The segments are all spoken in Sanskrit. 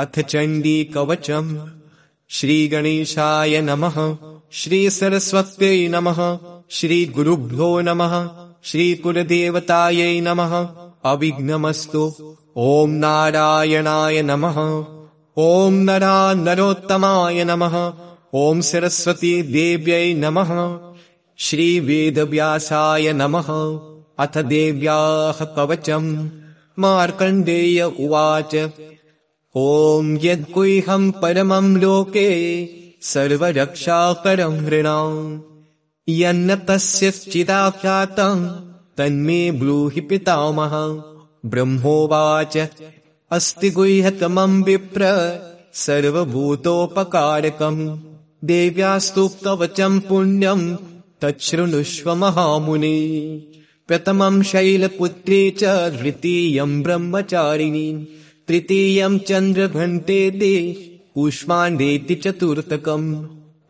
अथ चण्डीकवचम् श्रीगणेशाय नमः श्रीसरस्वत्यै नमः श्रीगुरुभ्यो नमः श्रीकुलदेवतायै नमः। अविघ्नमस्तु। ॐ नारायणाय नमः। ॐ नरा नरोत्तमाय नमः। ॐ सरस्वती देव्यै नमः। श्रीवेदव्यासाय नमः। अथ देव्याः कवचम् मार्कण्डेय उवाच ॐ यद्गुह्यम् परमम् लोके सर्वरक्षाकरम् नृणाम् यन्न तस्य चिदाख्यातम् तन्मे ब्रूहि पितामह। ब्रह्मोवाच अस्ति गुह्यतमम् विप्र सर्वभूतोपकारकम् देव्यास्तुक्तवचम् पुण्यम् तच्छृणुष्व महामुनि। प्रथमम् शैलपुत्री च द्वितीयम् ब्रह्मचारिणी तृतीयम् चन्द्रघण्टेति कूष्माण्डेति चतुर्थकम्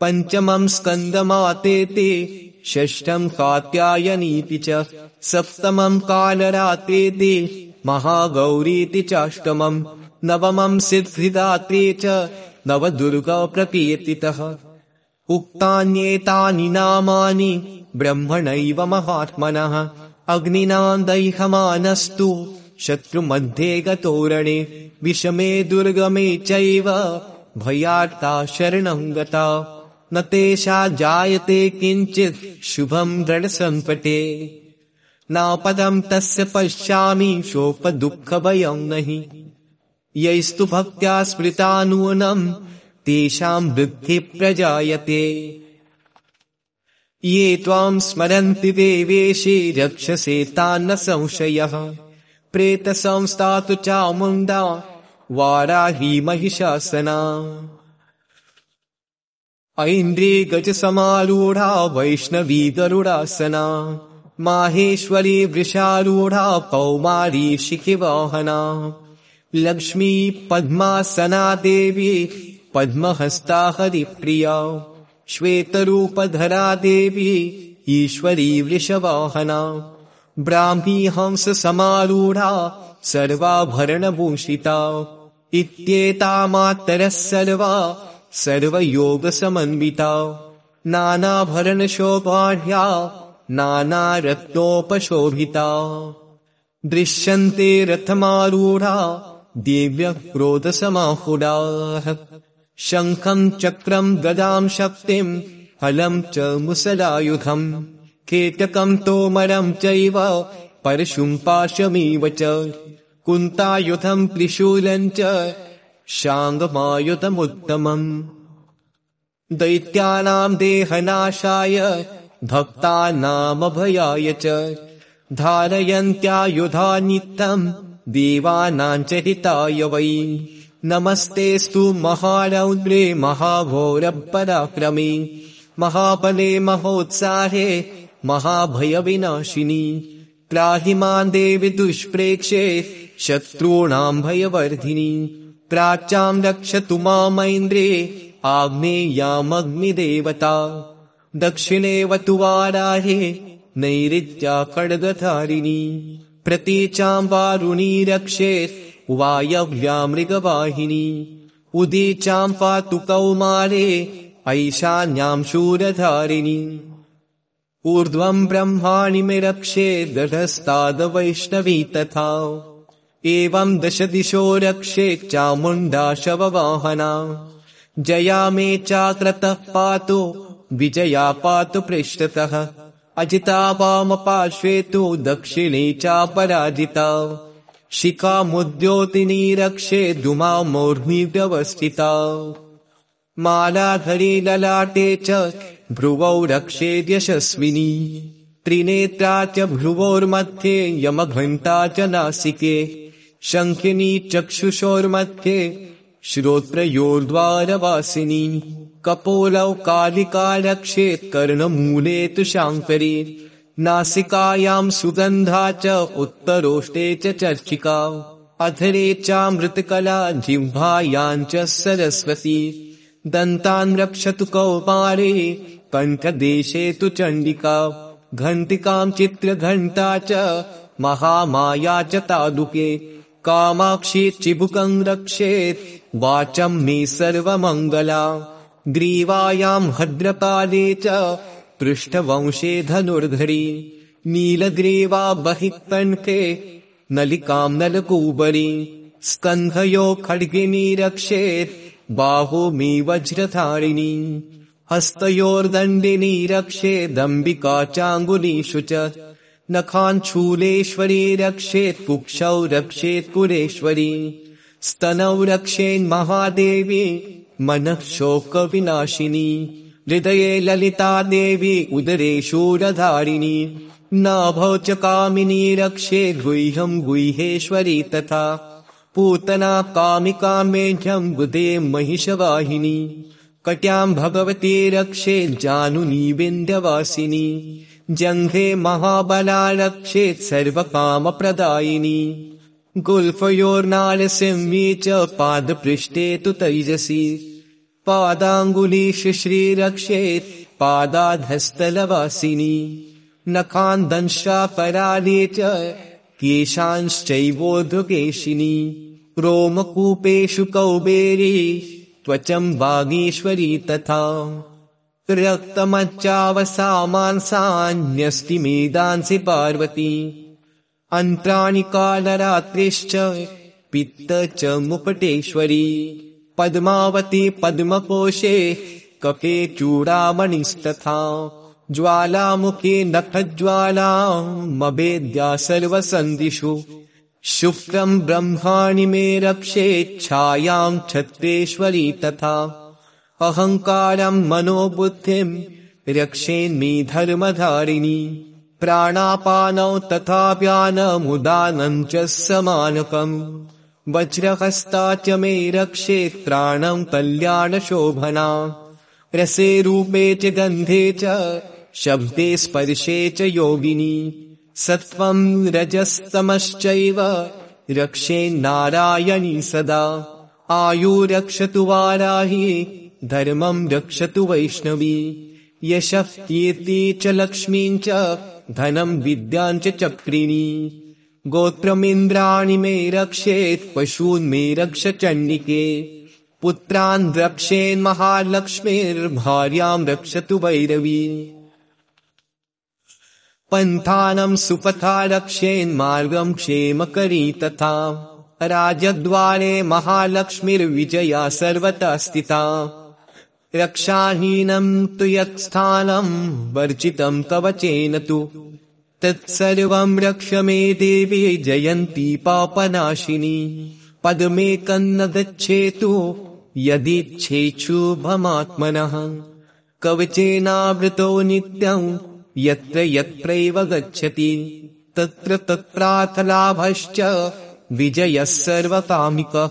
पञ्चमम् स्कन्दमातेति षष्ठम् कात्यायनीति च सप्तमम् कालरातेति महागौरीति चाष्टमम् नवमम् सिद्धिदाते च नवदुर्गाप्रकीर्तितः उक्तान्येतानि नामानि ब्रह्मणैव महात्मनः अग्निना दैहमानस्तु शत्रुमध्ये गतोरणे विषमे दुर्गमे चैव भयार्ता शरणम् गता। न तेषा जायते किञ्चित् शुभम् दृढसङ्कटे नापदम् तस्य पश्यामि शोकदुःखभयम् नहि। यैस्तु भक्त्या स्मृतानूनम् तेषाम् वृद्धि प्रजायते। ये त्वाम् स्मरन्ति देवेशे रक्षसे तान्न संशयः प्रेतसंस्थातु चामुण्डा वाराही महिषासना। ऐन्द्री गजसमारूढा वैष्णवी गरुडासना माहेश्वरी वृषारूढा कौमारी शिखिवाहना। लक्ष्मी पद्मासना देवी पद्महस्ता हरिप्रिया। श्वेतरूपधरा देवी ईश्वरी वृषवाहना ब्राह्मी हंस समारूढा सर्वाभरणभूषिता इत्येता मातरः सर्वा सर्वयोगसमन्विता। नानाभरणशोभाढ्या नानारत्नोपशोभिता। दृश्यन्ते रथमारूढा दिव्यक्रोधसमाहुडाः। शङ्खम् चक्रम् गदाम् शक्तिम् फलम् च मुसलायुधम् तोमरम् चैव परशुम् पाशमिव च। च शाङ्गमायुधमुत्तमम्। दैत्यानाम् देहनाशाय भक्तानामभयाय च। धारयन्त्यायुधा नित्यम् देवानाम् च हिताय वै। नमस्तेऽस्तु महारौद्रे महाघोरपराक्रमे। महाबले महोत्साहे महाभयविनाशिनी। त्राहि माम् देवि दुष्प्रेक्षे शत्रूणाम् भयवर्धिनी। प्राच्याम् रक्षतु मामैन्द्रे आग्नेयामग्निदेवता दक्षिणेवतु वाराहे नैऋत्या खड्गधारिणी प्रतीचाम् वारुणी रक्षेत् वायव्या मृगवाहिनी। उदीचाम् पातु कौमारे ऐशान्याम् शूरधारिणी ऊर्ध्वम् ब्रह्माणि मे रक्षे दढस्तादवैष्णवी तथा। एवम् दश दिशो रक्षे चामुण्डा शववाहना जया मे चाक्रतः पातु विजया पातु पृष्ठतः। अजिता वामपार्श्वे तु दक्षिणे चापराजिता। शिखामुद्योतिनी रक्षे व्यवस्थिता मालाधरी ललाटे च भ्रुवौ रक्षेद्यशस्विनी। त्रिनेत्रा च भ्रुवोर्मध्ये यमघण्टा च नासिके। शङ्खिनी चक्षुषोर्मध्ये श्रोत्रयोर्द्वारवासिनी। कपोलौ कालिका रक्षेत् कर्णमूले तु शाङ्करी नासिकायाम् सुगन्धा च उत्तरोष्टे च चर्चिका। अधरे चामृतकला जिह्वायाम् च सरस्वती। दन्तान् रक्षतु कौमारे कण्ठदेशे तु चण्डिका घण्टिकाम् चित्रघण्टा च महामाया च तादुके कामाक्षी चिबुकम् रक्षेत् वाचम् मे सर्वमङ्गला ग्रीवायाम् भद्रपाले च पृष्ठवंशे धनुर्धरी नीलग्रीवा कण्ठे नलिकाम् नलकूबरी स्कन्धयो खड्गिनी रक्षेत् बाहो मे वज्रधारिणी हस्तयोर्दण्डिनी रक्षेदम्बिका चाङ्गुलीषु च। नखाञ्छूलेश्वरी रक्षेत् कुक्षौ रक्षेत् कुलेश्वरी स्तनौ रक्षेन्महादेवी मनः शोकविनाशिनी हृदये ललिता देवी उदरे शूरधारिणी। नाभौ च कामिनी रक्षे गुह्यम् गुह्येश्वरी तथा। पूतना कामिका मेढ्यम् बुधे महिषवाहिनी कट्याम् भगवती रक्षे जानुनी विन्ध्यवासिनी जङ्घे महाबला रक्षेत् सर्वकामप्रदायिनी। गुल्फयोर्नारसिंही च पादपृष्ठे तु तैजसि। पादाङ्गुलीष श्रीरक्षेत् पादाधस्तलवासिनी। नखान् दंशापराले च केशांश्चैवोद्धकेशिनी रोमकूपेषु कौबेरी त्वचम् वागीश्वरी तथा। रक्तमच्चावसामांसान्यस्ति मेदांसि पार्वती। अन्त्राणि कालरात्रिश्च पित्त च मुपटेश्वरी पद्मावती पद्मकोशे कपे चूडामणिस्तथा। ज्वालामुखे नखज्वालामवेद्या सर्वसन्दिषु शुक्रम् ब्रह्माणि मे रक्षेच्छायाम् छत्रेश्वरी तथा अहङ्कारम् मनोबुद्धिम् रक्षेन्मि धर्मधारिणी। प्राणापानौ तथा व्यानमुदानम् च समानकम् वज्रहस्ता च मे रक्षेत् प्राणम् कल्याणशोभना। रसे रूपे च गन्धे च शब्दे स्पर्शे च योगिनी सत्त्वम् रजस्तमश्चैव। रक्षेन्नारायणी सदा। आयुरक्षतु वाराहि धर्मम् रक्षतु वैष्णवी। यशः कीर्ति च लक्ष्मीम् च धनम् च चक्रिणी। गोत्रमिन्द्राणि मे रक्षेत् पशून् मे रक्ष चण्डिके। पुत्रान् रक्षेन्महालक्ष्मीर्भार्याम् रक्षतु वैरवी पन्थानम् सुपथा रक्षेन्मार्गम् क्षेमकरी तथा राजद्वारे महालक्ष्मीर्विजया सर्वतः स्थिता रक्षाहीनम् तु यत्स्थानम् वर्जितम् कवचेन तु। तत्सर्वम् रक्ष मे देवी जयन्ती पापनाशिनी। पद्मे कन्न गच्छेतु यदिच्छेच्छुभमात्मनः कवचेनावृतो नित्यम् यत्र यत्रैव गच्छति तत्र तत्राथलाभश्च विजयः सर्वकामिकः।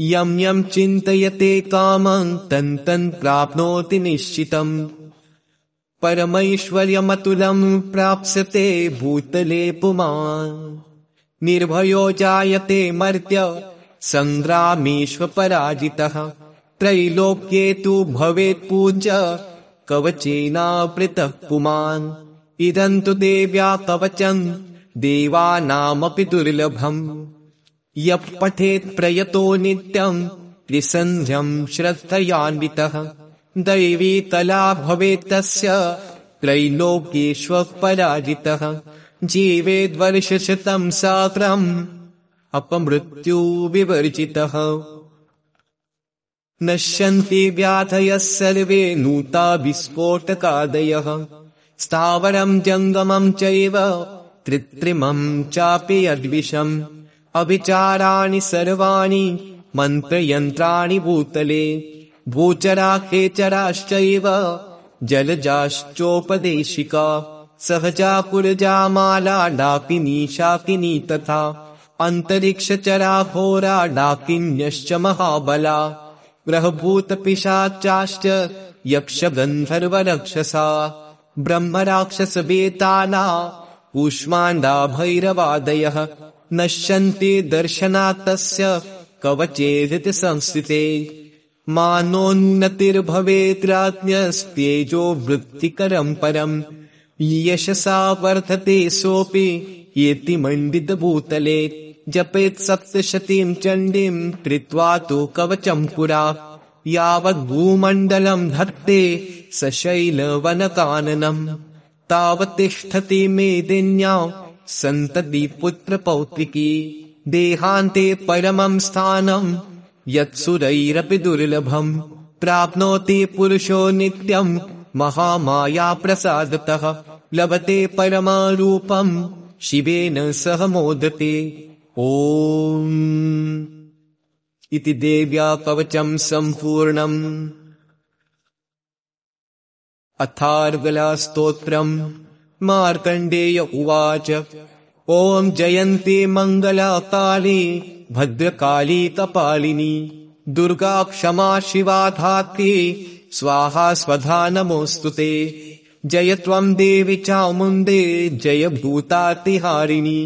यम् यम् चिन्तयते कामम् तन् तन् प्राप्नोति निश्चितम्। परमैश्वर्यमतुलम् प्राप्स्यते भूतले पुमान् निर्भयो जायते मर्त्य सङ्ग्रामेष्वपराजितः। त्रैलोक्ये तु भवेत् पूज्य कवचेनावृतः पुमान्। इदम् तु देव्या कवचम् देवानामपि दुर्लभम्। यः पठेत् प्रयतो नित्यम्। त्रिसन्ध्यम् श्रद्धयान्वितः। दैवी कला भवेत् तस्य। त्रैलोक्येष्वपराजितः जीवेद्वर्षशतम् साक्रम् अपमृत्युविवर्जितः नश्यन्ति व्याधयः सर्वे नूता विस्फोटकादयः। स्थावरम् जङ्गमम् चैव कृत्रिमम् चापि यद्विषम्। अभिचाराणि सर्वाणि मन्त्रयन्त्राणि भूतले। भूचराखेचराश्चैव जलजाश्चोपदेशिका। सहजा पुरजामाला डाकिनी शाकिनी तथा अन्तरिक्षचरा घोरा डाकिन्यश्च महाबला ग्रहभूतपिशाचाश्च यक्षगन्धर्वरक्षसा ब्रह्मराक्षसवेताला कूष्माण्डा भैरवादयः नश्यन्ति दर्शनात्तस्य कवचे संस्थिते। मानोन्नतिर्भवेत् राज्ञस्त्येजो वृत्तिकरम् परम् यशसा वर्धते सोऽपि येति मण्डितभूतले जपेत् सप्तशतीम् चण्डीम् कृत्वा तु कवचम् पुरा। यावद्भूमण्डलम् धत्ते सशैलवनकाननम् तावत्तिष्ठति मेदिन्या सन्तति पुत्रपौत्रिकी। देहान्ते परमम् स्थानम् यत्सुरैरपि दुर्लभम् प्राप्नोति पुरुषो नित्यम् महामायाप्रसादतः। लभते परमारूपम् शिवेन सह मोदते ॐ इति देव्या कवचम् सम्पूर्णम् अथार्गलास्तोत्रम् मार्कण्डेय उवाच। ॐ जयन्ती मङ्गलाकाली भद्रकाली कपालिनी दुर्गा क्षमा शिवा धात्री स्वाहा स्वधा नमोऽस्तु ते। जय त्वम् देवि चामुण्डे जय भूतातिहारिणि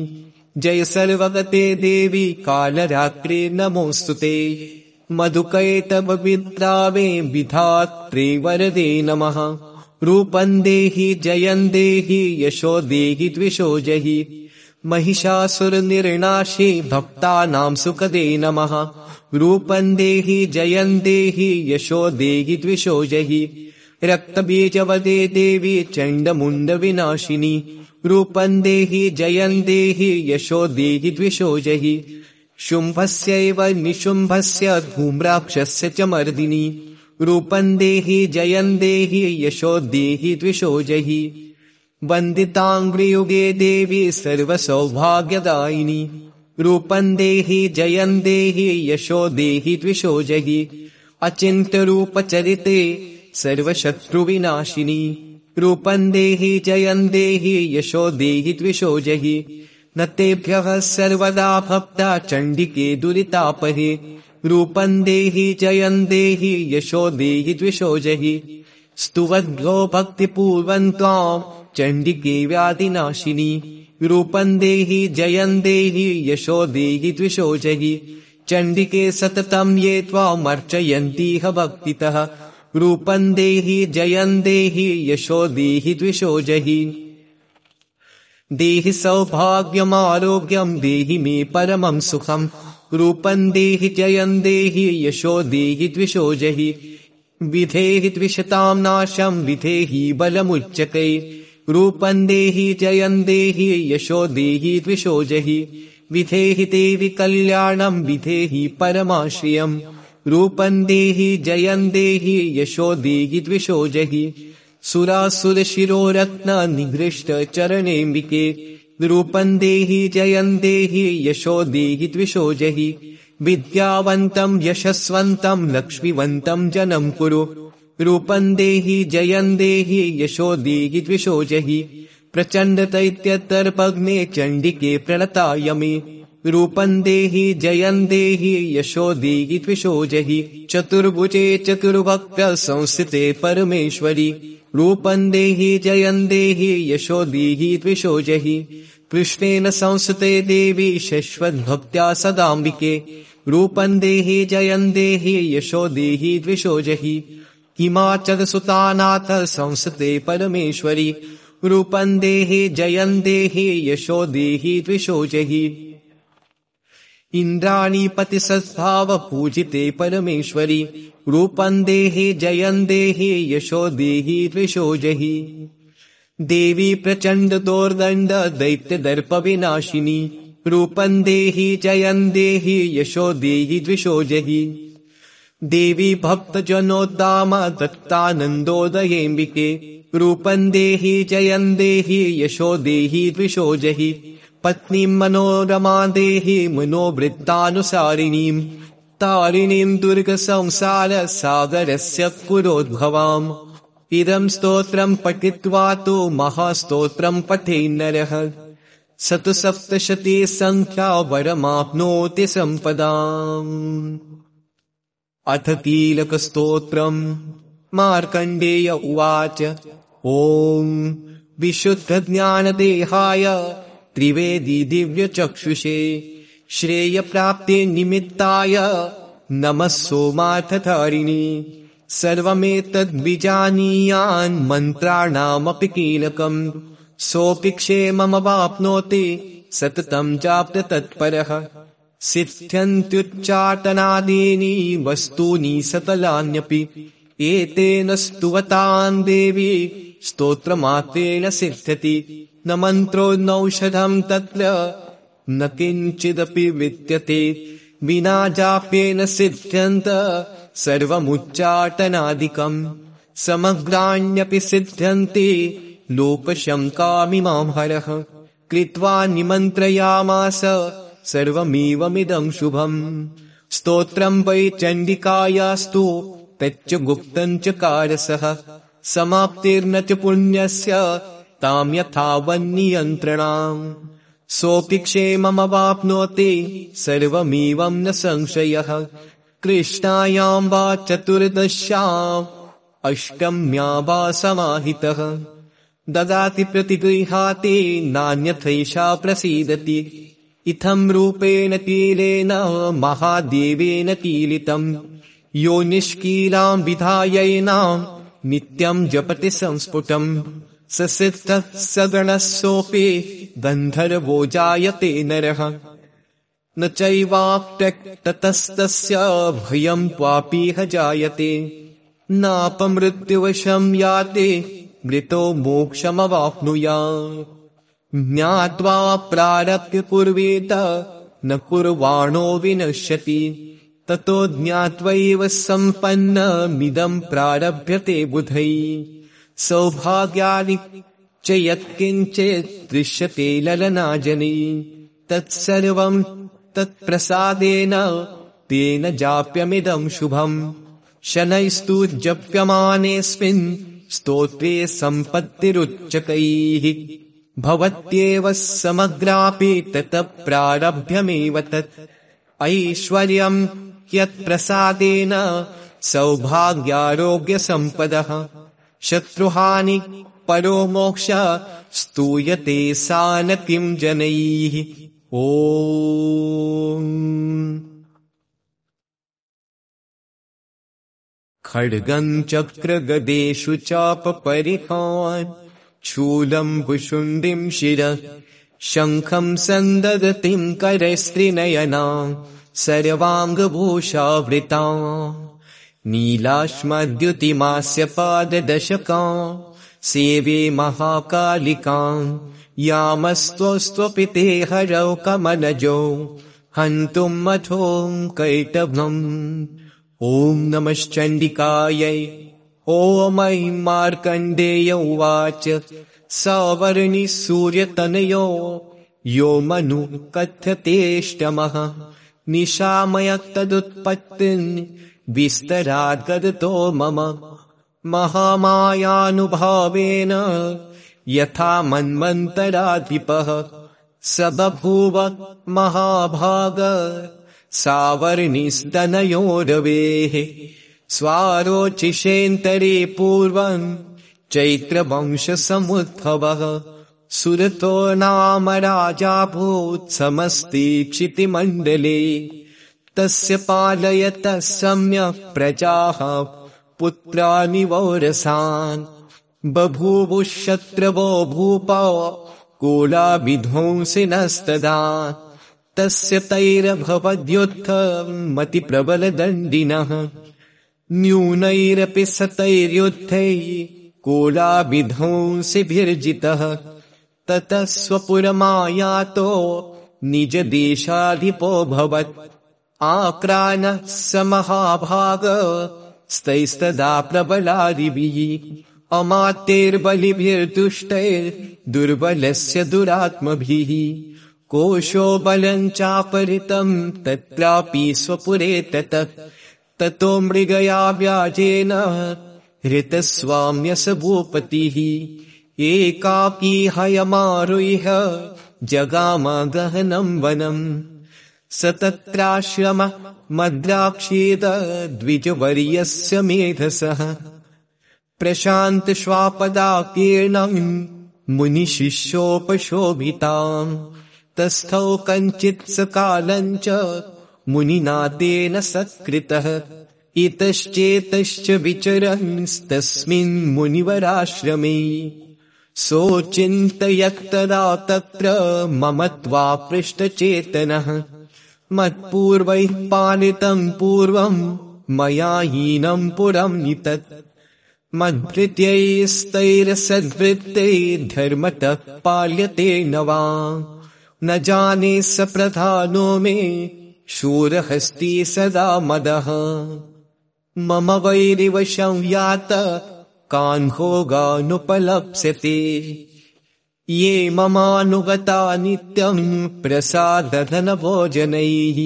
जय सर्वगते देवी कालरात्रे नमोऽस्तु ते। मधुकैतवविद्रावे विधात्रे वरदे नमः। रूपम् देहि जयम् देहि यशो देहि द्विषो जहि। महिषासुरनिर्णाशि भक्तानाम् सुखदे नमः। रूपम् देहि जयम् देहि यशो देहि द्विषो जहि। रक्तबीजवदे देवी चण्डमुण्डविनाशिनि रूपम् देहि जयम् देहि यशो देहि द्विषो जहि। शुम्भस्यैव निशुम्भस्य धूम्राक्षस्य च मर्दिनि। रूपम् देहि जयम् देहि यशो देहि द्विषो जहि। वन्दिताङ्ग्रियुगे देवी सर्वसौभाग्यदायिनि। रूपम् देहि जयम् देहि यशो देहि द्विषो जहि। अचिन्त्यरूपचरिते सर्वशत्रुविनाशिनि रूपम् देहि जयम् देहि यशो देहि द्विषो जहि। न तेभ्यः सर्वदा भक्ता चण्डिके दुरितापहे। रूपम् देहि जयम् देहि यशो देहि द्विषो जहि। स्तुवद्भ्यो भक्तिपूर्वम् त्वाम् चण्डिके व्याधिनाशिनि। रूपम् देहि जयम् देहि यशो देहि द्विषो जहि। चण्डिके सततम् ये त्वामर्चयन्तीह भक्तितः रूपम् देहि जयम् देहि यशो देहि द्विषो जहि। देहि सौभाग्यमारोग्यम् देहि मे परमम् सुखम्। रूपम् देहि जयम् देहि यशो देहि द्विषो जहि। विधेहि द्विषताम् नाशम् विधेहि बलमुच्यते। रूपम् देहि जयम् देहि यशो देहि द्विषो जहि। विधेहि देवि कल्याणम् विधेहि परमाश्रियम् रूपम् देहि जयम् देहि यशो देहि द्विषो जहि। चरणेऽम्बिके रूपम् देहि जयम् देहि यशो देहि द्विषो जहि। विद्यावन्तम् यशस्वन्तम् लक्ष्मीवन्तम् जनम् कुरु। रूपम् देहि जयम् देहि यशो देहि द्विषो जहि। प्रचण्डतैत्यतर्पग्ने चण्डिके प्रणतायमे रूपम् देहि जयम् देहि यशो देहि द्विषो जहि चतुर्भुजे चतुर्भक्त संस्थिते परमेश्वरि। रूपम् देहि जयम् देहि यशो देहि द्विषो जहि। कृष्णेन संस्थिते देवी शश्वद्भक्त्या सदाम्बिके। रूपम् देहि जयम् देहि यशो देहि द्विषो जहि। हिमाचलसुतानाथ संस्थे परमेश्वरि। रूपम् देहि जयम् देहि यशो देहि द्विषो जहि इन्द्राणीपतिसद्भाव पूजिते परमेश्वरि। रूपम् देहि जयम् देहि यशो देहि द्विषो जहि। देवी प्रचण्ड दोर्दण्ड रूपम् देहि जयम् देहि यशो देहि द्विषो जहि। देवी भक्तजनोद्दाम दत्तानन्दोदयेऽम्बिके। रूपम् देहि जयम् देहि यशो देहि द्विषो जहि पत्नीम् मनोरमा देहि मनोवृत्तानुसारिणीम् तारिणीम् दुर्गसंसारसागरस्य पुरोद्भवाम्। इदम् स्तोत्रम् पठित्वा तु महास्तोत्रम् तु सप्तशती सङ्ख्या वरमाप्नोति सम्पदाम्। अथ कीलकस्तोत्रम्। मार्कण्डेय उवाच। ॐ विशुद्धज्ञानदेहाय त्रिवेदी दिव्यचक्षुषे श्रेयप्राप्ते निमित्ताय नमः सोमार्थधारिणि। सर्वमेतद्विजानीयान् मन्त्राणामपि कीलकम्। सोऽपि क्षेममवाप्नोति सततं चाप्त तत्परः। सिद्ध्यन्त्युच्चाटनादीनि वस्तूनि सकलान्यपि। एतेन स्तुवतान् देवी स्तोत्रमात्रेण सिद्ध्यति न मन्त्रो नौषधम् तत्र न किञ्चिदपि विद्यते विना जाप्येन सिद्ध्यन्त सर्वमुच्चाटनादिकम्। समग्राण्यपि सिद्ध्यन्ति लोकशङ्कामिमाहरः कृत्वा निमन्त्रयामास सर्वमेवमिदम् शुभम्। स्तोत्रम् वै चण्डिकायास्तु तच्च गुप्तम् च कारसः। समाप्तिर्न च पुण्यस्य ताम् यथावन्नियन्त्रणाम् सोऽपि क्षेममवाप्नोति सर्वमेवम् न संशयः। कृष्णायाम् वा चतुर्दश्याम् अष्टम्या वा समाहितः। ददाति प्रतिगृहाति नान्यथैषा प्रसीदति। इत्थम् रूपेण कीलेन महादेवेन कीलितम् यो निष्कीलाम् विधायैनाम् नित्यम् जपति संस्फुटम् स सिद्धः सगणः सोऽपि गन्धर्वो जायते नरः। न चैवाप्यक्ततस्तस्य भयम् क्वापीह जायते नापमृत्युवशम् याते मृतो मोक्षमवाप्नुया। ज्ञात्वा प्रारभ्य कुर्वेत न कुर्वाणो विनश्यति। ततो ज्ञात्वैव सम्पन्नमिदम् प्रारभ्यते बुधै सौभाग्यानि च यत्किञ्चित् दृश्यते ललनाजनि तत्सर्वम् तत्प्रसादेन तेन जाप्यमिदम् शुभम् शनैस्तु जप्यमानेऽस्मिन् स्तोत्रे सम्पत्तिरुच्चकैः। भवत्येव समग्रापि ततः प्रारभ्यमेव तत्। ऐश्वर्यम् यत्प्रसादेन सौभाग्यारोग्यसम्पदः शत्रुहानि परो मोक्ष स्तूयते सा न किम् जनैः। ओ खड्गम् चक्रगदेषु चापपरिहान् शूलम् भुषुण्डिम् शिर शङ्खम् सन्ददतिम् करस्त्रिनयना सर्वाङ्गभूषावृता नीलाश्मद्युतिमास्य पाददशका सेवे महाकालिकाम् यामस्त्वस्त्वपि ते हरौ कमलजो हन्तुम् मथोम् कैटभम् ॐ नमश्चण्डिकायै ॐ मार्कण्डेय उवाच सवर्णि सूर्यतनयो यो मनु कथ्यतेष्टमः निशामयत्तदुत्पत्तिन् विस्तराद्गदतो मम महामायानुभावेन यथा मन्वन्तराधिपः स बभूव महाभाग सावर्णिस्तनयोरवेः स्वारोचिषेन्तरे पूर्वम् चैत्रवंशसमुद्भवः सुरतो नाम राजा क्षितिमण्डले तस्य पालयतः सम्यक् प्रजाः पुत्राणि वोरसान्। बभूवुशत्रवो भूपा कोलाविध्वंसिनस्तदा तस्य तैरभवद्युत्थमतिप्रबलदण्डिनः न्यूनैरपि सतैर्युद्धैः कोलाविध्वंसिभिर्जितः ततः स्वपुरमायातो निजदेशाधिपोऽभवत् आक्रानः स महाभागस्तैस्तदा प्रबलादिभिः अमात्यैर्बलिभिर्दुष्टैर्दुर्बलस्य दुरात्मभिः। कोशो बलम् चापरितम् तत्रापि स्वपुरे ततः। ततो मृगया व्याजेन हृतस्वाम्यस भूपतिः एकाकी हयमारुह्य जगाम गहनम् वनम् स तत्राश्रमः मद्राक्षेद द्विजवर्यस्य मेधसः। प्रशान्तश्वापदाकीर्णम् मुनिशिष्योपशोभिताम् तस्थौ कञ्चित् सकालम् च मुनिना तेन सत्कृतः। इतश्चेतश्च विचरन्स्तस्मिन् मुनिवराश्रमे। सोचिन्तयत्तदा तत्र मम त्वा पृष्ठचेतनः मत्पूर्वैः पालितम् पूर्वम् मया हीनम् पुरम् नितत्। मद्भृत्यैस्तैरसद्वृत्तैर्धर्मतः पाल्यते न वा। न जाने स प्रधानो मे शूरहस्ति सदा मदः। मम वैरिव संयात कान्भोगानुपलप्स्यते ये ममानुगता नित्यम् प्रसादधनभोजनैः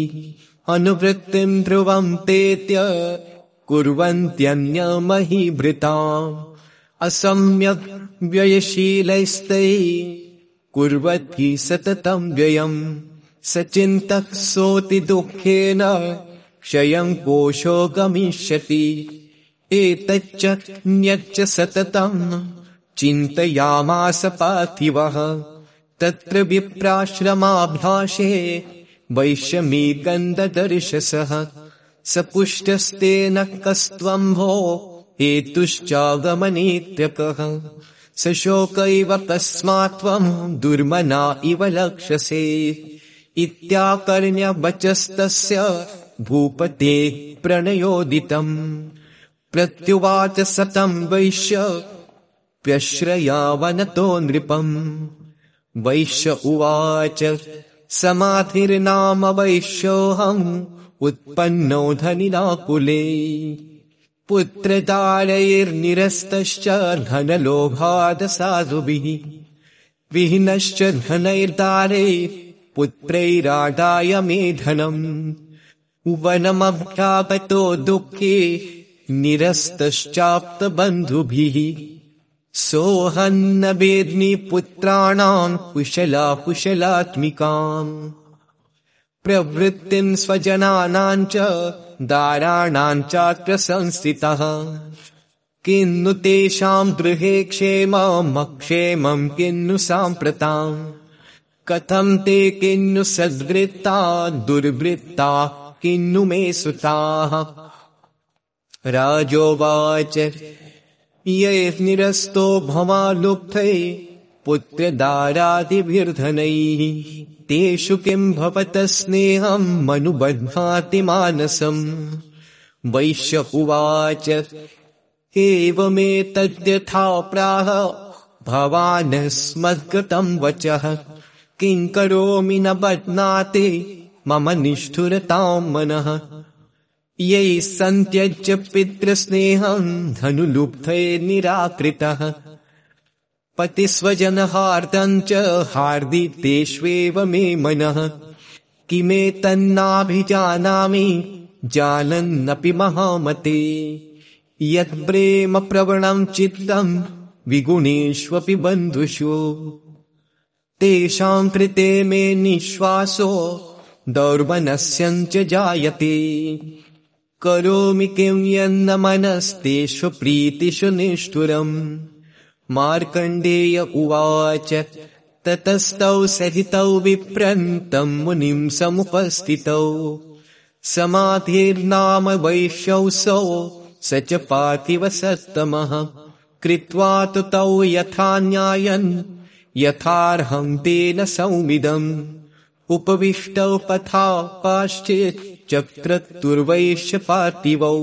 अनुवृत्तिम् ध्रुवम् तेत्य कुर्वन्त्यन्यमहीभृताम् असम्यक् व्ययशीलैस्तैः कुर्वती सततम् व्ययम् स चिन्तक् सोति दुःखेन क्षयम् कोशो गमिष्यति। एतच्च न्यच्च सततम् चिन्तयामास पार्थिवः। तत्र विप्राश्रमाभ्यासे वैश्यमी गन्धदर्शसः। स पुष्टस्तेन कस्त्वम्भो हेतुश्चागमनेत्यकः स शोक दुर्मना इव लक्षसे। इत्याकर्ण्यवचस्तस्य भूपते प्रणयोदितम्। प्रत्युवाच सतम् वैश्य प्यश्रयावनतो नृपम् वैश्य उवाच समाधिर्नाम वैश्योऽहम् उत्पन्नो धनिनाकुले। पुत्रतारैर्निरस्तश्च धनलोभादसाधुभिः विहीनश्च धनैर्दारे पुत्रैरादाय मे धनम्। वनमभ्यागतो दुःखे निरस्तश्चाप्तबन्धुभिः सोऽहन्न वेद्मि पुत्राणाम् कुशला कुशलात्मिकाम् दाराणाम् चात्र संस्थितः। किन्नु तेषाम् गृहे क्षेममक्षेमम् किन्नु साम्प्रताम्। कथम् ते किन्नु सद्वृत्ता दुर्वृत्ता किन्नु मे सुताः। राजोवाच यैर्निरस्तो भवालुब्धै पुत्रदारादिभिर्धनैः। तेषु किम् भवत स्नेहम् मनुबध्नाति मानसम्? वैश्य उवाच एवमेतद्यथा प्राह भवान् स्मद्गतम् वचः। किम् करोमि न बध्नाति मम निष्ठुरताम् मनः यैः सन्त्यज्य पितृस्नेहम् धनुलुब्धे निराकृतः। पतिस्वजनहार्दम् च हार्दितेष्वेव मे मनः। किमेतन्नाभिजानामि जानन्नपि महामते। यत्प्रेम प्रवणम् चित्तम् विगुणेष्वपि बन्धुषु। तेषाम् कृते मे निःश्वासो दौर्बनस्यम् च जायते करोमि किम् यन्न मनस्तेषु प्रीतिषु निष्ठुरम् मार्कण्डेय उवाच ततस्तौ सहितौ विप्रन्तम् मुनिम् समुपस्थितौ समाधिर्नाम वैश्यौसौ स च पार्थिव सत्तमः कृत्वा तु तौ यथा न्यायन् यथार्हम् तेन सौमिदम् उपविष्टौ पथा पाश्चिच्चक्रतुर्वैश्य पार्थिवौ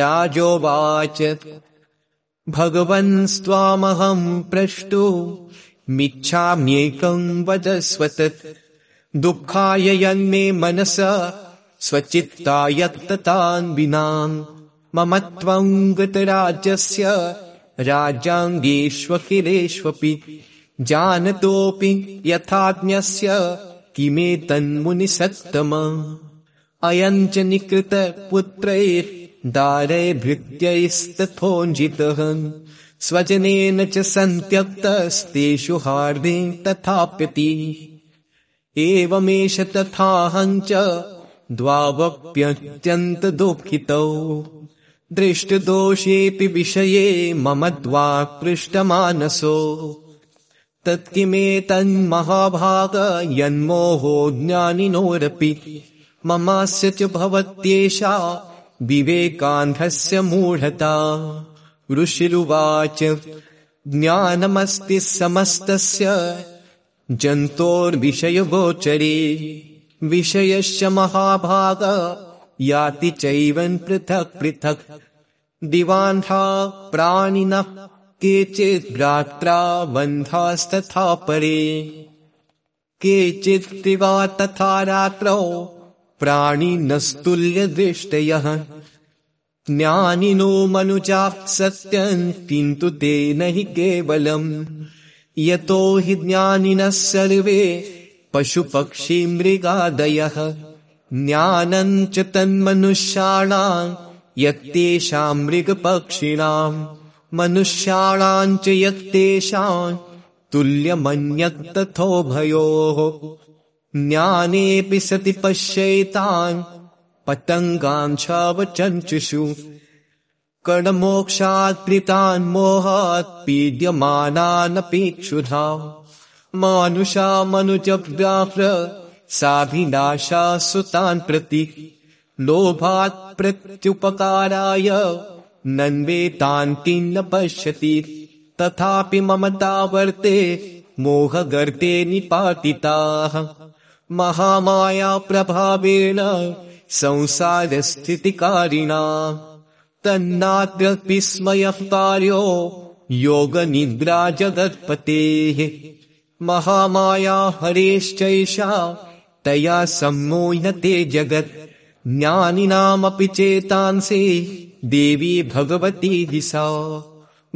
राजोवाच भगवन्स्त्वामहम् प्रष्टु मिच्छाम्येकम् वदस्वतत् दुःखाय यन्मे मनस स्वचित्तायत्ततान् विनाम् मम त्वम् गतराज्यस्य राज्याङ्गेष्वखिलेष्वपि जानतोऽपि यथाज्ञस्य किमेतन्मुनिसत्तम अयम् च निकृतपुत्रैर्दारैर्भृत्यैस्तथोञ्जितः स्वजनेन च सन्त्यक्तस्तेषु हार्दे तथाप्यति। एवमेष तथाहम् च द्वावप्यत्यन्तदुःखितौ। दृष्टदोषेऽपि विषये मम द्वाक्पृष्टमानसो तत्किमेतन्महाभाग यन्मोहो ज्ञानिनोरपि ममास्य च भवत्येषा विवेकान्धस्य मूढता। ऋषिरुवाच ज्ञानमस्ति समस्तस्य जन्तोर्विषयगोचरे। विषयश्च महाभाग याति चैवन् पृथक् पृथक्। दिवान्धा प्राणिनः केचित् भ्रात्रा बन्धास्तथा परे। केचित् दिवा तथा रात्रौ प्राणिनस्तुल्यदृष्टयः ज्ञानिनो मनुजाः सत्यम् किन्तु ते न हि केवलम्। यतो हि ज्ञानिनः सर्वे पशुपक्षी ज्ञानम् च तन्मनुष्याणाम् यत्तेषाम् मृगपक्षिणाम् मनुष्याणाम् च यत्तेषाम् तुल्यमन्यत् तथोभयोः ज्ञानेऽपि सति पश्यैतान् पतङ्गाञ्छावचञ्चुषु कर्णमोक्षात् मोहात् पीड्यमानानपेक्षुधा मानुषा मनुजव्याह्र साभिनाशा सुतान् प्रति। लोभात् प्रत्युपकाराय नन्वेतान् किं न पश्यति। तथापि ममता वर्ते मोहगर्ते निपातिताः महामाया संसारस्थितिकारिणा तन्नाद्य विस्मयः कार्यो योगनिद्रा जगत्पतेः महामाया हरेश्चैषा तया सम्मोह्यते जगत्। ज्ञानिनामपि चेतांसि देवी भगवती दिशा।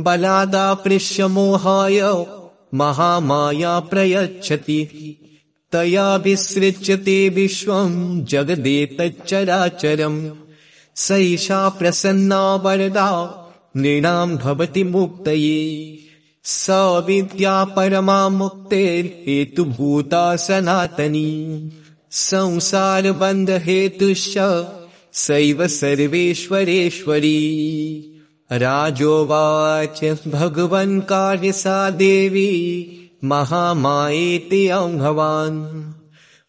बलादापृश्यमोहाय महामाया प्रयच्छति तया विसृज्यते विश्वम् जगदेतच्चराचरम्। सैषा प्रसन्ना वरदा नृणाम् भवति मुक्तये। स विद्या परमा मुक्तेर्हेतुभूता सनातनी। संसारबन्धहेतुश्च सैव सर्वेश्वरेश्वरी। राजोवाच भगवन् कार्यसा देवी महामायेति भवान्।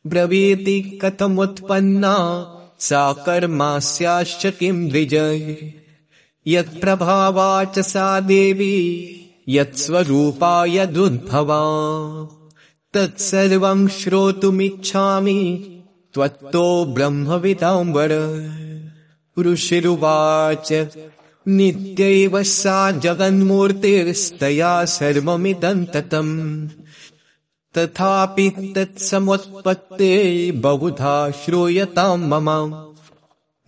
ब्रवीति कथमुत्पन्ना सा कर्मास्याश्च किम् द्विजय। यत्प्रभावा च सा देवी यत्स्वरूपा यदुद्भवा तत्सर्वम् श्रोतुमिच्छामि त्वत्तो ब्रह्मविदाम्बर। ऋषिरुवाच नित्यैव सा जगन्मूर्तिस्तया सर्वमिदम् ततम् तथापि तत्समुत्पत्ते बहुधा श्रूयताम् मम।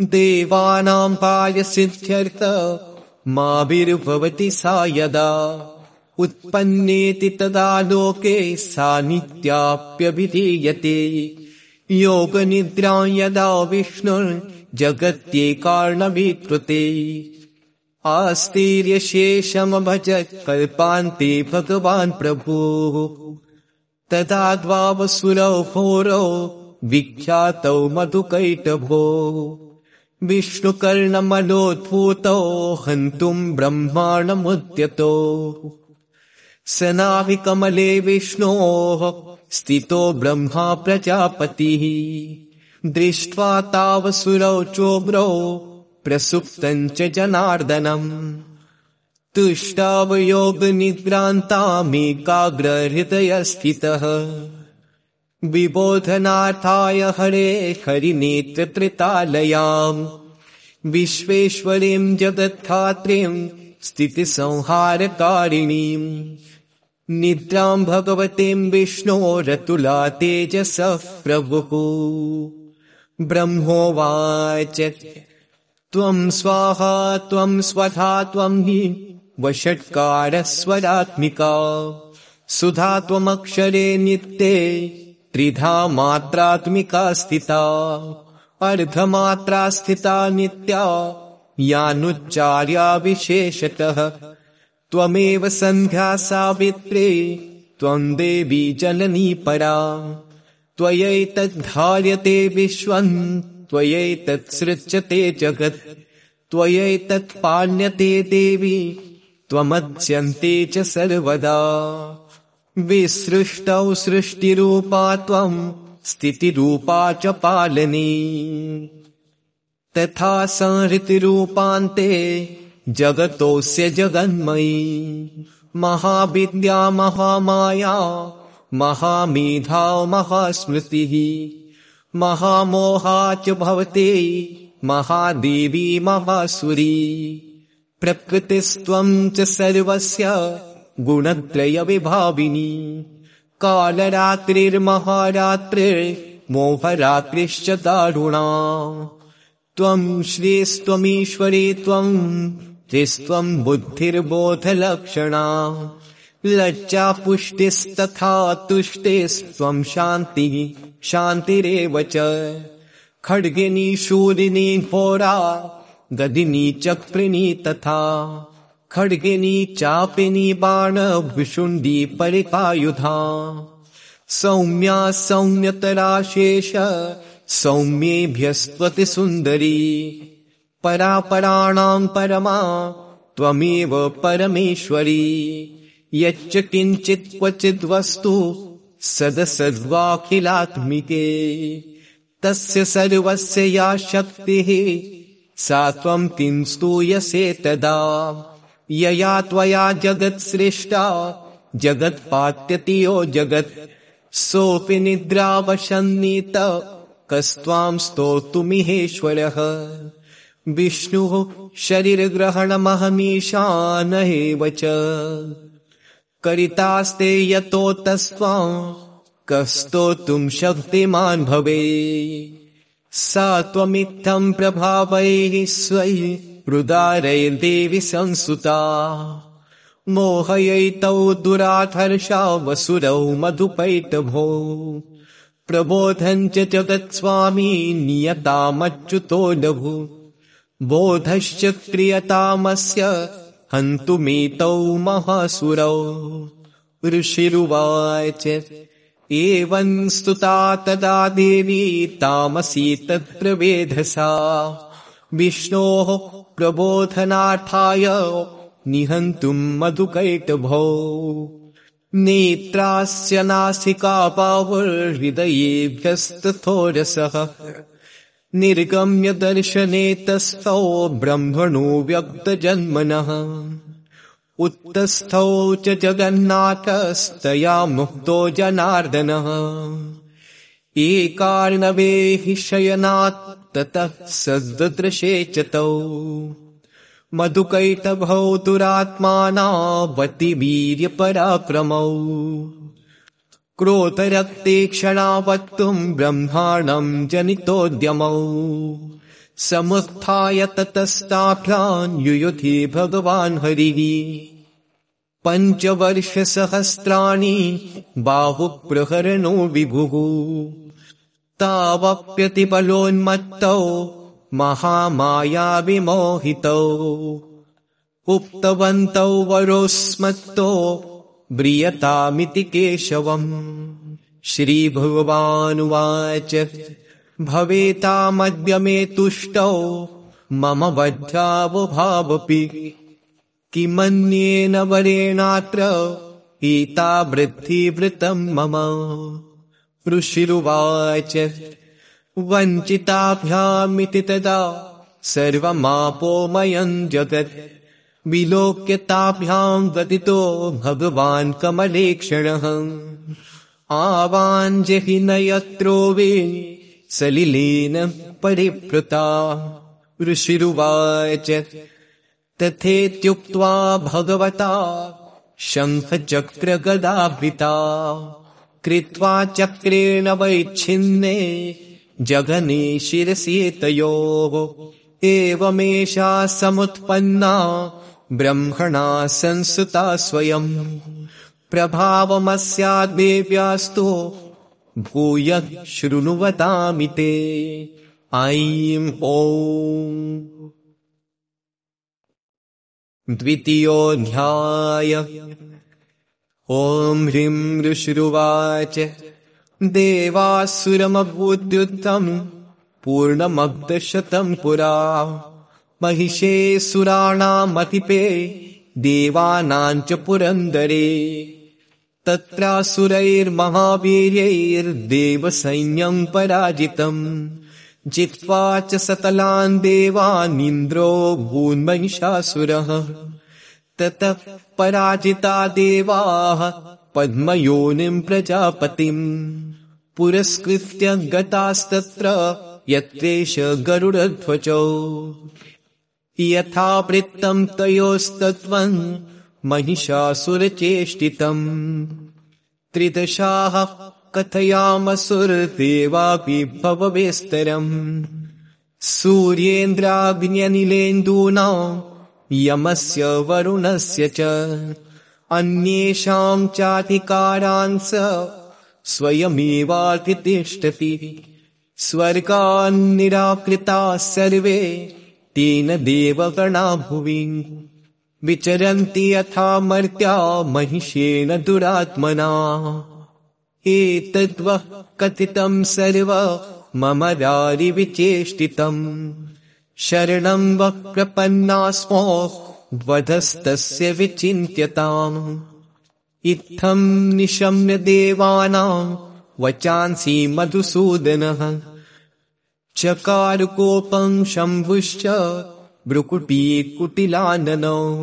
देवानाम् पायसिद्ध्यर्थ माभिर्भवति सा यदा। उत्पन्नेति तदा लोके सा नित्याप्यभिधीयते। योगनिद्रा यदा विष्णुर्जगत्येकार्णविकृते आस्तीर्यशेषमभज कल्पान्ते भगवान् प्रभुः। तदा द्वावसुरौ भोरौ विख्यातौ मधुकैटभो। विष्णुकर्णमनोद्भूतौ हन्तुम् ब्रह्माणमुद्यतो। सनाभिकमले विष्णोः स्थितो ब्रह्मा प्रजापतिः। दृष्ट्वा तावसुरौ चोब्रौ प्रसुप्तम् च जनार्दनम् तुष्टावयोगनिद्रान्तामेकाग्रहृदयस्थितः। विबोधनार्थाय हरे हरिनेत्रत्रितालयाम्। विश्वेश्वरीम् जगत्थात्रीम् स्थितिसंहारकारिणीम्। निद्राम् भगवतीम् विष्णोरतुला तेजसः प्रभुः। ब्रह्मोवाच त्वम् स्वाहा त्वम् स्वधा त्वम् हि वषट्कारस्वरात्मिका। सुधा त्वमक्षरे नित्ये त्रिधा मात्रात्मिका स्थिता। अर्धमात्रा स्थिता नित्या यानुच्चार्या विशेषतः त्वमेव सन्ध्या सावित्रे त्वम् देवी जननी परा। त्वयैतद्धार्यते विश्वम् त्वयैतत्सृज्यते जगत्। त्वयैतत्पाल्यते देवी। त्वमज्यन्ते च सर्वदा। विसृष्टौ सृष्टिरूपा त्वम् स्थितिरूपा च पालनी। तथा संहृतिरूपान्ते जगतोऽस्य जगन्मयी। महाविद्या महामाया महामेधा महास्मृतिः महामोहा च भवते महादेवी महासुरी। प्रकृतिस्त्वम् च सर्वस्य गुणत्रयविभाविनी। कालरात्रिर्महारात्रिर्मोहरात्रिश्च दारुणा। त्वम् श्रीस्त्वमीश्वरे त्वम् त्रिस्त्वम् बुद्धिर्बोधलक्षणा। लज्जा पुष्टिस्तथा तुष्टिस्त्वम् शान्तिः शान्तिरेव च। खड्गिनी शूरिणी होरा गदिनी चक्रिणी तथा खड्गिनी चापिनी बाणभुषुण्डी परिकायुधा सौम्या सौम्यतराशेष सौम्येभ्यस्त्वति सुन्दरी। परापराणाम् परमा त्वमेव परमेश्वरी। यच्च किञ्चित् क्वचिद्वस्तु सदसद्वाखिलात्मिके। तस्य सर्वस्य या शक्तिः सा त्वम् किम् स्तूयसे तदा। यया त्वया जगत्सृष्टा जगत्पात्यतियो जगत् सोऽपि निद्रावशन्नीत कस्त्वाम् स्तोतुमिहेश्वरः। विष्णुः शरीरग्रहणमहमीशान एव च करितास्ते यतोतस्त्वाम् कस्तोतुम् शक्तिमान् भवे सा त्वमित्थम् प्रभावैः स्वै रुदारैर्देवि संसुता मोहयैतौ दुराधर्षा वसुरौ मधुपैटभो। प्रबोधम् च जगत्स्वामी नियतामच्युतो लघु। बोधश्च क्रियतामस्य हन्तुमेतौ महासुरौ। ऋषिरुवाच एवम् स्तुता तदा देवी तामसी तत्र वेधसा। विष्णोः प्रबोधनार्थाय निहन्तुम् मधुकैटभौ। नेत्रास्य नासिका पावुर्हृदयेभ्यस्तथोरसः निर्गम्य दर्शने तस्थौ ब्रह्मणो व्यक्तजन्मनः उत्तस्थौ च जगन्नाथस्तया मुक्तो जनार्दनः। एकार्णवे हि शयनात् ततः सद्दृशे च तौ। मधुकैटभौ दुरात्मानावतिवीर्यपराक्रमौ क्रोधरक्ते क्षणावक्तुम् ब्रह्माणम् जनितोद्यमौ। समुत्थाय ततस्ताभ्याम् युयुधि भगवान् हरिः। पञ्चवर्षसहस्राणि बाहुप्रहरणो विभुः। तावप्यतिबलोन्मत्तौ महामायाविमोहितौ। उक्तवन्तौ वरोस्मत्तो ब्रियतामिति केशवम्। श्रीभगवानुवाच भवेतामद्य मे तुष्टौ मम वध्यावभावपि किमन्येन वरेणात्र एतावृद्धिवृतम् मम। ऋषिरुवाच वञ्चिताभ्यामिति तदा सर्वमापोमयम् जगत् विलोक्यताभ्याम् गदितो भगवान् कमलेक्षणः। आवाञ्जहि न यत्रोवे सलिलेन परिवृता। ऋषिरुवाच तथेत्युक्त्वा भगवता शङ्खचक्रगदावृता कृत्वा चक्रेण वैच्छिन्ने जघने शिरसेतयोः एवमेषा समुत्पन्ना ब्रह्मणा संसुता स्वयम् प्रभावमस्याद्देव्यास्तु भूय शृणुवतामि ते। ओम्। द्वितीयोऽध्याय। ॐ ह्रीं ऋषिरुवाच। देवासुरमभूद्युद्धम् पूर्णमब्दशतम् पुरा महिषे सुराणामतिपे देवानाम् च पुरन्दरे। तत्रासुरैर्महावीर्यैर्देवसैन्यम् पराजितम्। जित्वा च सतलान् देवानिन्द्रो भून्महिषासुरः। ततः पराजिता देवाः पद्मयोनिम् प्रजापतिम्। पुरस्कृत्य गतास्तत्र यत्रेष गरुडध्वजौ यथा वृत्तम् तयोस्तत्त्वम् महिषासुरचेष्टितम्। त्रिदशाः कथयामसुरदेवापि भववेस्तरम्। सूर्येन्द्राग्न्यनिलेन्दूना यमस्य वरुणस्य च। अन्येषाम् चाधिकारान् स स्वयमेवातितिष्ठति। स्वर्गान्निराकृताः सर्वे तेन देवगणा भुवि। विचरन्ति यथा मर्त्या महिषेण दुरात्मना। एतद्वः कथितम् सर्व मम दारिविचेष्टितम् शरणम् वः प्रपन्नास्मो वधस्तस्य विचिन्त्यताम्। इत्थम् निशम्य देवानाम् वचांसि मधुसूदनः चकारुकोपम् शम्भुश्च भ्रुकुटी कुटिलाननौ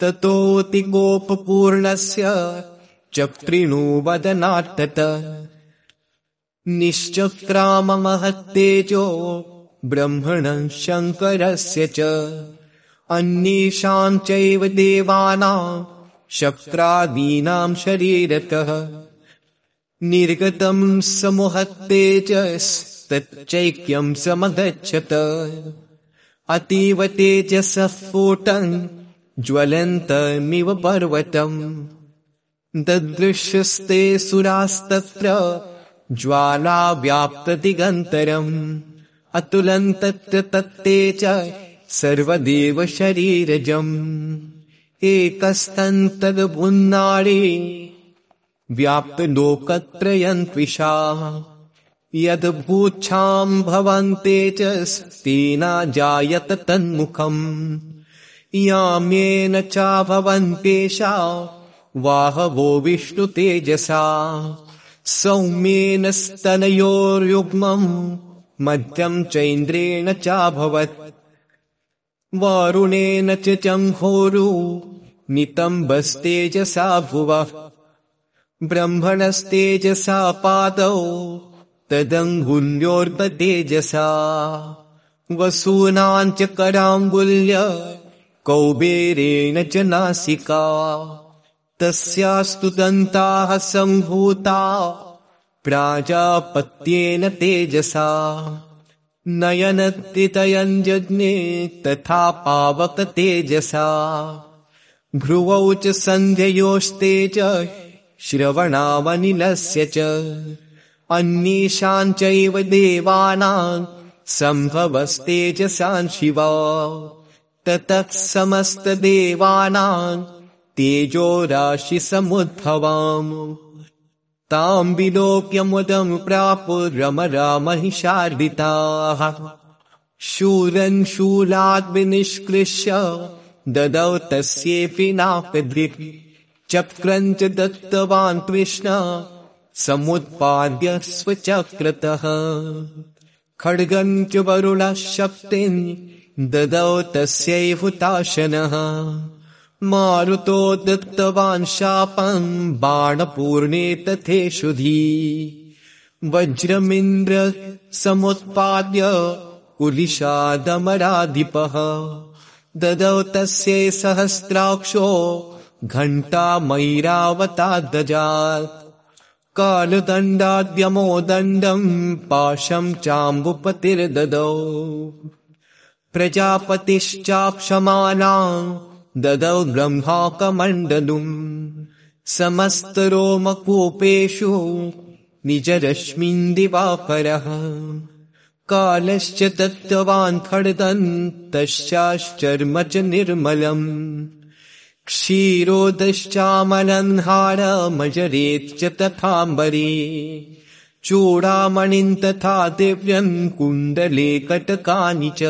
ततोऽतिकोपपूर्णस्य चक्रिणो वदनात्तत निश्चक्राममहत्तेजो ब्रह्मणः शङ्करस्य च। अन्येषाम् चैव देवानाम् शक्रादीनाम् शरीरतः। निर्गतम् समहत्तेजस्तच्चैक्यम् समगच्छत अतीव तेजसः स्फोटम् ज्वलन्तमिव पर्वतम्। ददृश्यस्ते सुरास्तत्र ज्वालाव्याप्तदिगन्तरम्। अतुलन्तत्र तत्ते च सर्वदेव शरीरजम्। एकस्तन्तद्भुन्नाडी व्याप्तलोकत्रयम् त्विषा यद्भूच्छाम् भवन्ते च स्तेना जायत तन्मुखम्। याम्येन चा भवन्तेषा वाहवो विष्णुतेजसा सौम्येन स्तनयोर्युग्मम् मध्यम् चैन्द्रेण चाभवत् वारुणेन च चम्होरु नितम्बस्तेजसा भुवः। ब्रह्मणस्तेजसा पादौ तदङ्गुल्योर्बतेजसा वसूनाम् च कराङ्गुल्य कौबेरेण च नासिका। तस्यास्तु दन्ताः सम्भूता प्राजापत्येन तेजसा। नयनतितयञ्जज्ञे तथा पावक तेजसा भ्रुवौ च सन्ध्ययोस्तेज श्रवणावनिलस्य च अन्येषाम् चैव देवानाम् सम्भवस्तेजसान् शिवा। ततः समस्तदेवानाम् तेजो राशिसमुद्भवाम् ताम् विलोक्यमुदम् प्रापुरमरामहिषार्दिताः शूरन् शूलाद्विनिष्कृष्य ददौ तस्येऽपि नापदृक् चक्रम् च दत्तवान् कृष्ण समुत्पाद्य स्वचक्रतः खड्गम् च वरुणः शक्तिम् ददौ तस्यै हुताशनः मारुतो दत्तवान् शापम् बाणपूर्णे तथेषुधी। वज्रमिन्द्र समुत्पाद्य कुलिशादमराधिपः। ददौ तस्यै सहस्राक्षो घण्टामैरावतादजात् कालदण्डाद्यमो दण्डम् पाशम् चाम्बुपतिर्ददौ। प्रजापतिश्चाक्षमानाम् ददौ ब्रह्माकमण्डलुम्। समस्तरोमकूपेषु निजरश्मिन् दिवाकरः कालश्च दत्तवान् खड्दन् तश्चाश्चर्म च निर्मलम् क्षीरोदश्चामलन्हारमजरेच्च तथाम्बरी चूडामणिम् तथा दिव्यम् कुण्डले कटकानि च।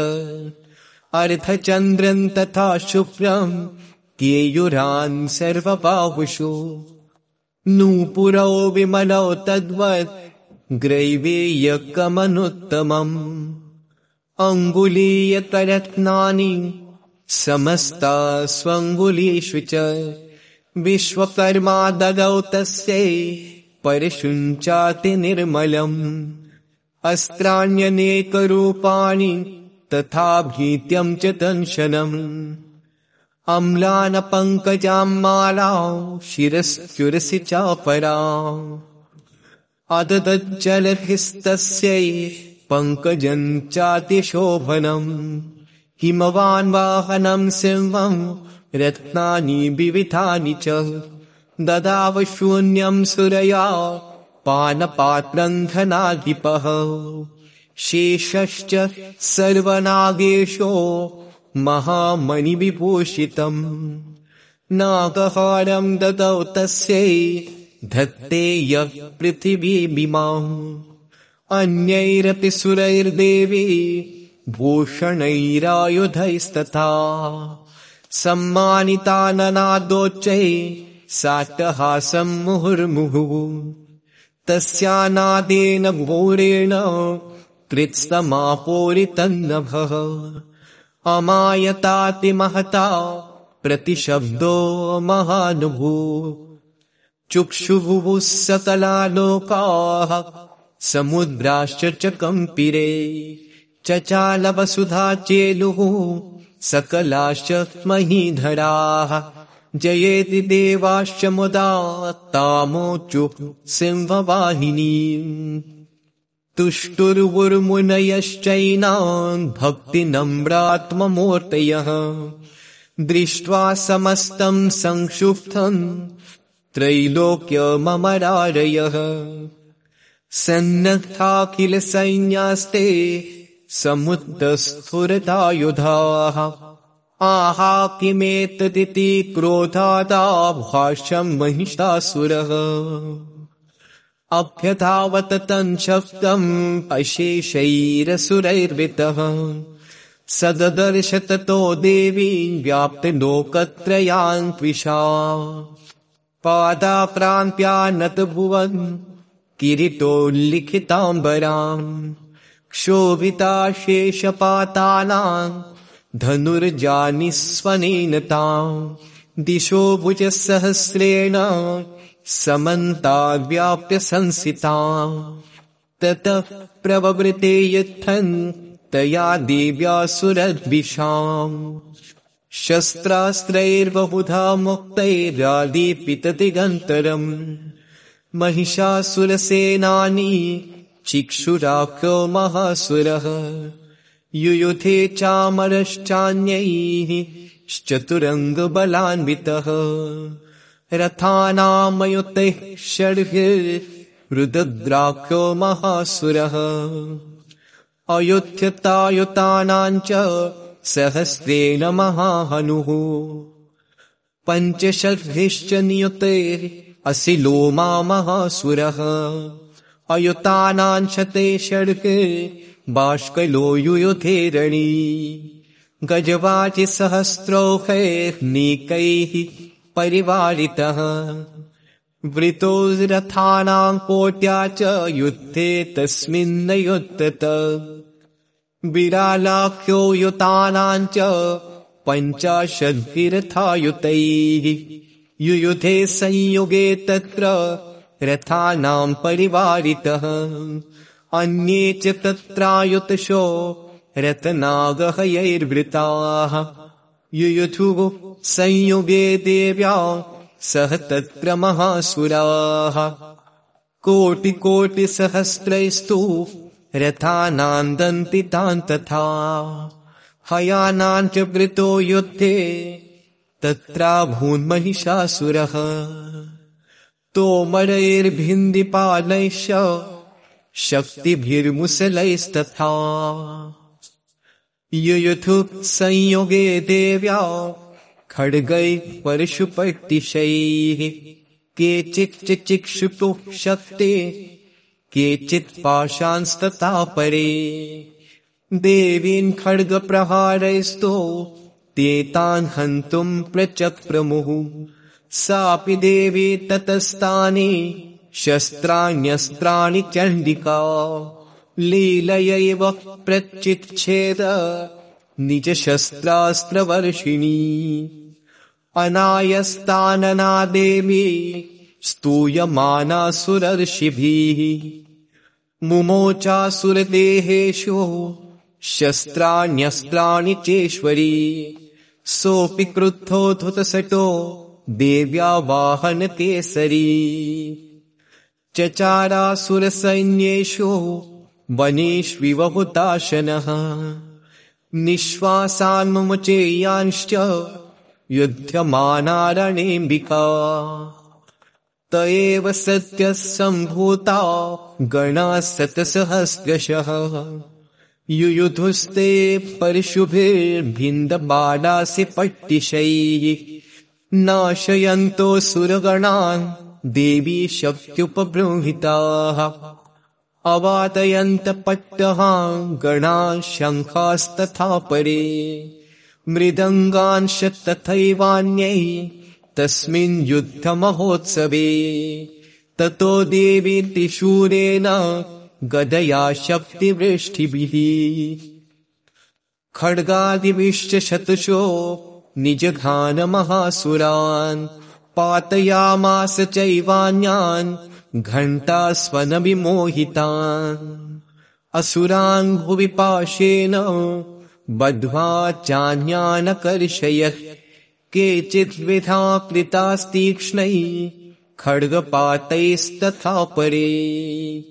अर्धचन्द्रम् तथा शुभ्रम् केयुरान् सर्वबाहुषु। नूपुरौ विमलौ तद्वत् ग्रैवेयकमनुत्तमम्। अङ्गुलीयकरत्नानि समस्ता स्वङ्गुलीषु च विश्वकर्मा ददौ तस्यै परशुञ्चाति निर्मलम् अस्त्राण्यनेकरूपाणि तथा भीत्यम् च दंशनम् अम्लानपङ्कजाम् माला शिरस्युरसि चापरा। अददज्जलभिस्तस्यै पङ्कजम् चातिशोभनम् हिमवान्वाहनम् सिंहम् रत्नानि विविधानि च। ददाव शून्यम् सुरया पानपात्रन्धनाधिपः। शेषश्च सर्वनागेशो महामणिविभूषितम्। नागहारम् ददौ तस्यै धत्ते यः पृथिवीमिमाम्। अन्यैरपि सुरैर्देवी भूषणैरायुधैस्तथा। सम्मानिताननादोच्चै साटहासम् मुहुर्मुहुः। तस्यानादेन घोरेण कृत्समापोरितन्नभः अमायतातिमहता प्रतिशब्दो महानुभू। चुक्षुभुः सकलालोकाः समुद्राश्च च कम्पिरे चचालवसुधा चेलुः सकलाश्च महीधराः जयेति देवाश्च मुदा तामोचु सिंहवाहिनी तुष्टुर्वुर्मुनयश्चैनान् भक्तिनम्रात्ममूर्तयः। दृष्ट्वा समस्तम् संक्षुब्धम् त्रैलोक्यममरारयः। सन्नद्धाखिलसैन्यास्ते समुद्रस्फुरदायुधाः आहा किमेतदिति क्रोधादा भाष्यम् महिषासुरः। अभ्यधावत तच्छब्दम् अशेषैरसुरैर्वितः सददर्श ततो देवी व्याप्तलोकत्रयान् त्विषा। पादाप्रान्त्यानत भुवन् किरीटोल्लिखिताम्बराम् क्षोभिता शेषपातानाम् धनुर्जानिस्वनेन ताम् दिशो भुजसहस्रेण समन्ताव्याप्य संसिता। ततः प्रववृते यत्थन् तया देव्यासुरद्विषाम्। शस्त्रास्त्रैर्बहुधा मुक्तैरादीपितदिगन्तरम् महिषासुरसेनानी चिक्षुराख्यो महासुरः युयुधे चामरश्चान्यैः चतुरङ्गबलान्वितः रथानामयुतैः षड्भिर्हृदद्राख्यो महासुरः अयुध्यतायुतानाम् च सहस्रेण महाहनुः। पञ्चषड्भिश्च नियुतैरसिलो मा महासुरः अयुतानाम् शते षड् बाष्कलो युयुधेरणी गजवाचिसहस्रौखैर्नीकैः परिवारितः। वृतो रथानाम् कोट्या च युद्धे तस्मिन्न युद्धत। विरालाख्यो युतानाम् च पञ्चाशद्भिरथायुतैः युयुधे संयुगे तत्र रथानाम् परिवारितः। अन्ये च तत्रायुतशो रत्नागहयैर्वृताः युयुधुः संयुगे देव्या सह तत्र महासुराः। कोटिकोटिसहस्रैस्तु रथानाम् दन्तितान् तथा। हयानाम् च वृतो युद्धे तत्राभून्महिषासुरः तोमरैर्भिन्दिपालैश्च शक्तिभिर्मुसलैस्तथा युयुथु संयोगे देव्या खड्गै परशुपटिशैः केचित् चिक्षुपुः शक्ते केचित् पाशांस्तथा परे। देवीन् खड्गप्रहारैस्तो ते तान् हन्तुम् प्रचक्रमुः सापि देवी ततस्तानि निजशस्त्रास्त्रवर्षिणी। अनायस्तानना देवी स्तूयमानासुरर्षिभिः। मुमोचासुरदेहेषु शस्त्राण्यस्त्राणि चेश्वरी। सोऽपि क्रुद्धोऽधुतसटो देव्या वाहनकेसरी चचारासुरसैन्येषु वनेष्विवहुताशनः। निःश्वासान्मचेयांश्च युध्यमानारणेऽम्बिका त एव सत्यः सम्भूता गणाः सतसहस्रशः युयुधुस्ते परशुभिर्भिन्दबालासि पट्टिशैः नाशयन्तो सुरगणान् देवी शक्त्युपबृंहिताः अवातयन्त गणाः शङ्खास्तथा परे मृदङ्गांश तथैवान्यै तस्मिन् युद्धमहोत्सवे। ततो देवी त्रिशूरेण गदया शक्तिवृष्टिभिः। खड्गादिभिश्च शतशो निजघानमहासुरान्। पातयामास चैवान्यान् घण्टास्वनविमोहितान्। असुराङ्घुविपाशेन बध्वा चान्यानकर्षयत् केचिद्विधा कृतास्तीक्ष्णैः खड्गपातैस्तथा परे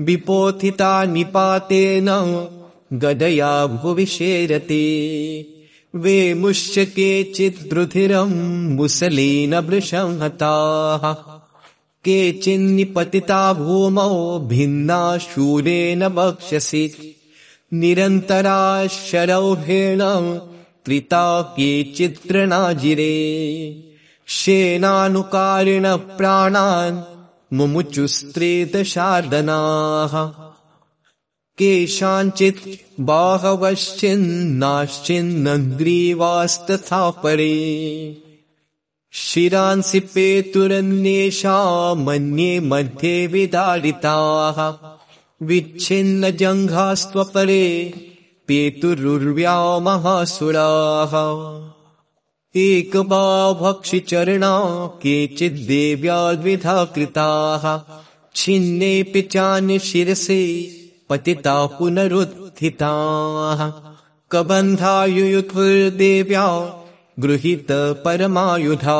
विपोथिता निपातेन गदया भुविशेरते वेमुश्च केचिद्रुधिरम् मुसलेन वृषंहताः केचिन्निपतिता भूमौ भिन्ना शूरेण वक्षसि। निरन्तरा शरौभेण कृता केचित्तृणाजिरे शेनानुकारिण प्राणान् मुमुचुस्त्रेदशार्दनाः केषाञ्चित् बाहवश्चिन्नाश्चिन्नग्रीवास्तथा परे शिरांसि पेतुरन्येषा मन्ये मध्ये विदारिताः। विच्छिन्नजङ्घास्त्वपरे पेतुरुर्व्यामहासुराः। एकवा भक्षिचरणा केचिद्देव्याद्विधा कृताः छिन्नेऽपि चान्यशिरसे पतिता पुनरुत्थिताः। कबन्धायुयुधुर्देव्या गृहीत परमायुधा।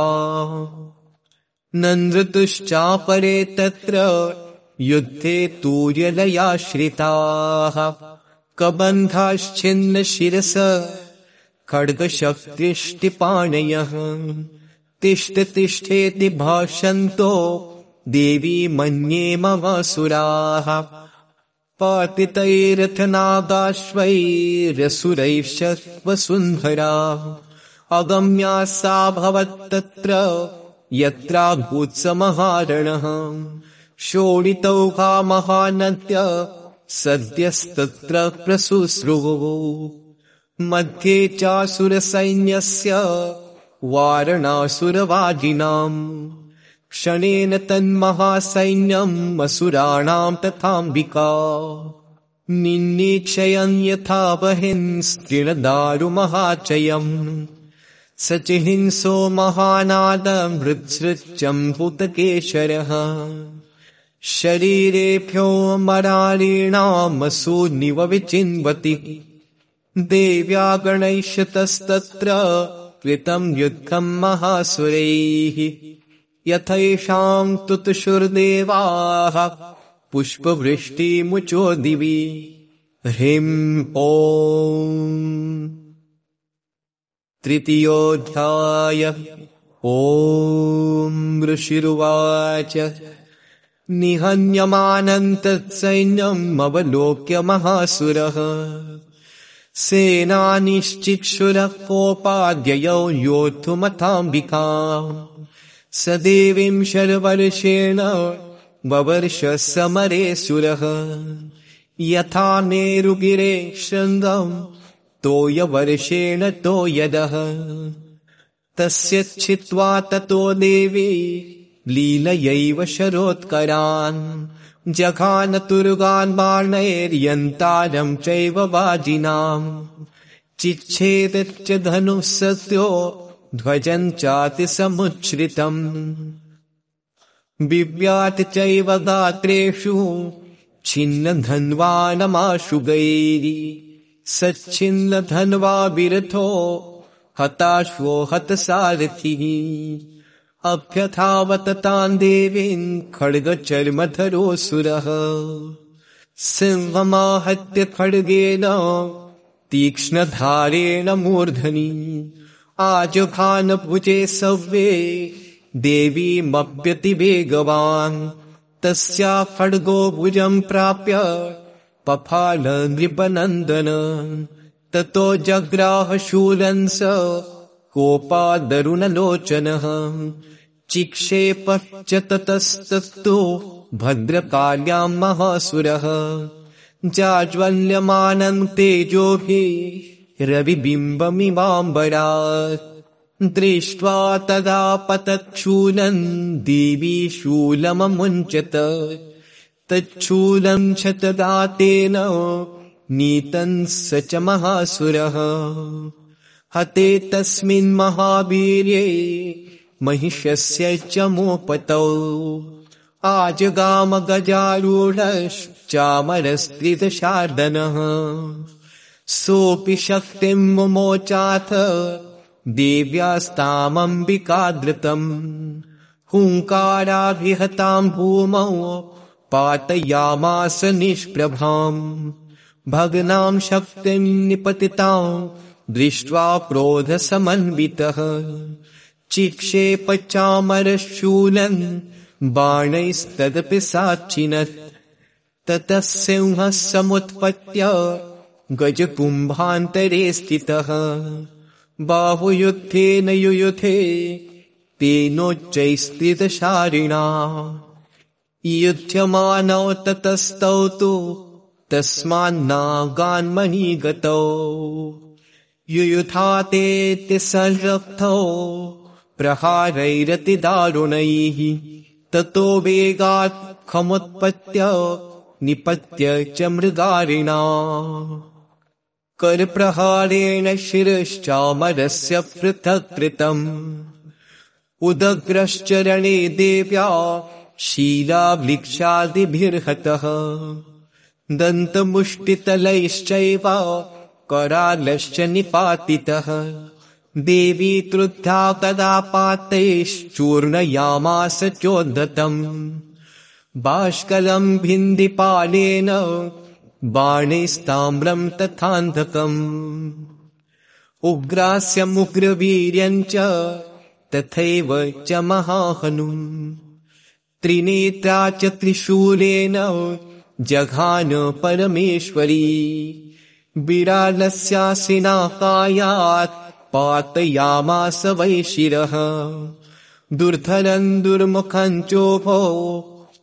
नन्दृतुश्चापरे तत्र युद्धे तूर्यलयाश्रिताः। कबन्धाश्चिन्नशिरस खड्गशक्तिष्टिपाणयः। तिष्ठ तिष्ठेति भाषन्तो देवी मन्ये मम सुराः पातितैरथनादाश्वैरसुरैश्वसुन्धरा अगम्या सा भवत्तत्र यत्राभूत्समहारणः। शोणितौघा महानद्य सद्यस्तत्र प्रसुश्रुवो मध्ये चासुरसैन्यस्य वारणासुरवाजिनाम् क्षणेन तन्महासैन्यम् असुराणाम् तथाम्बिका। निन्नीक्षयन् यथा बहिंस्त्रिणदारुमहाचयम् स चिहिंसो महानादमृत्सृत्यम्भूतकेशरः शरीरेभ्यो मरारीणामसूनिव विचिन्वति। देव्या गणैष्यतस्तत्र कृतम् युद्धम् महासुरैः यथैषाम् तुतुषुर्देवाः पुष्पवृष्टिमुचो दिवि ह्रीम् ओ तृतीयोऽध्याय। ॐ ऋषिरुवाच। निहन्यमानन्तत्सैन्यम् अवलोक्य महासुरः सेनानिश्चिक्षुरः कोपाद्ययौ योद्धुमथाम्बिका स देवीम् शर्वर्षेण ववर्ष समरे सुरः। यथा मेरुगिरे शृङ्गम् तोयवर्षेण तोयदः तस्य छित्त्वा ततो देवी लीलयैव शरोत्करान्। जघानतुर्गान् बाणैर्यन्तारम् चैव वाजिनाम्। चिच्छेदच्च धनुः सत्यो ध्वजम् चातिसमुच्छ्रितम् बिव्यात् चैव गात्रेषु गैरि सच्छिन्नधन्वा विरथो हताश्वो हतसारथिः। अभ्यथावत तान् देवीन् खड्गचर्मधरोऽसुरः सिंहमाहत्य खड्गेन तीक्ष्णधारेण मूर्धनि आजुभानभुजे सव्ये देवीमप्यतिवेगवान् तस्या खड्गो भुजम् प्राप्य पफाल नृपनन्दन। ततो जग्राह शूलन्स कोपादरुणलोचनः। चिक्षेपश्च ततस्तस्तु भद्रकाल्याम् महासुरः। जाज्वल्यमानम् तेजोभिः रविबिम्बमिवाम्बरात् दृष्ट्वा तदा पतच्छूलम् देवी शूलममुञ्चत। तच्छूलम् च तदा तेन नीतम् स च महासुरः। हते तस्मिन् महावीर्ये महिषस्य च मोपतौ। आजगामगजारूढश्चामरस्त्रिदशार्दनः सोऽपि शक्तिम् मुमोचाथ देव्यास्तामम्बिकादृतम्। हुङ्काराभिहताम् भूमौ पातयामास निष्प्रभाम्। भग्नाम् शक्तिम् निपतिताम् दृष्ट्वा क्रोधसमन्वितः। चिक्षेपचामरशूलन् बाणैस्तदपि साक्षिणत्। ततः सिंहः समुत्पत्य गजकुम्भान्तरे स्थितः। बाहुयुद्धेन युयुथे तेनोच्चैस्त्रितशारिणा युध्यमानौ ततस्तौ तु तस्मान्नागान्मणि गतौ युयुथा ते संरक्तौ प्रहारैरतिदारुणैः ततो वेगात् खमुत्पत्य निपत्य च मृगारिणा करप्रहारेण शिरश्चामरस्य पृथक् कृतम् उदग्रश्चरणे देव्या शीलावृक्षादिभिर्हतः। दन्तमुष्टितलैश्चैव करालश्च निपातितः। देवी क्रुद्धा कदा पातैश्चूर्णयामास चोद्धतम् बाष्कलम् भिन्दिपालेन बाणैस्ताम्रम् तथान्धकम्। उग्रास्यमुग्रवीर्यम् च तथैव च महाहनुम्। त्रिनेत्रा च त्रिशूलेन जघान परमेश्वरी। विरालस्यासिनाकायात् पातयामास वै शिरः दुर्धरम् दुर्मुखम् चोभो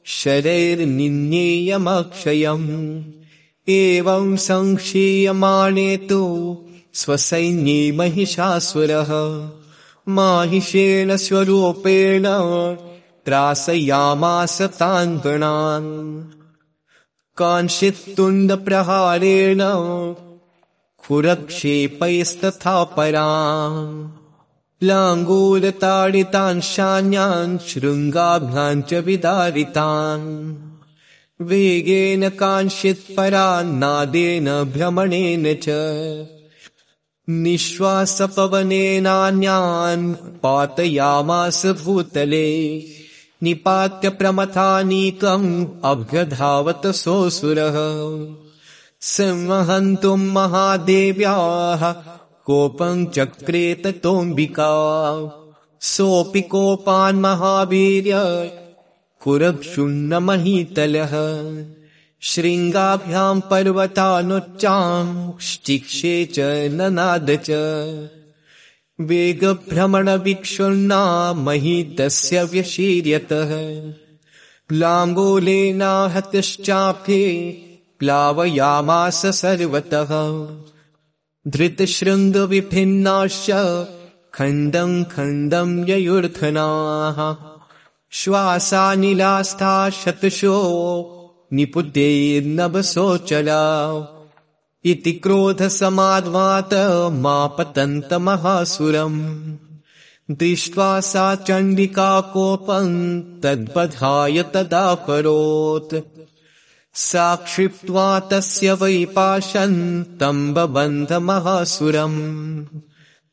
शरैर्निन्येयमक्षयम् एवम् संक्षीयमाणे तु स्वसैन्ये महिषासुरः। माहिषेण स्वरूपेण त्रासयामास ताङ्गणान्। काञ्चित्तुण्डप्रहारेण खुरक्षेपैस्तथा परा लाङ्गूलताडितान् शान्यान् शृङ्गाभ्याम् च विदारितान् वेगेन काञ्चित्परान्नादेन भ्रमणेन च निःश्वासपवनेनान्यान् पातयामास भूतले निपात्य प्रमथानीकम् अभ्यधावत सोऽसुरः संवहन्तुम् महादेव्याः कोपम् चक्रे ततोऽम्बिका सोऽपि कोपान् महावीर्य कुरक्षुण्णमहीतलः शृङ्गाभ्याम् पर्वतानुच्चाम् चिक्षे च ननाद च। वेगभ्रमणविक्षुण्णा महीतस्य व्यशीर्यतः। लाङ्गूलेनाहतश्चाप्ये प्लावयामास सर्वतः। धृतशृङ्गविभिन्नाश्च खण्डम् खण्डम् ययुर्थनाः श्वासानिलास्था शतशो निपुतेर्नभसोचला इति क्रोधसमाद्वात मा पतन्तमहासुरम् दृष्ट्वा सा चण्डिका कोपम् तद्बधाय तदा करोत् सा क्षिप्त्वा तस्य वै पाशन्तम्बबन्धमहासुरम्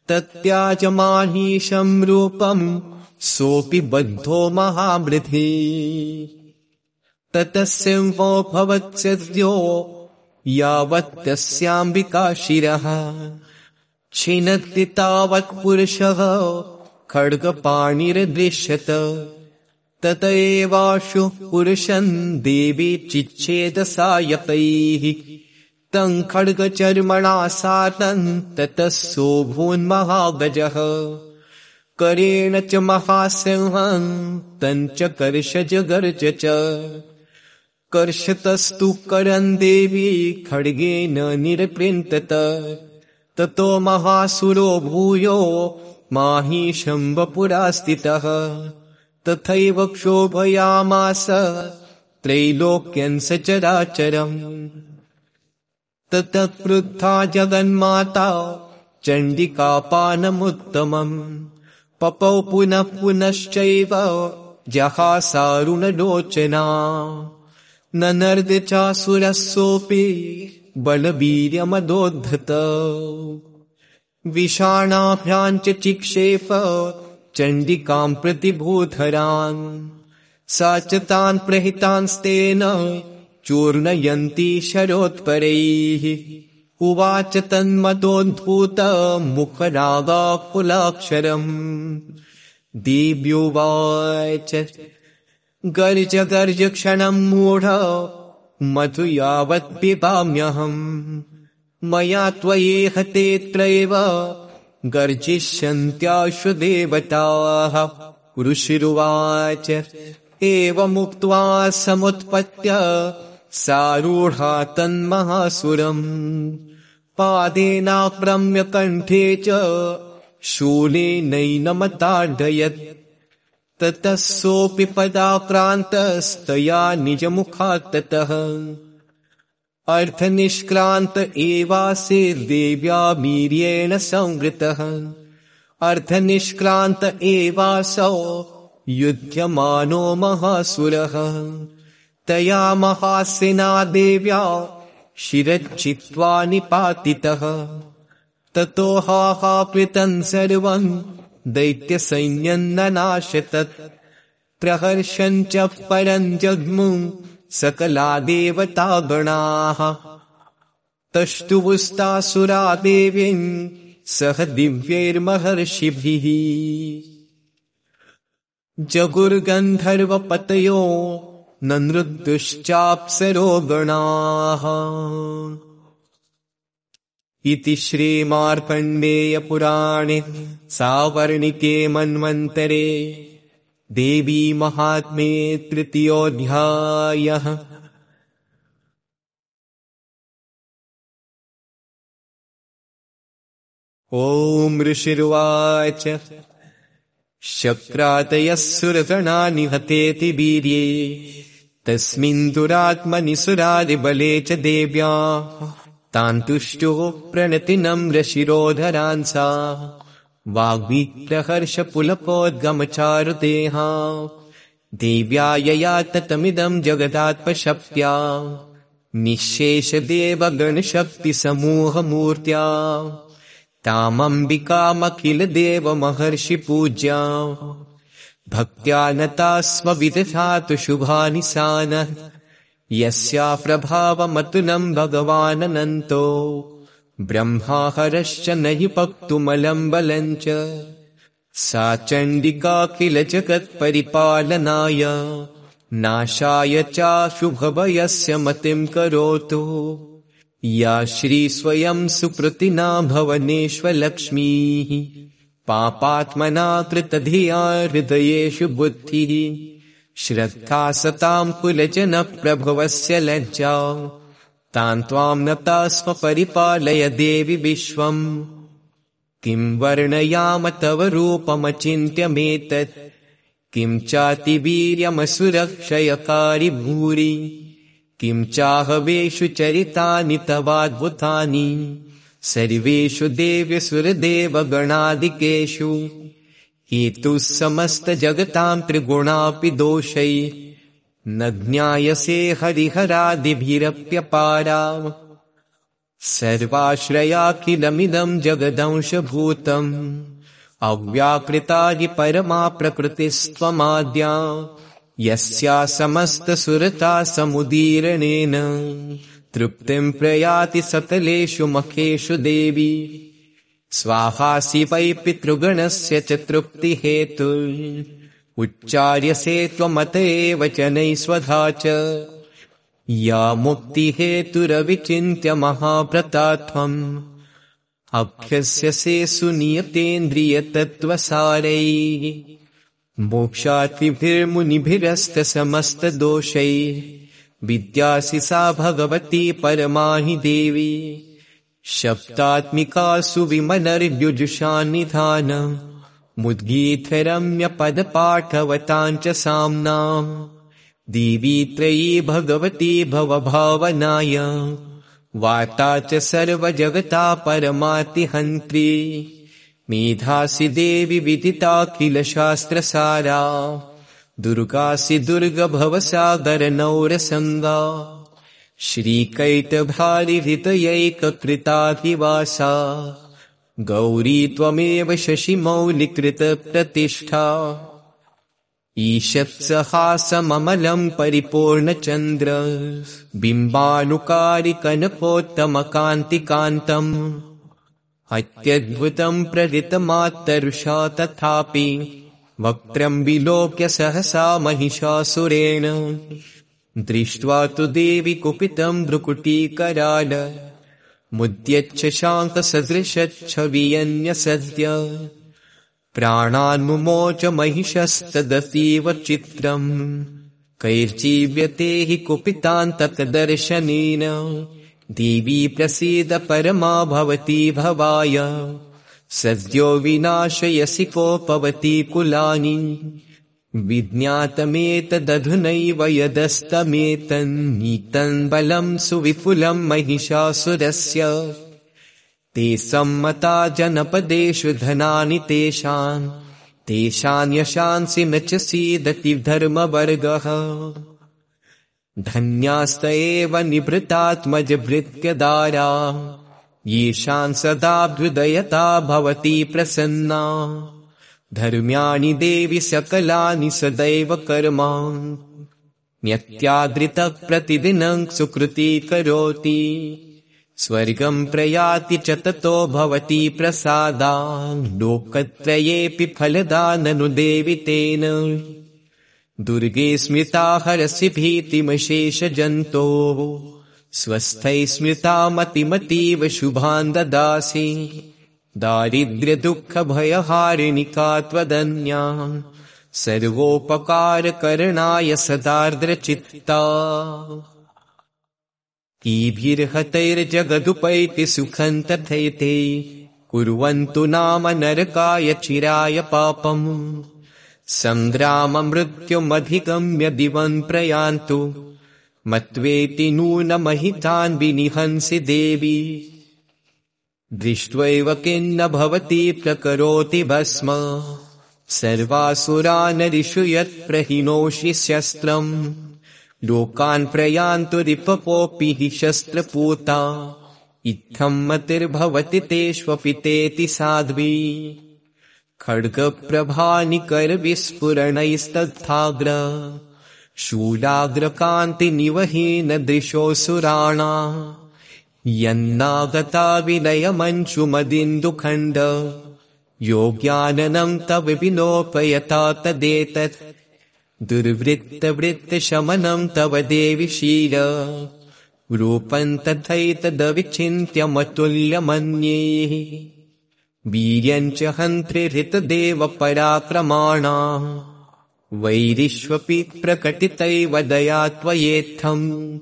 तत्याजमाहीशम् रूपम् सोऽपि बद्धो महामृधि। ततस्य भवत्सद्यो यावत्तस्याम्बिका शिरः। छिनत्ति तावत् पुरुषः खड्गपाणिर्दृश्यत। तत एवाशु पुरुषम् देवी चिच्छेदसायकैः। तम् खड्गचर्मणा सातम् ततः सोऽभून्महागजः करेण च महासिंहम् तम् च कर्षज गर्ज च। कर्षतस्तु करन् देवी खड्गेन निरप्रिन्तत ततो महासुरो भूयो माहीशम्बपुरा स्थितः तथैव क्षोभयामास त्रैलोक्यम् सचराचरम्। ततः जगन्माता चण्डिकापानमुत्तमम् पपौ पुनः पुनश्चैव जहासारुणलोचना। न नर्द चासुरः सोऽपि च चिक्षेप चण्डिकाम् प्रतिभूधरान्। सा च तान् प्रहितांस्तेन चूर्णयन्ती शरोत्परैः उवाच तन्मतोद्भूत मुखरागाकुलाक्षरम् दिव्युवाच गर्ज गर्ज क्षणम् मूढ मधु यावत् पिबाम्यहम्। मया त्वयेहतेऽत्रैव गर्जिष्यन्त्याशु देवताः। ऋषिरुवाच एवमुक्त्वा समुत्पत्य सारूढा तन्महासुरम् पादेनाक्रम्य कण्ठे च शूलेनैनमताडयत् ततः सोऽपि पदाक्रान्तस्तया निजमुखात् ततः अर्थनिष्क्रान्त एवासेर्देव्या वीर्येण संवृतः। अर्थनिष्क्रान्त एवासौ युध्यमानो महासुरः। तया महासिना देव्या शिरच्चित्वा निपातितः ततो हाहाकृतम् सर्वम् दैत्यसैन्यम् न प्रहर्षम् च परम् जग्मु सकला देवतागणाः तष्टुवुस्तासुरा देवीम् सह दिव्यैर्महर्षिभिः। जगुर्गन्धर्वपतयो नृदुश्चाप्सरो गणाः इति श्रीमार्कण्डेयपुराणे सावर्णिके मन्वन्तरे देवी महात्मे तृतीयोऽध्यायः। ऋषिरुवाच। शक्रातयः सुरतणानि हतेति वीर्ये तस्मिन् दुरात्मनि सुरादिबले च देव्या। तान् तुष्टुः प्रणतिनम् सा। वाग्विप्रहर्षपुलपोद्गमचारुदेहा देव्या यया ततमिदम् जगदात्मशक्त्या। निःशेषदेवगणशक्तिसमूहमूर्त्या। तामम्बिकामखिलदेवमहर्षिपूज्या भक्त्या नता स्वविदधातु शुभानि सा नः यस्या प्रभावमतुलम् भगवाननन्तो। ब्रह्माहरश्च न हि पक्तुमलम् सा चण्डिका किल जगत्परिपालनाय नाशाय चाशुभवयस्य मतिम् करोतु। या श्रीस्वयम् सुकृतिना भवनेष्वलक्ष्मीः पापात्मना कृतधिया हृदयेषु बुद्धिः। श्रद्धा सताम् कुलजनप्रभुवस्य लज्जा। तान् त्वाम् नता स्व परिपालय देवि विश्वम्। किम् वर्णयाम तव रूपमचिन्त्यमेतत् किम् चातिवीर्यमसुरक्षयकारि भूरि। किं चाहवेषु चरितानि तवाद्भुतानि सर्वेषु देव्यसुरदेवगणादिकेषु हेतुः समस्तजगतां त्रिगुणापि दोषै न ज्ञायसे हरिहरादिभिरप्यपारा सर्वाश्रयाखिलमिदम् जगदंशभूतम् अव्याकृतादि परमा प्रकृतिस्त्वमाद्या यस्या समस्तसुरता समुदीरणेन तृप्तिम् प्रयाति सतलेषु मखेषु देवी। स्वाहासि वै पितृगणस्य च तृप्तिहेतु उच्चार्यसे त्वमत एव च नैस्वधा च। या मुक्तिहेतुरविचिन्त्य महाव्रतात्वम् अभ्यस्यसे सुनियतेन्द्रियतत्त्वसारैः। मोक्षातिभिर्मुनिभिरस्तसमस्तदोषैः विद्यासि सा भगवती परमा हि देवी शब्दात्मिकासु विमनर्युजुषान्निधान मुद्गीतरम्यपदपाठवताञ्च साम्नाम् देवी त्रयी भगवती भवभावनाय। वार्ता च सर्वजगता परमातिहन्त्री। मेधासि देवि विदिताखिलशास्त्रसारा दुर्गासि दुर्गभवसागरनौरसङ्गा श्रीकैतभारिहृतयैककृताधिवासा गौरी त्वमेव शशिमौलिकृतप्रतिष्ठा। ईषत्सहासममलम् परिपूर्णचन्द्र। बिम्बानुकारिकनकोत्तमकान्तिकान्तम् अत्यद्भुतम् प्रहृतमात्तरुषा तथापि वक्त्रम् विलोक्य सहसा महिषासुरेण दृष्ट्वा तु देवि कुपितम् भ्रुकुटीकराल। मुद्यच्छ शाङ्कसदृशच्छवियन्यसद्य प्राणान्मुमोच महिषस्तदतीव चित्रम्। कैर्जीव्यते हि कुपितान्तकदर्शनेन देवी प्रसीद परमा भवती भवाय सद्यो विनाशयसि कोपवती कुलानि। विज्ञातमेतदधुनैव यदस्तमेतन्नीतन् बलम् सुविपुलम् महिषासुरस्य। ते सम्मता जनपदेषु धनानि तेषाम् तेषान्यशांसि न च सीदति धर्मवर्गः धन्यास्त एव निभृतात्मजभृत्यदारा येषाम् सदाभ्युदयता भवति प्रसन्ना। धर्म्याणि देवि सकलानि सदैव कर्मा। न्यत्यादृतप्रतिदिनम् सुकृती करोति। स्वर्गम् प्रयाति च ततो भवति प्रसादा लोकत्रयेऽपि फलदा ननु देवि तेन। दुर्गे स्मृता हरसि भीतिमशेषजन्तो स्वस्थै स्मृता मतिमतीव शुभान् ददासि। दारिद्र्यदुःखभयहारिणिका त्वदन्या सर्वोपकारकरणाय सदार्द्रचित्ता। ईभिर्हतैर्जगदुपैति सुखम् तथैते। कुर्वन्तु नाम नरकाय चिराय पापम्। सङ्ग्राममृत्युमधिगम्य दिवम् प्रयान्तु मत्वेति नूनमहितान् विनिहंसि देवी। दृष्ट्वैव किन्न भवती प्रकरोति भस्म। सर्वासुरानरिषु यत्प्रहिनोषि शस्त्रम्। लोकान् प्रयान्तु रिपपोऽपि हि शस्त्रपूता। इत्थम् मतिर्भवति तेष्वपि तेति साध्वी। खड्गप्रभानिकरविस्फुरणैस्तथाग्र शूलाग्रकान्तिनिवहेन दृशोऽसुराणा यन्नागता विलयमञ्चुमदिन्दुखण्ड योग्याननम् तव विलोपयता तदेतत् दुर्वृत्तवृत्तशमनम् तव देवि शील। रूपम् तथैतदविचिन्त्यमतुल्यमन्ये। वीर्यम् च हन्त्रिहृतदेव पराक्रमाणा वैरिष्वपि प्रकटितैव दया त्वयेत्थम्।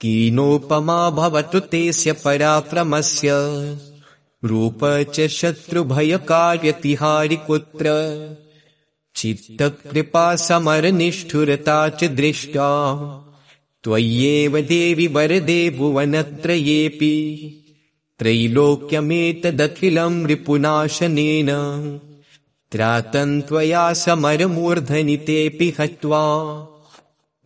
कीनोपमा भवतु तेस्य पराक्रमस्य। रूप च शत्रुभयकार्यतिहारिपुत्र चित्तकृपा समरनिष्ठुरता च दृष्टा। त्वय्येव देवि वरदे भुवनत्रयेऽपि त्रैलोक्यमेतदखिलम् रिपुनाशनेन त्रातन् त्वया समरमूर्धनि तेऽपि हत्वा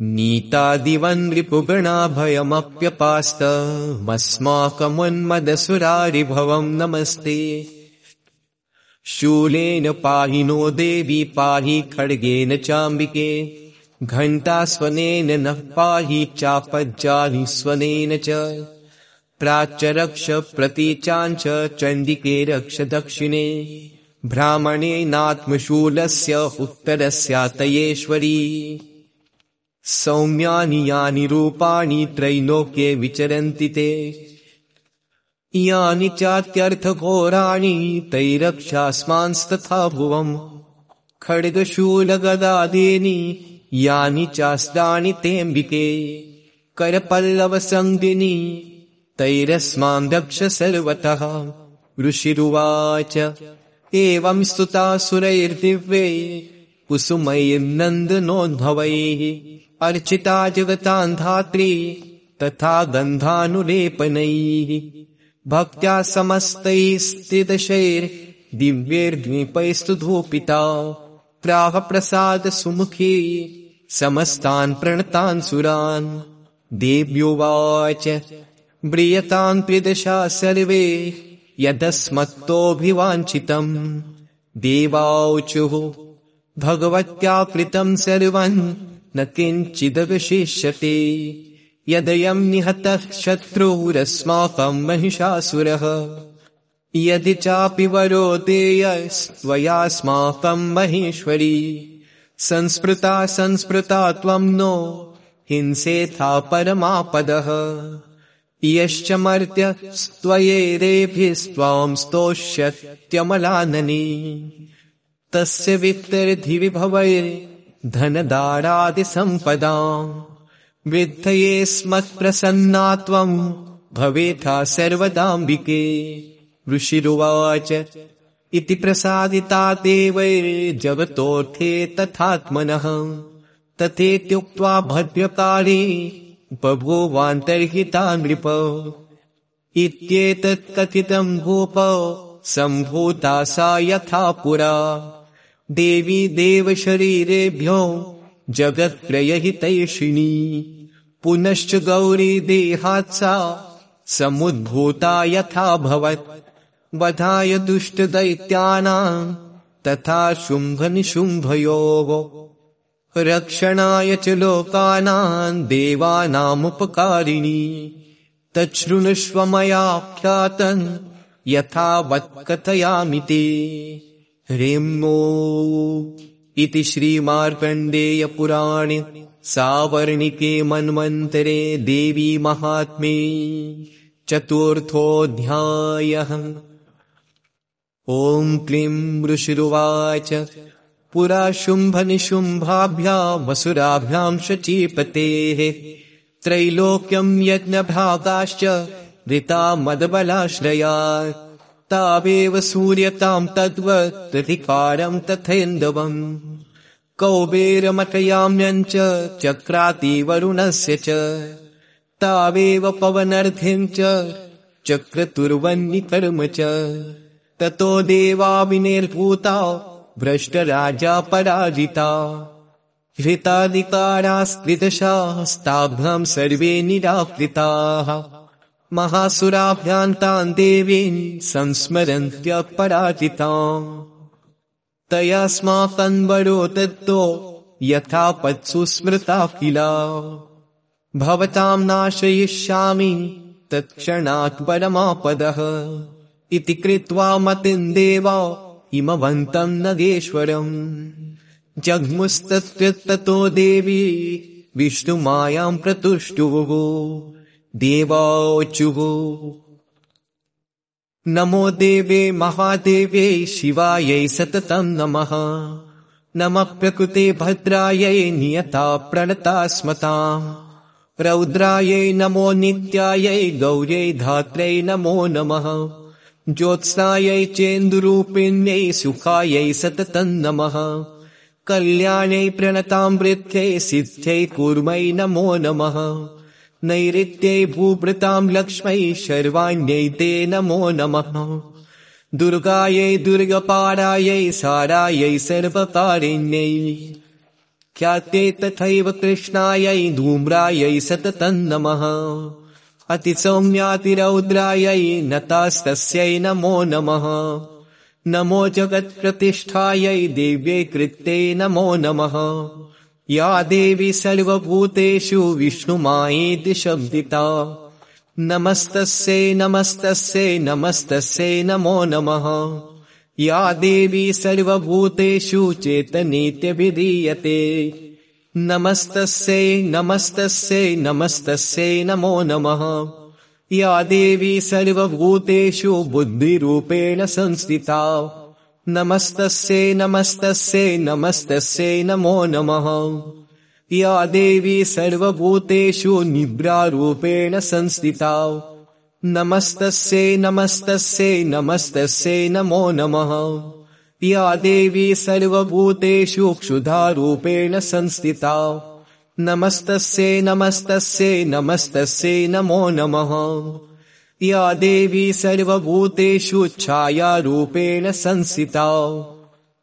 नीतादिवन् रिपुगणाभयमप्यपास्तमस्माकमुन्मदसुरारिभवम् नमस्ते। शूलेन पाहि नो देवी पाहि खड्गेन चाम्बिके घण्टास्वनेन नः पाहि चापज्जानि स्वनेन च। प्राच्च रक्ष प्रतीचाञ्च चण्डिके रक्ष दक्षिणे ब्राह्मणेनात्मशूलस्य उत्तरस्यातयेश्वरी सौम्यानि यानि रूपाणि त्रैलोक्ये विचरन्ति ते। यानि चात्यर्थघोराणि तैरक्षास्मांस्तथा भुवम् खड्गशूलगदादीनि यानि चास्तानि तेऽम्बिके करपल्लवसङ्गिनी तैरस्मान् दक्ष सर्वतः। ऋषिरुवाच एवं स्तुतासुरैर्दिव्ये कुसुमैर्नन्दनोद्भवैः अर्चिता जगतान् धात्री तथा गन्धानुलेपनैः भक्त्या समस्तैस्त्रिदशैर्दिव्यैर्द्वीपैस्तु धूपिता प्राहप्रसादसुमुखी समस्तान् प्रणतान् सुरान्। देव्योवाच म्रियताम् त्रिदशा सर्वे यदस्मत्तोऽभिवाञ्छितम्। देवाचुः भगवत्या कृतम् सर्वम् न किञ्चिदवशिष्यते। यदयम् निहतः शत्रुरस्माकम् महिषासुरः। यदि चापि वरो देयस्त्वयास्माकम् महेश्वरी। संस्मृता संस्मृता त्वम् नो हिंसेथा परमापदः यश्च मर्त्यस्त्वयेरेभिस्त्वाम् स्तोष्यत्यमलाननी। तस्य वित्तर्धिविभवैर्धनदारादिसम्पदा वृद्धये स्मत्प्रसन्ना त्वम् भवेथा सर्वदाम्बिके। ऋषिरुवाच इति प्रसादिता देवैर्जगतोऽर्थे तथात्मनः। तथेत्युक्त्वा भद्रकाली बभूवान्तर्हिता नृप इत्येतत्कथितम् भूप सम्भूता सा यथा पुरा। देवी देवशरीरेभ्यो जगत्प्रयहितैषिणी। पुनश्च गौरी देहात् सा समुद्भूता यथा भवत्। वधाय दुष्टदैत्यानाम् तथा शुम्भनिशुम्भयोः रक्षणाय च लोकानाम् देवानामुपकारिणी। तच्छृणुष्व मया ख्यातम् यथावत्कथयामि ते। रेम्मो इति श्रीमार्कण्डेयपुराणे सावर्णिके मन्वन्तरे देवी महात्मे चतुर्थोऽध्यायः। ॐ क्लीं ऋषिरुवाच पुरा शुम्भनिशुम्भाभ्याम् वसुराभ्याम् शचीपतेः त्रैलोक्यम् यज्ञभागाश्च वृता मदबलाश्रया। तावेव सूर्यताम् तद्वत्प्रतिकारम् तथेन्दवम्। कौबेरमटयाम्यञ्च चक्रातिवरुणस्य च। तावेव पवनर्थिम् च चक्रतुर्वन्निकर्म च। ततो देवा विनिर्भूता भ्रष्टराजा पराजिता। हृताधिकारास्त्रिदशास्ताभ्याम् सर्वे निराकृताः। महासुराभ्यान्तान् देवीन् संस्मरन्त्यपराजिता तयास्माकन्वरो दत्तो यथा पत्सु स्मृता किला। भवताम् नाशयिष्यामि तत्क्षणात् परमापदः। इति कृत्वा मतिम् देवा इमवन्तम् नगेश्वरम् जग्मुस्तत्ततो देवी विष्णुमायाम् प्रतुष्टुः देवाचुः नमो देवे महादेवे शिवायै सततम् नमः नमः प्रकृते भद्रायै नियता प्रणता स्मता रौद्रायै नमो नित्यायै गौर्यै धात्रै नमो नमः ज्योत्स्नायै चेन्दुरूपिण्यै सुखायै सततम् नमः कल्याणे प्रणतां वृत्यै सिद्ध्यै कुर्मै नमो नमः। नैऋत्यै भूभृतां लक्ष्मै शर्वाण्यै ते नमो नमः। दुर्गायै दुर्गपारायै सारायै सर्वकारिण्यै। ख्याते तथैव कृष्णायै धूम्रायै सततं नमः अतिसौम्यातिरौद्रायै नतास्तस्यै नमो नमः। नमो जगत्प्रतिष्ठायै देव्यै कृत्यै नमो नमः। या देवी सर्वभूतेषु विष्णुमायेति शब्दिता नमस्तस्यै नमस्तस्यै नमस्तस्यै नमो नमः। या देवी सर्वभूतेषु चेतनीत्यभिधीयते नमस्तस्यै नमस्तस्यै नमस्तस्यै नमो नमः। या देवी सर्वभूतेषु बुद्धिरूपेण संस्थिता। नमस्तस्यै नमस्तस्यै नमस्तस्यै नमो नमः। या देवी सर्वभूतेषु निद्रारूपेण संस्थिता। नमस्तस्यै नमस्तस्यै नमस्तस्यै नमो नमः या देवी सर्वभूतेषु क्षुधारूपेण संस्थिता। नमस्तस्यै नमस्तस्यै नमस्तस्यै नमो नमः। या देवी सर्वभूतेषु छायारूपेण संस्थिता।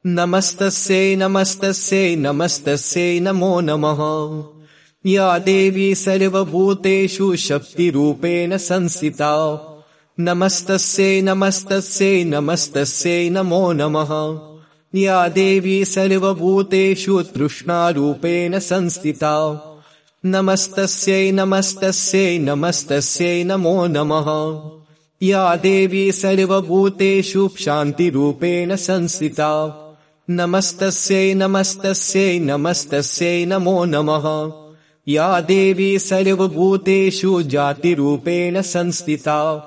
नमस्तस्यै नमस्तस्यै नमस्तस्यै नमो नमः। या देवी सर्वभूतेषु शक्तिरूपेण संस्थिता नमस्तस्यै नमस्तस्यै नमस्तस्यै नमो नमः। या देवी सर्वभूतेषु तृष्णारूपेण संस्थिता। नमस्तस्यै नमस्तस्यै नमस्तस्यै नमो नमः। या देवी सर्वभूतेषु शान्तिरूपेण संस्थिता। नमस्तस्यै नमस्तस्यै नमस्तस्यै नमो नमः। या देवी सर्वभूतेषु जातिरूपेण संस्थिता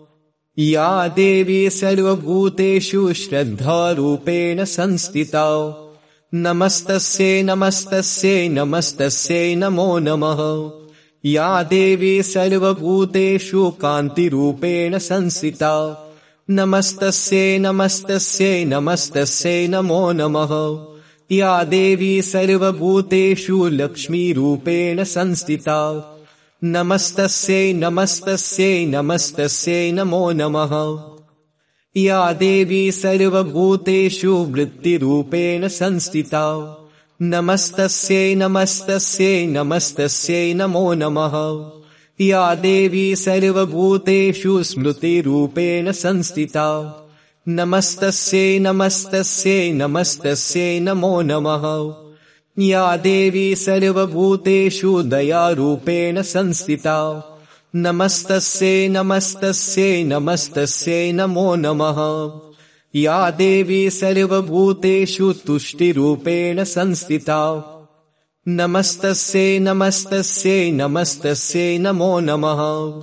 या देवी सर्वभूतेषु श्रद्धारूपेण संस्थिता। नमस्तस्यै नमस्तस्यै नमस्तस्यै नमो नमः। या देवी सर्वभूतेषु कान्तिरूपेण संस्थिता। नमस्तस्यै नमस्तस्यै नमस्तस्यै नमो नमः। या देवी सर्वभूतेषु लक्ष्मीरूपेण संस्थिता नमस्तस्यै नमस्तस्यै नमस्तस्यै नमो नमः। या देवी सर्वभूतेषु वृत्तिरूपेण संस्थिता। नमस्तस्यै नमस्तस्यै नमस्तस्यै नमो नमः। या देवी सर्वभूतेषु स्मृतिरूपेण संस्थिता। नमस्तस्यै नमस्तस्यै नमस्तस्यै नमो नमः या देवी सर्वभूतेषु दयारूपेण संस्थिता। नमस्तस्यै नमस्तस्यै नमस्तस्यै नमो नमः। या देवी सर्वभूतेषु तुष्टिरूपेण संस्थिता। नमस्तस्यै नमस्तस्यै नमस्तस्यै नमो नमः।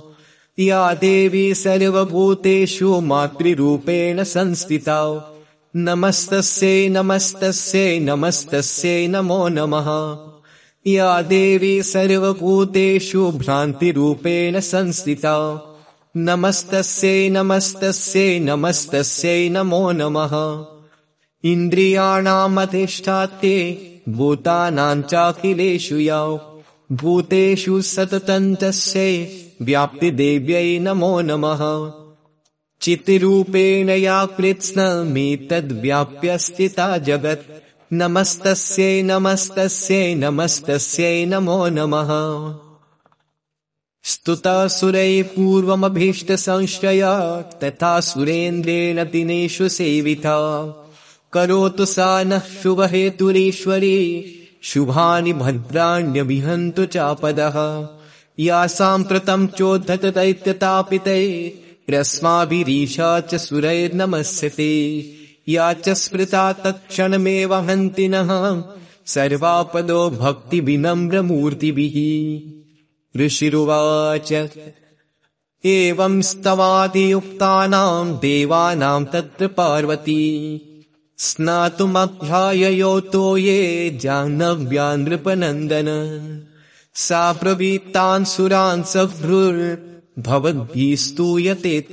या देवी सर्वभूतेषु मातृरूपेण संस्थिता नमस्तस्यै नमस्तस्यै नमस्तस्यै नमो नमः। या देवी सर्वभूतेषु भ्रान्तिरूपेण संस्थिता। नमस्तस्यै नमस्तस्यै नमस्तस्यै नमो नमः। इन्द्रियाणामधिष्ठात्ये भूतानां चाखिलेषु या भूतेषु सततन्तस्यै व्याप्तिदेव्यै नमो नमः चितिरूपेण या कृत्स्नमेतद्व्याप्यस्थिता जगत्। नमस्तस्यै नमस्तस्यै नमस्तस्यै नमो नमः। स्तुतासुरै पूर्वमभीष्टसंश्रया तथा सुरेन्द्रेण दिनेषु सेविता। करोतु सा नः शुभहेतुरीश्वरी शुभानि भद्राण्यभिहन्तु चापदः। या साम्प्रतं चोद्धतदैत्यतापितै रस्माभिरीशा च सुरैर्नमस्यते। या च स्मृता तत्क्षणमेव हन्ति नः सर्वापदो भक्तिविनम्रमूर्तिभिः। ऋषिरुवाच एवं स्तवादियुक्तानाम् देवानाम् तत्र पार्वती। स्नातुमभ्याययोतो ये जाह्नव्यान् नृपनन्दन सा प्रवीतान् सुरान् सभ्रुर्भवद्भिः स्तूयते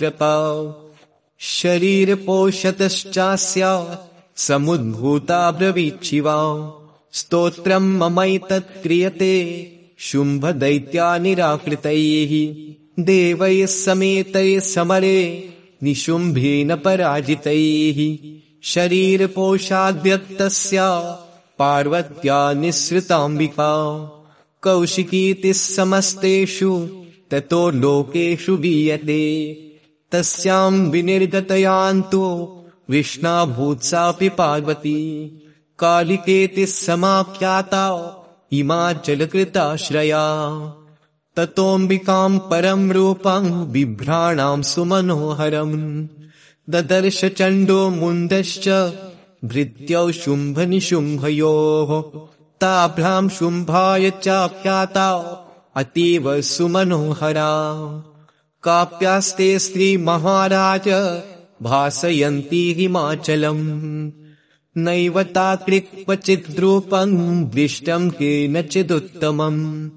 शरीरपोषतश्चास्या समुद्भूता ब्रवीच्छिवा। स्तोत्रम् ममैतत् क्रियते शुम्भदैत्यानिराकृतैः देवैः समेतैः समरे निशुम्भेन पराजितैः। शरीरपोषाद्यक्तस्या पार्वत्या निःसृताम्बिका कौशिकीति समस्तेषु ततो लोकेषु गीयते तस्याम् विनिर्गतयान्तो विष्णाभूत्सापि पार्वती। कालिकेति समाख्याता इमाचलकृताश्रया ततोऽम्बिकाम् परम् रूपम् बिभ्राणाम् सुमनोहरम् ददर्श चण्डो मुन्दश्च भृत्यौ शुम्भनिशुम्भयोः। ताभ्याम् शुम्भाय चाख्याता अतीव सुमनोहरा। काप्यास्ते श्रीमहाराज भासयन्ती हिमाचलम्। नैव ताकृक्वचिद्रूपम् दृष्टम् केनचिदुत्तमम्।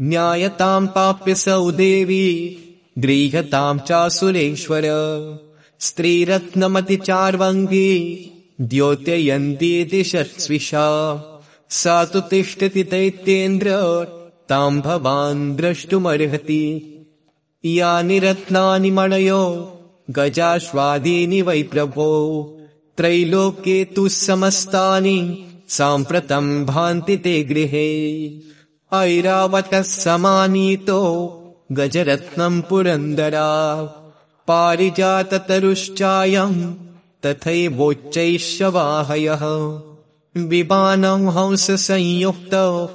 ज्ञायताम् पाप्यसौ देवी गृह्यताम् चासुरेश्वर। स्त्रीरत्नमतिचार्वङ्गी द्योत्ययन्ती दिशत्स्विषा सा तु तिष्ठति दैत्येन्द्र ताम् भवान् द्रष्टुमर्हति। यानि रत्नानि मणयो गजाश्वादीनि वै प्रभो। त्रैलोक्ये तु समस्तानि साम्प्रतम् भान्ति ते गृहे। ऐरावतः समानीतो गजरत्नम् पुरन्दरा। पारिजाततरुश्चायम् तथैवोच्चैश्यवाहयः विमानम् हंससंयुक्तौ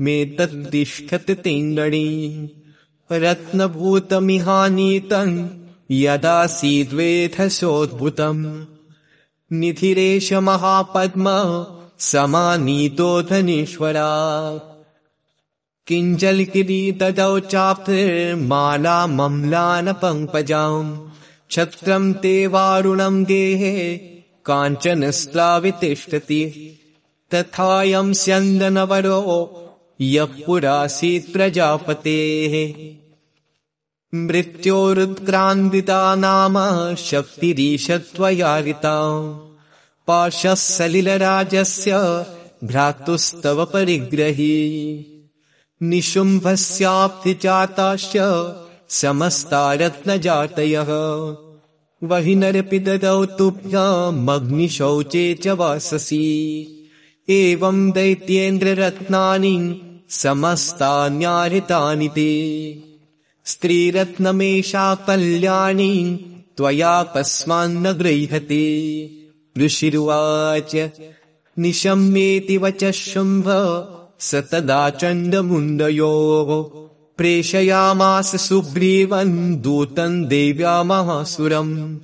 मे तद्दिष्ठत् तिङ्गणी। रत्नभूतमिहानीतम् यदासीद्वेधसोद्भुतम् निधिरेश महापद्म समानीतो धनीश्वरा किञ्जल्किरीतदौ चाप्तिर्मालामम्लानपङ्कजाम् छत्रम् ते वारुणम् गेहे काञ्चन स्लावितिष्ठति तथायम् स्यन्दनवरो यः पुरासीत् प्रजापतेः। मृत्योरुत्क्रान्दिता नाम शक्तिरीशत्वयारिता। पाशः सलिलराजस्य भ्रातुस्तव परिग्रही। निशुम्भस्याप्तिजाताश्च समस्ता रत्नजातयः वहिनरपि ददौ तुभ्यमग्निशौचे च वाससि। एवम् दैत्येन्द्ररत्नानि समस्तान्याहृतानि ते स्त्रीरत्नमेषा कल्याणी त्वया कस्मान्न गृह्यते। ऋषिरुवाच निशम्येति वच शुम्भ स तदा चण्डमुण्डयोः। प्रेषयामास सुग्रीवन् दूतम् देव्या महासुरम्।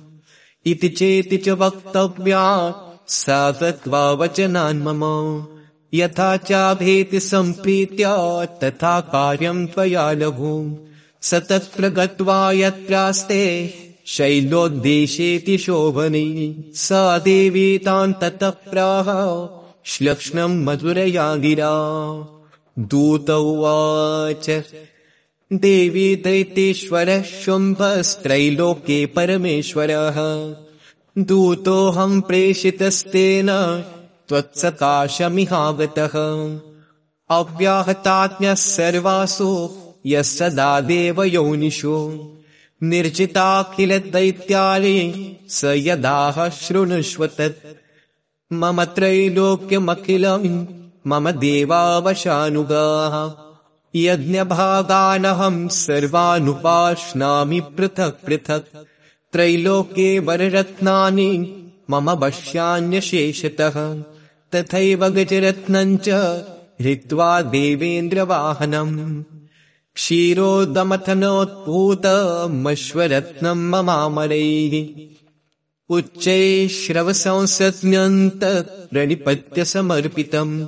इति चेति च वक्तव्या सा तत्त्वा वचनान् मम यथा चाभेति सम्प्रीत्या तथा कार्यम् त्वया लघु। स तत्र गत्वा यत्रास्ते शैलोद्देशेति शोभने। सा देवी तान् ततः प्राह श्लक्ष्णम् मधुरया गिरा। दूत उवाच देवी दैत्येश्वरः शुम्भस्त्रैलोके परमेश्वरः। दूतोऽहम् प्रेषितस्तेन त्वत्सकाशमिहागतः। अव्याहताज्ञः सर्वासु यः सदा देवयोनिषु। निर्जिताखिलदैत्यानि स यदाह शृणुष्व तत्। मम त्रैलोक्यमखिलम् मम देवावशानुगाः। यज्ञभागानहम् सर्वानुपाश्नामि पृथक् पृथक्। त्रैलोके वररत्नानि मम वश्यान्यशेषतः तथैव गजरत्नम् च हृत्वा देवेन्द्रवाहनम्। क्षीरोदमथनोत्पूतमश्वरत्नम् ममामरैः। उच्चैः श्रवसंसज्ञन्तत् प्रणिपत्य समर्पितम्।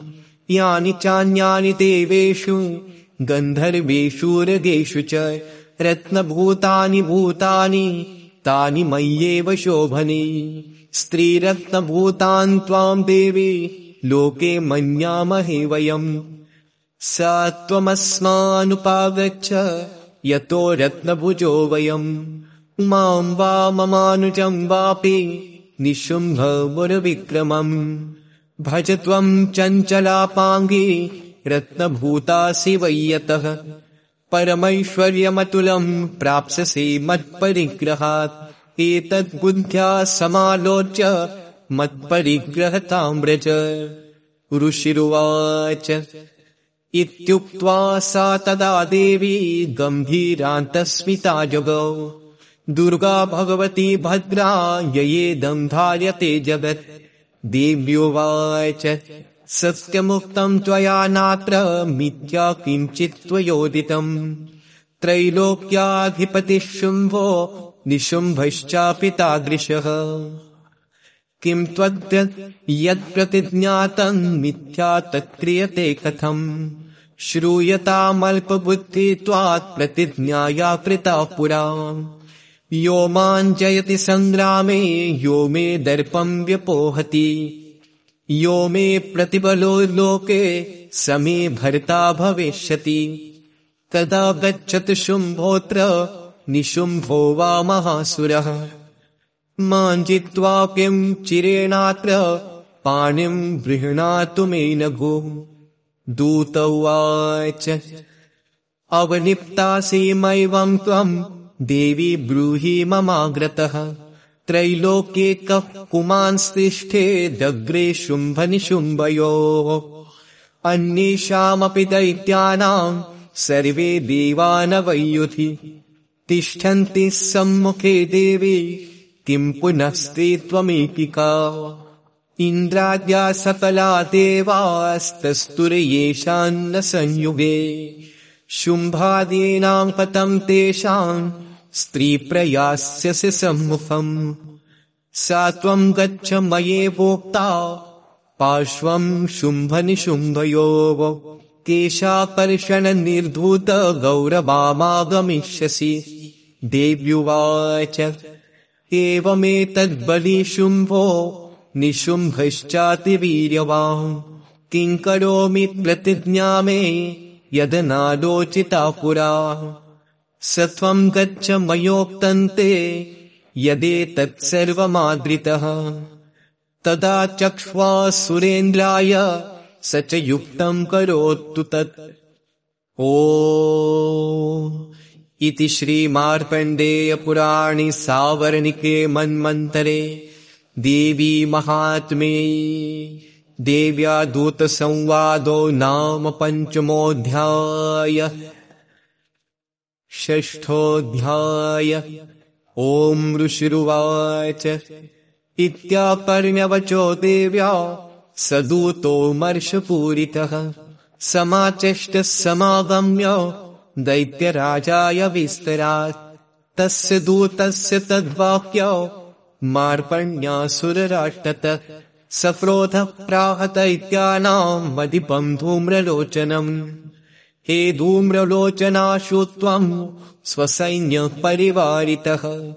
यानि चान्यानि देवेषु गन्धर्वेषूरगेषु च रत्नभूतानि भूतानि तानि मय्येव शोभने। स्त्रीरत्नभूतान् त्वाम् देवी लोके मन्यामहे वयम्। स त्वमस्मानुपागच्छ यतो रत्नभुजो वयम्। माम् वा ममानुजम् वापि निशुम्भमुरविक्रमम् भज त्वम् चञ्चलापाङ्गी रत्नभूतासि वैयतः परमैश्वर्यमतुलम् प्राप्स्यसि मत्परिग्रहात्। एतद्बुद्ध्या समालोच्य मत्परिग्रहताम्रज। ऋषिरुवाच। इत्युक्त्वा सा तदा देवी गम्भीरान्तस्मिता जगौ दुर्गा भगवती भद्रा ययेदम् धार्यते जगत्। देव्योवाच सत्यमुक्तम् त्वया नात्र मिथ्या किञ्चित् त्वयोदितम्। त्रैलोक्याधिपतिः शुम्भो निशुम्भश्चापि तादृशः। किम् त्वद्य यत्प्रतिज्ञातम् मिथ्या तत्क्रियते कथम्? श्रूयतामल्पबुद्धि त्वात् प्रतिज्ञाया कृता पुरा। यो माम् जयति सङ्ग्रामे यो मे दर्पम् व्यपोहति यो मे प्रतिबलो लोके स मे भर्ता भविष्यति। तदा गच्छतु शुम्भोऽत्र निशुम्भो वा महासुरः। माम् जित्वा किम् चिरेणात्र पाणिम् गृह्णातु मे नघो। दूत उवाच अवनिप्तासीमैवम् त्वम् देवी ब्रूहि ममाग्रतः त्रैलोके कः पुमांस्तिष्ठेदग्रे शुम्भनिशुम्भयोः। अन्येषामपि दैत्यानाम् सर्वे देवानवैयुधि। तिष्ठन्ति सम्मुखे देवी किम् पुनस्ते त्वमेकिका इन्द्राद्या सकला देवास्तस्तुर्येषान्न संयुगे। शुम्भादीनाम् पतम् तेषाम् स्त्रीप्रयास्यसि सम्मुखम् सा त्वम् गच्छ मयेवोक्ता पार्श्वम् शुम्भनिशुम्भयोः। केशाकर्षणनिर्धूत गौरवामागमिष्यसि। देव्युवाच एवमेतद्बलिशुम्भो निशुम्भश्चातिवीर्यवान् किम् करोमि प्रतिज्ञा मे यदनालोचिता पुरा स त्वम् गच्छ मयोक्तन्ते यदेतत्सर्वमादृतः तदा चक्ष्वा सुरेन्द्राय स च युक्तम् करोतु तत्। ओ इति श्रीमार्कण्डेयपुराणि सावर्णिके मन्मन्तरे देवी महात्मे देव्या दूतसंवादो नाम पञ्चमोऽध्याय षष्ठोऽध्याय। ॐ ऋषिरुवाच। इत्याकर्ण्यवचो देव्या स दूतोमर्षपूरितः समाचष्टः समागम्य दैत्यराजाय विस्तरात्। तस्य दूतस्य तद्वाक्य मार्पण्यासुरराष्टत। सक्रोधः प्राह दैत्यानाम् मदिपम् धूम्रलोचनम् हे धूम्रलोचनाशु त्वम् स्वसैन्यपरिवारितः।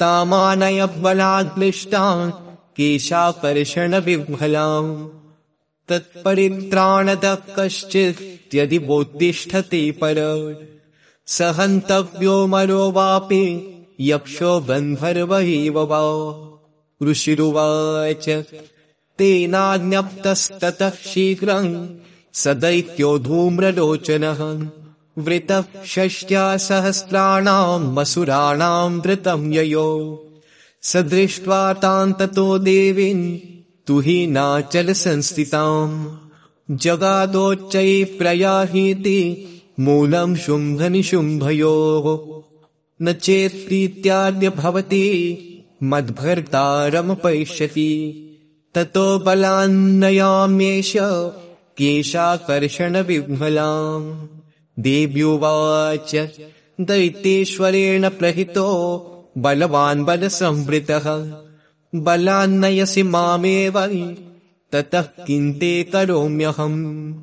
तामानय बलाग्लिष्टान् केशाकर्षणविह्वलाम्। तत्परित्राणदः कश्चित् वोत्तिष्ठति पर। स हन्तव्यो मरो वापि यक्षो गन्धर्वैव वा। ऋषिरुवाच तेनाज्ञप्तस्ततः शीघ्रम् स दैत्यो धूम्रलोचनः वृतः षष्ट्या सहस्राणाम् मसुराणाम् वृतम् ययो। स दृष्ट्वा ताम् ततो देवीन् तु हि नाचलसंस्थिताम् जगादोच्चै प्रयाहीति मूलम् शुम्भनिशुम्भयोः। न चेत्प्रीत्याद्य भवति मद्भर्तारमपैष्यति। ततो बलान्नयाम्येष केशाकर्षणविह्वलाम्। देव्युवाच दैत्येश्वरेण प्रहितो बलवान् बलसंवृतः। बलान्नयसि मामेव ततः किम् ते करोम्यहम्।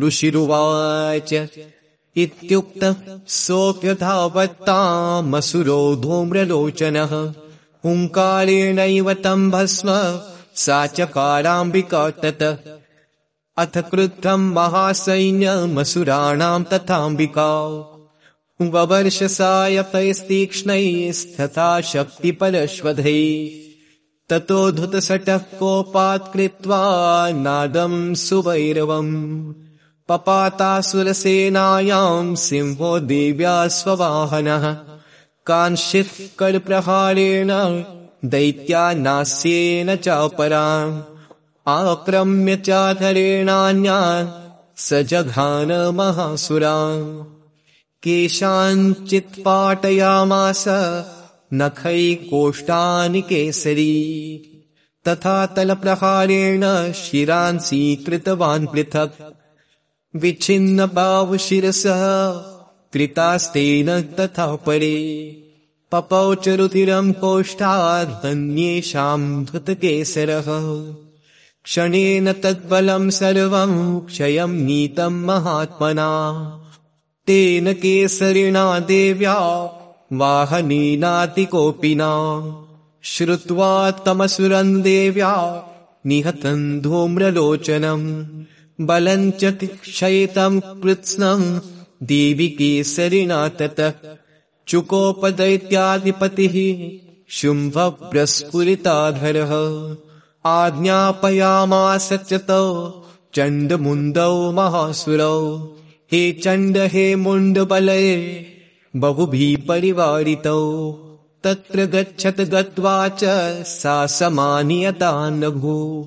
ऋषिरुवाच इत्युक्तः सोऽप्यथावत्तामसुरो धूम्रलोचनः हुङ्कारेणैव तम् भस्म सा चकाराम्बिका तत अथ क्रुद्धम् महासैन्यमसुराणाम् तथाम्बिका। ववर्षसायपैस्तीक्ष्णैस्तथा शक्तिपरश्वधै ततो धुतसटः कोपात् कृत्वा नादम् सुवैरवम्। पपातासुरसेनायाम् सिंहो देव्या स्ववाहनः। काञ्चित् कर्प्रहारेण दैत्या नास्येन चापरा आक्रम्य चाधरेणान्या स जघान महासुरा। केषाञ्चित् पाटयामास नखैकोष्टानि केसरी। तथा तलप्रहारेण शिरांसि कृतवान् पृथक्। विच्छिन्न बाहुशिरसः कृतास्तेन तथा परे पपौ च रुधिरम् कोष्ठादन्येषाम् धृतकेसरः क्षणेन तद्बलम् सर्वम् क्षयम् नीतम् महात्मना। तेन केसरिणा देव्या वाहनेनातिकोपिना श्रुत्वा तमसुरम् देव्या निहतम् धूम्रलोचनम् च क्षयितम् कृत्स्नम् देवि केसरिणा ततः। चुकोपदैत्याधिपतिः शुम्भप्रस्फुरिताधरः आज्ञापयामास च तौ चण्डमुण्डौ महासुरौ। हे चण्ड हे मुण्डबलये बहुभिः परिवारितौ तत्र गच्छत गत्वा च सा समानीयता नभू।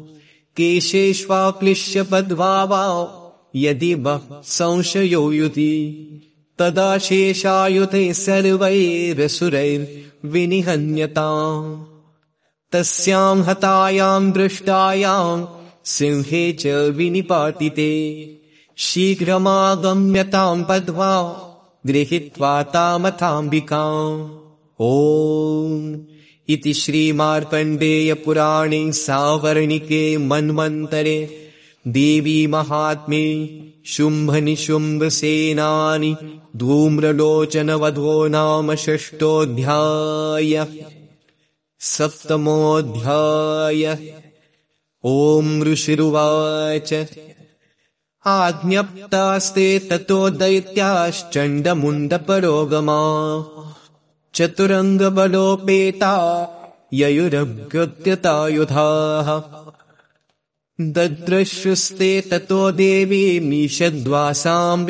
केशेष्वाक्लिश्य पद्भावा यदि वः संशयो युति तदा शेषायुते सर्वैरसुरैर्विनिहन्यताम् तस्याम् हतायाम् दृष्टायाम् सिंहे च विनिपातिते। शीघ्रमागम्यताम् पद्वा गृहीत्वा तामथाम्बिकाम्। ओ इति श्रीमार्कण्डेयपुराणे सावर्णिके मन्वन्तरे देवी महात्मे शुम्भनिशुम्भसेनानि धूम्रलोचनवधो नाम षष्ठोऽध्याय सप्तमोऽध्याय। ॐ ऋषिरुवाच। आज्ञप्तास्ते ततो दैत्याश्चण्डमुण्डपरोगमा। चतुरङ्गबलोपेता ययुरभ्युद्यतायुधाः। दद्रश्रुस्ते ततो देवी मीषद्वासाम्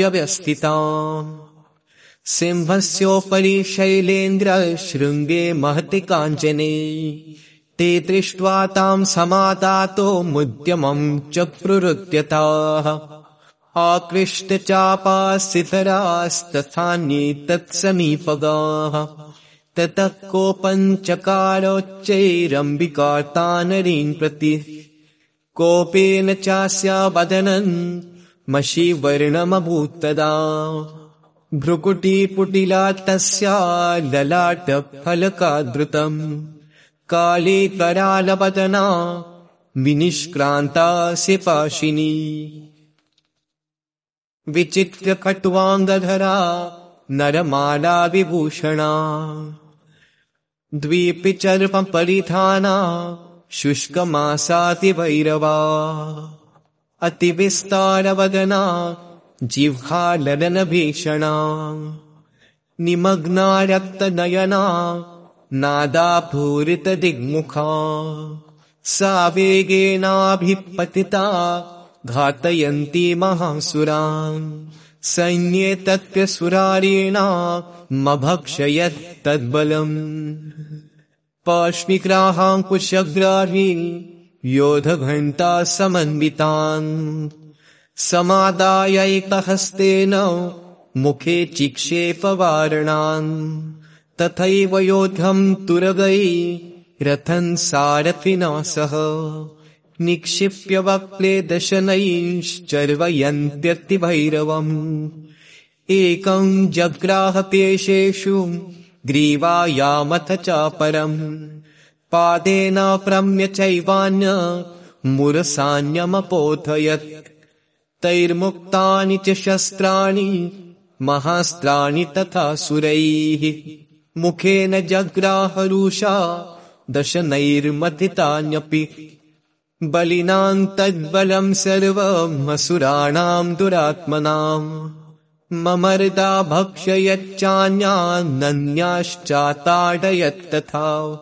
सिंहस्योपरि शैलेन्द्रशृङ्गे महति काञ्चने। ते दृष्ट्वा ताम् समादातो मुद्यमम् च प्ररुद्यताः आकृष्टचापास्थितरास्तथान्ये तत्समीपगाः ततः कोपञ्चकारोच्चैरम्बिकार्तानरीन् प्रति। कोपेन चास्या वदनन् मषीवर्णमभूत्तदा भ्रुकुटीपुटिला तस्या ललाटफलकादृतम् काले करालवदना विनिष्क्रान्तासि पाशिनी। विचित्रकट्वाङ्गधरा नरमाला विभूषणा। द्वीपिचर्पपरिधाना शुष्कमासातिभैरवा अतिविस्तारवदना जिह्वालनभीषणा निमग्ना रक्तनयना नादापूरितदिग्मुखा। सा वेगेनाभिपतिता घातयन्ती महासुरान् सैन्ये तत्र सुरारेणा मभक्षयत् तद्बलम्। पाश्मिग्राहाङ्कुशग्राही योधघण्टा समन्वितान् समादायैकहस्तेन मुखे चिक्षेपवारणान्। तथैव योद्धम् तुरगै रथन् सारथिना सह निक्षिप्य वक्ले दशनैश्चर्वयन्त्यतिभैरवम्। एकम् जग्राहपेशेषु ग्रीवायामथ चापरम्। पादेन प्रम्य चैवान्य मुरसान्यमपोथयत् तैर्मुक्तानि च शस्त्राणि महास्त्राणि तथा सुरैः। मुखेन जग्राहरुषा दशनैर्मथितान्यपि। बलिनाम् तद्बलम् सर्वमसुराणाम् दुरात्मनाम् ममर्दा भक्षयच्चान्यान्नन्याश्चाताडयत्तथा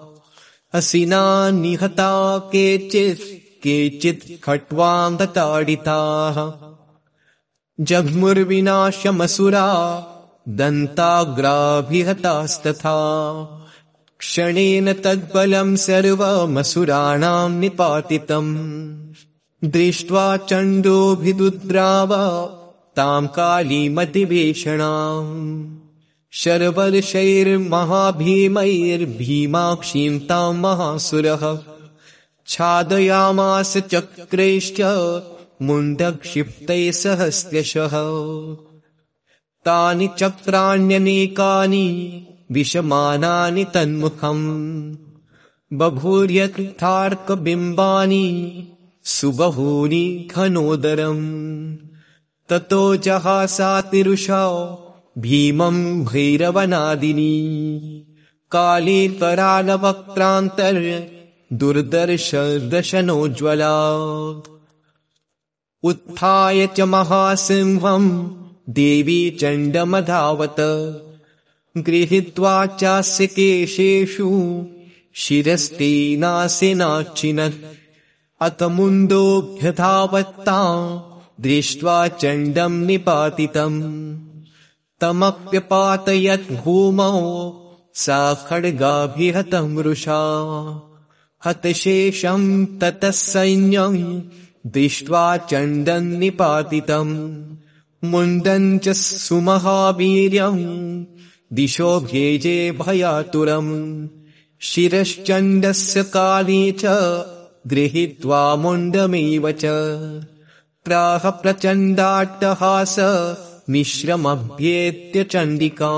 असिना निहता केचित् केचित् खट्वान्तताडिताः जग्मुर्विनाशमसुरा दन्ताग्राभिहतास्तथा। क्षणेन तद्बलम् सर्वमसुराणाम् निपातितम् दृष्ट्वा चण्डोऽभिदुद्राव ताम् कालीमतिभीषणाम् शर्वर्षैर्महाभीमैर्भीमाक्षीम् ताम् महासुरः। छादयामास चक्रैश्च मुण्डक्षिप्तैः सहस्यशः। तानि चक्राण्यनेकानि विषमानानि तन्मुखम्। बभूर्यथार्कबिम्बानि सुबहूनि घनोदरम्। ततो जहासातिरुषा भीमम् भैरवनादिनी। काली करालवक्त्रान्तर् दुर्दर्श दशनोज्ज्वला उत्थाय च महासिंहम् देवी चण्डमधावत। गृहीत्वा चास्य केशेषु शिरस्तेनासिनाचिनत् अथ मुण्डोऽभ्यधावत्ता दृष्ट्वा चण्डम् निपातितम्। तमप्यपातयत् भूमौ सा खड्गाभिहतम् वृषा हतशेषम् ततः सैन्यम् दृष्ट्वा चण्डम् निपातितम्। मुण्डम् च सुमहावीर्यम्। दिशो भेजे भयातुरम्। शिरश्चण्डस्य काली च गृहीत्वा मुण्डमेव च। प्राह प्रचण्डाट्टहास मिश्रमभ्येत्य चण्डिका।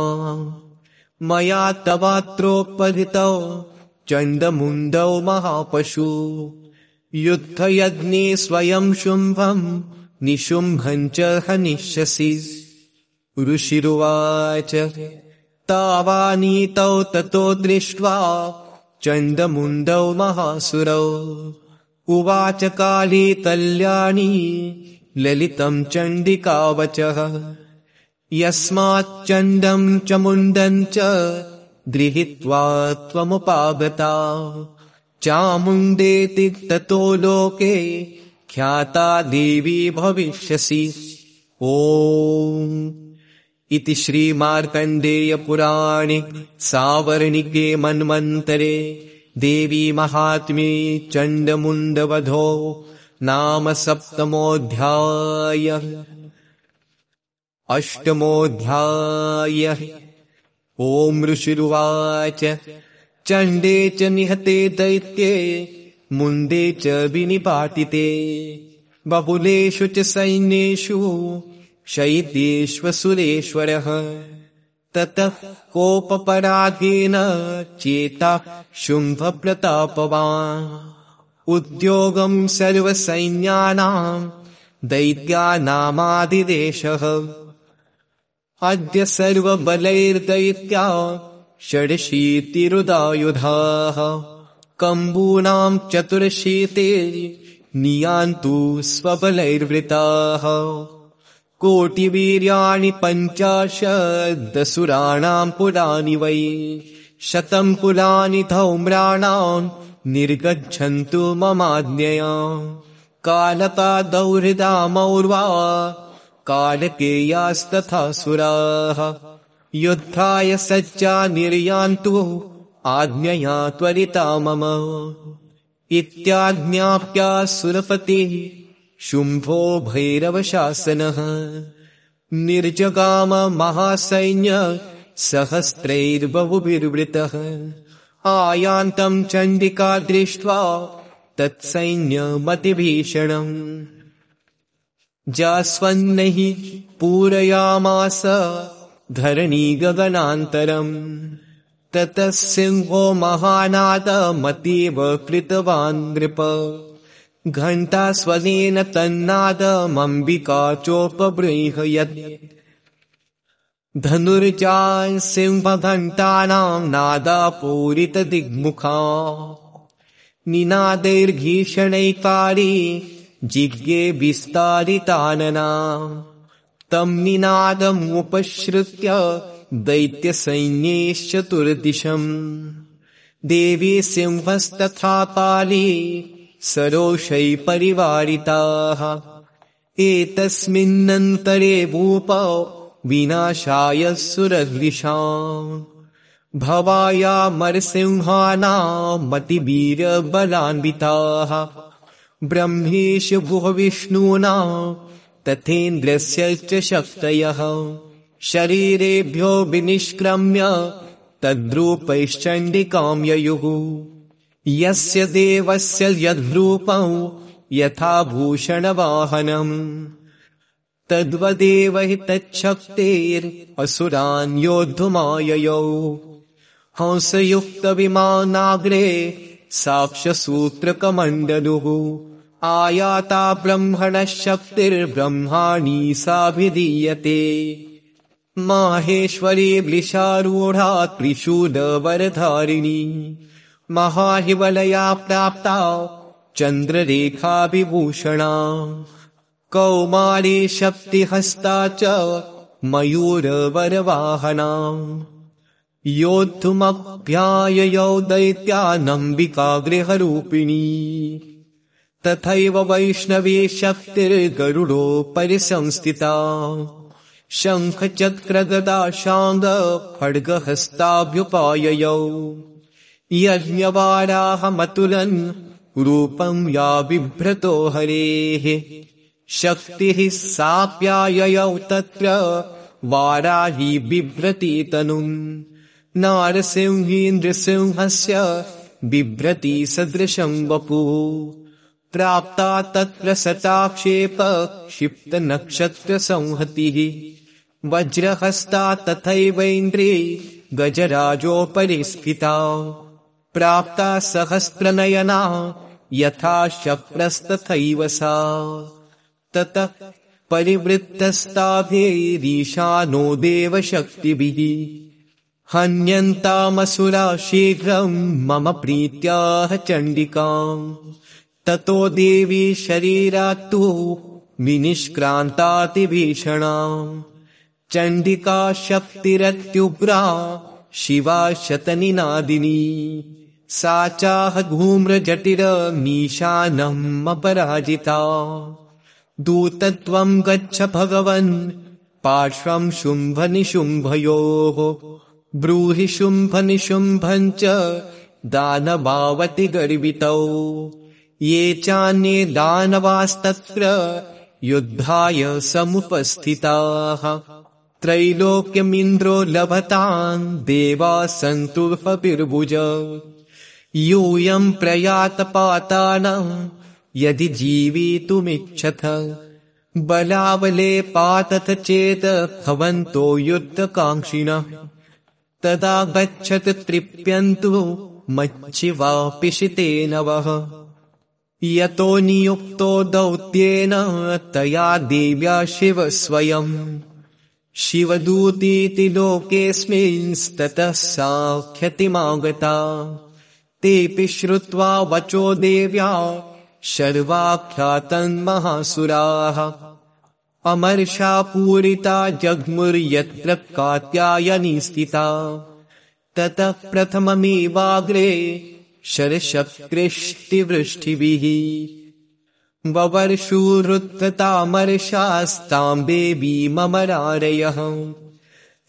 मया तवात्रोपधितौ चण्डमुण्डौ महापशु युद्धयज्ञे स्वयं शुम्भम् निशुम्भम् च हनिष्यसि। ऋषिरुवाच तावानीतौ ततो दृष्ट्वा चण्डमुण्डौ महासुरौ। उवाच काली तल्याणी ललितम् चण्डिकावचः। यस्माच्चण्डम् च मुण्डम् च गृहीत्वा त्वमुपागता चामुण्डेति ततो लोके ख्याता देवी भविष्यसि। ॐ। इति श्रीमार्कण्डेयपुराणे सावर्णिके मन्वन्तरे देवी महात्म्ये चण्डमुण्डवधो नाम सप्तमोऽध्याय। अष्टमोऽध्याय। ॐ ऋषिरुवाच चण्डे च निहते दैत्ये मुण्डे च विनिपातिते। बहुलेषु च सैन्येषु शैत्येष्वसुरेश्वरः ततः कोपपराधेन चेता शुम्भप्रतापवान्। उद्योगम् सर्वसैन्यानाम् दैत्यानामादिदेशः। अद्य सर्वबलैर्दैत्या षडशीतिरुदायुधाः। कम्बूनाम् चतुर्शीते नियान्तु स्वबलैर्वृताः। कोटिवीर्याणि पञ्चाशदसुराणाम् पुराणि वै। शतम् पुराणि धौम्राणाम् निर्गच्छन्तु ममाज्ञया। कालता दौहृदा मौर्वा कालकेयास्तथा सुराः युद्धाय सज्जा निर्यान्तु आज्ञया त्वरिता मम। इत्याज्ञाप्यासुरपतिः शुम्भो भैरवशासनः। निर्जगाम महासैन्य सहस्रैर्बहुभिर्वृतः। आयान्तम् चण्डिका दृष्ट्वा तत्सैन्यमतिभीषणम् जास्वन्नैः पूरयामास धरणी गगनान्तरम् ततः सिंहो महानादमतीव कृतवान् नृप। घण्टास्वनेन तन्नादमम्बिका चोपबृंहयत्। धनुर्जाय सिंहघण्टानाम् नादापूरितदिग्मुखा निनादैर्घीषणैकारी जिज्ञे विस्तारितानना तम् निनादमुपश्रुत्य दैत्यसैन्यैश्चतुर्दिशम्। देवी सिंहस्तथा पाली सरोषै परिवारिताः। एतस्मिन्नन्तरे भूप विनाशाय सुरद्विषाम् भवायामरसिंहानामतिवीरबलान्विताः। ब्रह्मेश भुवविष्णूना तथेन्द्रस्य च शक्तयः शरीरेभ्यो विनिष्क्रम्य तद्रूपैश्चण्डिकाम् ययुः यस्य देवस्य यद्रूपम् यथा भूषणवाहनम् तद्वदेव हि तच्छक्तेरसुरान् योद्धुमाययौ। हंसयुक्तविमानाग्रे साक्ष्यसूत्रकमण्डलुः आयाता ब्रह्मणः शक्तिर्ब्रह्माणी साभिधीयते। माहेश्वरी वृषारूढा त्रिशूलवरधारिणी। महाहिवलया प्राप्ता चन्द्ररेखाभिभूषणा कौमारी शक्तिहस्ता च मयूरवरवाहना। योद्धुमभ्याययौ दैत्यानम्बिका गृहरूपिणी तथैव वैष्णवी शक्तिर्गरुडोपरि संस्थिता शङ्खचक्रगदा खड्गहस्ताभ्युपाययौ यज्ञवाराहमतुलन् रूपम् या बिभ्रतो हरेः। शक्तिः साप्याययौ तत्र वाराही बिभ्रति तनुम् नारसिंहीन्द्रसिंहस्य बिभ्रति सदृशम् वपुः प्राप्ता तत्र सताक्षेप क्षिप्तनक्षत्रसंहतिः। वज्रहस्ता तथैवेन्द्री गजराजोपरि स्थिता प्राप्ता सहस्रनयना यथा शप्रस्तथैव सा। ततः परिवृत्तस्ताभिरीशानो देवशक्तिभिः हन्यन्तामसुरा शीघ्रम् मम प्रीत्याह चण्डिकाम् ततो देवी शरीरात्तु विनिष्क्रान्तातिभीषणा। चण्डिका शक्तिरत्युग्रा शिवा शतनिनादिनी। सा चाह धूम्रजटिरमीशानमपराजिता दूतत्वम् गच्छ भगवन् पार्श्वम् शुम्भनिशुम्भयोः। ब्रूहि शुम्भनिशुम्भम् च दानवावति गर्वितौ ये चान्ये दानवास्तत्र युद्धाय समुपस्थिताः। त्रैलोक्यमिन्द्रो लभताम् देवा सन्तुर्फपिर्भुज यूयम् प्रयातपातानम् यदि जीवितुमिच्छथ। बलावले पातथ चेत् भवन्तो युद्धकाङ्क्षिणः। तदा गच्छत तृप्यन्तु मच्छिवापिशिते नवः यतो नियुक्तो दौत्येन तया देव्या शिव स्वयम् शिवदूतीति लोकेऽस्मिंस्ततः साख्यतिमागता। तेऽपि श्रुत्वा वचो देव्या शर्वाख्यातन्महासुराः अमर्षा पूरिता जग्मुर्यत्र कात्यायनी स्थिता। ततः प्रथममेवाग्रे शरशक्रिष्टिवृष्टिभिः ववर्षूरुत्थतामर्षास्ताम् देवीममरारयः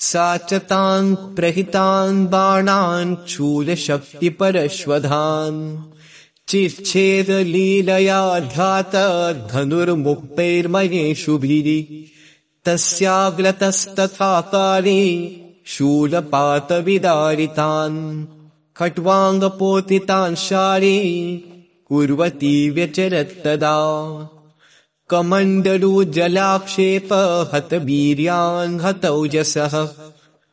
सा च तान् प्रहितान् बाणान् शूलशक्तिपरश्वधान् चिच्छेदलीलया ध्यात धनुर्मुक्तैर्मयेषुभिः तस्याग्रतस्तथा काले शूलपातविदारितान् खट्वाङ्गपोतितान् शारे कुर्वती व्यचरत्तदा। कमण्डलु जलाक्षेप हतवीर्यान् हतौजसः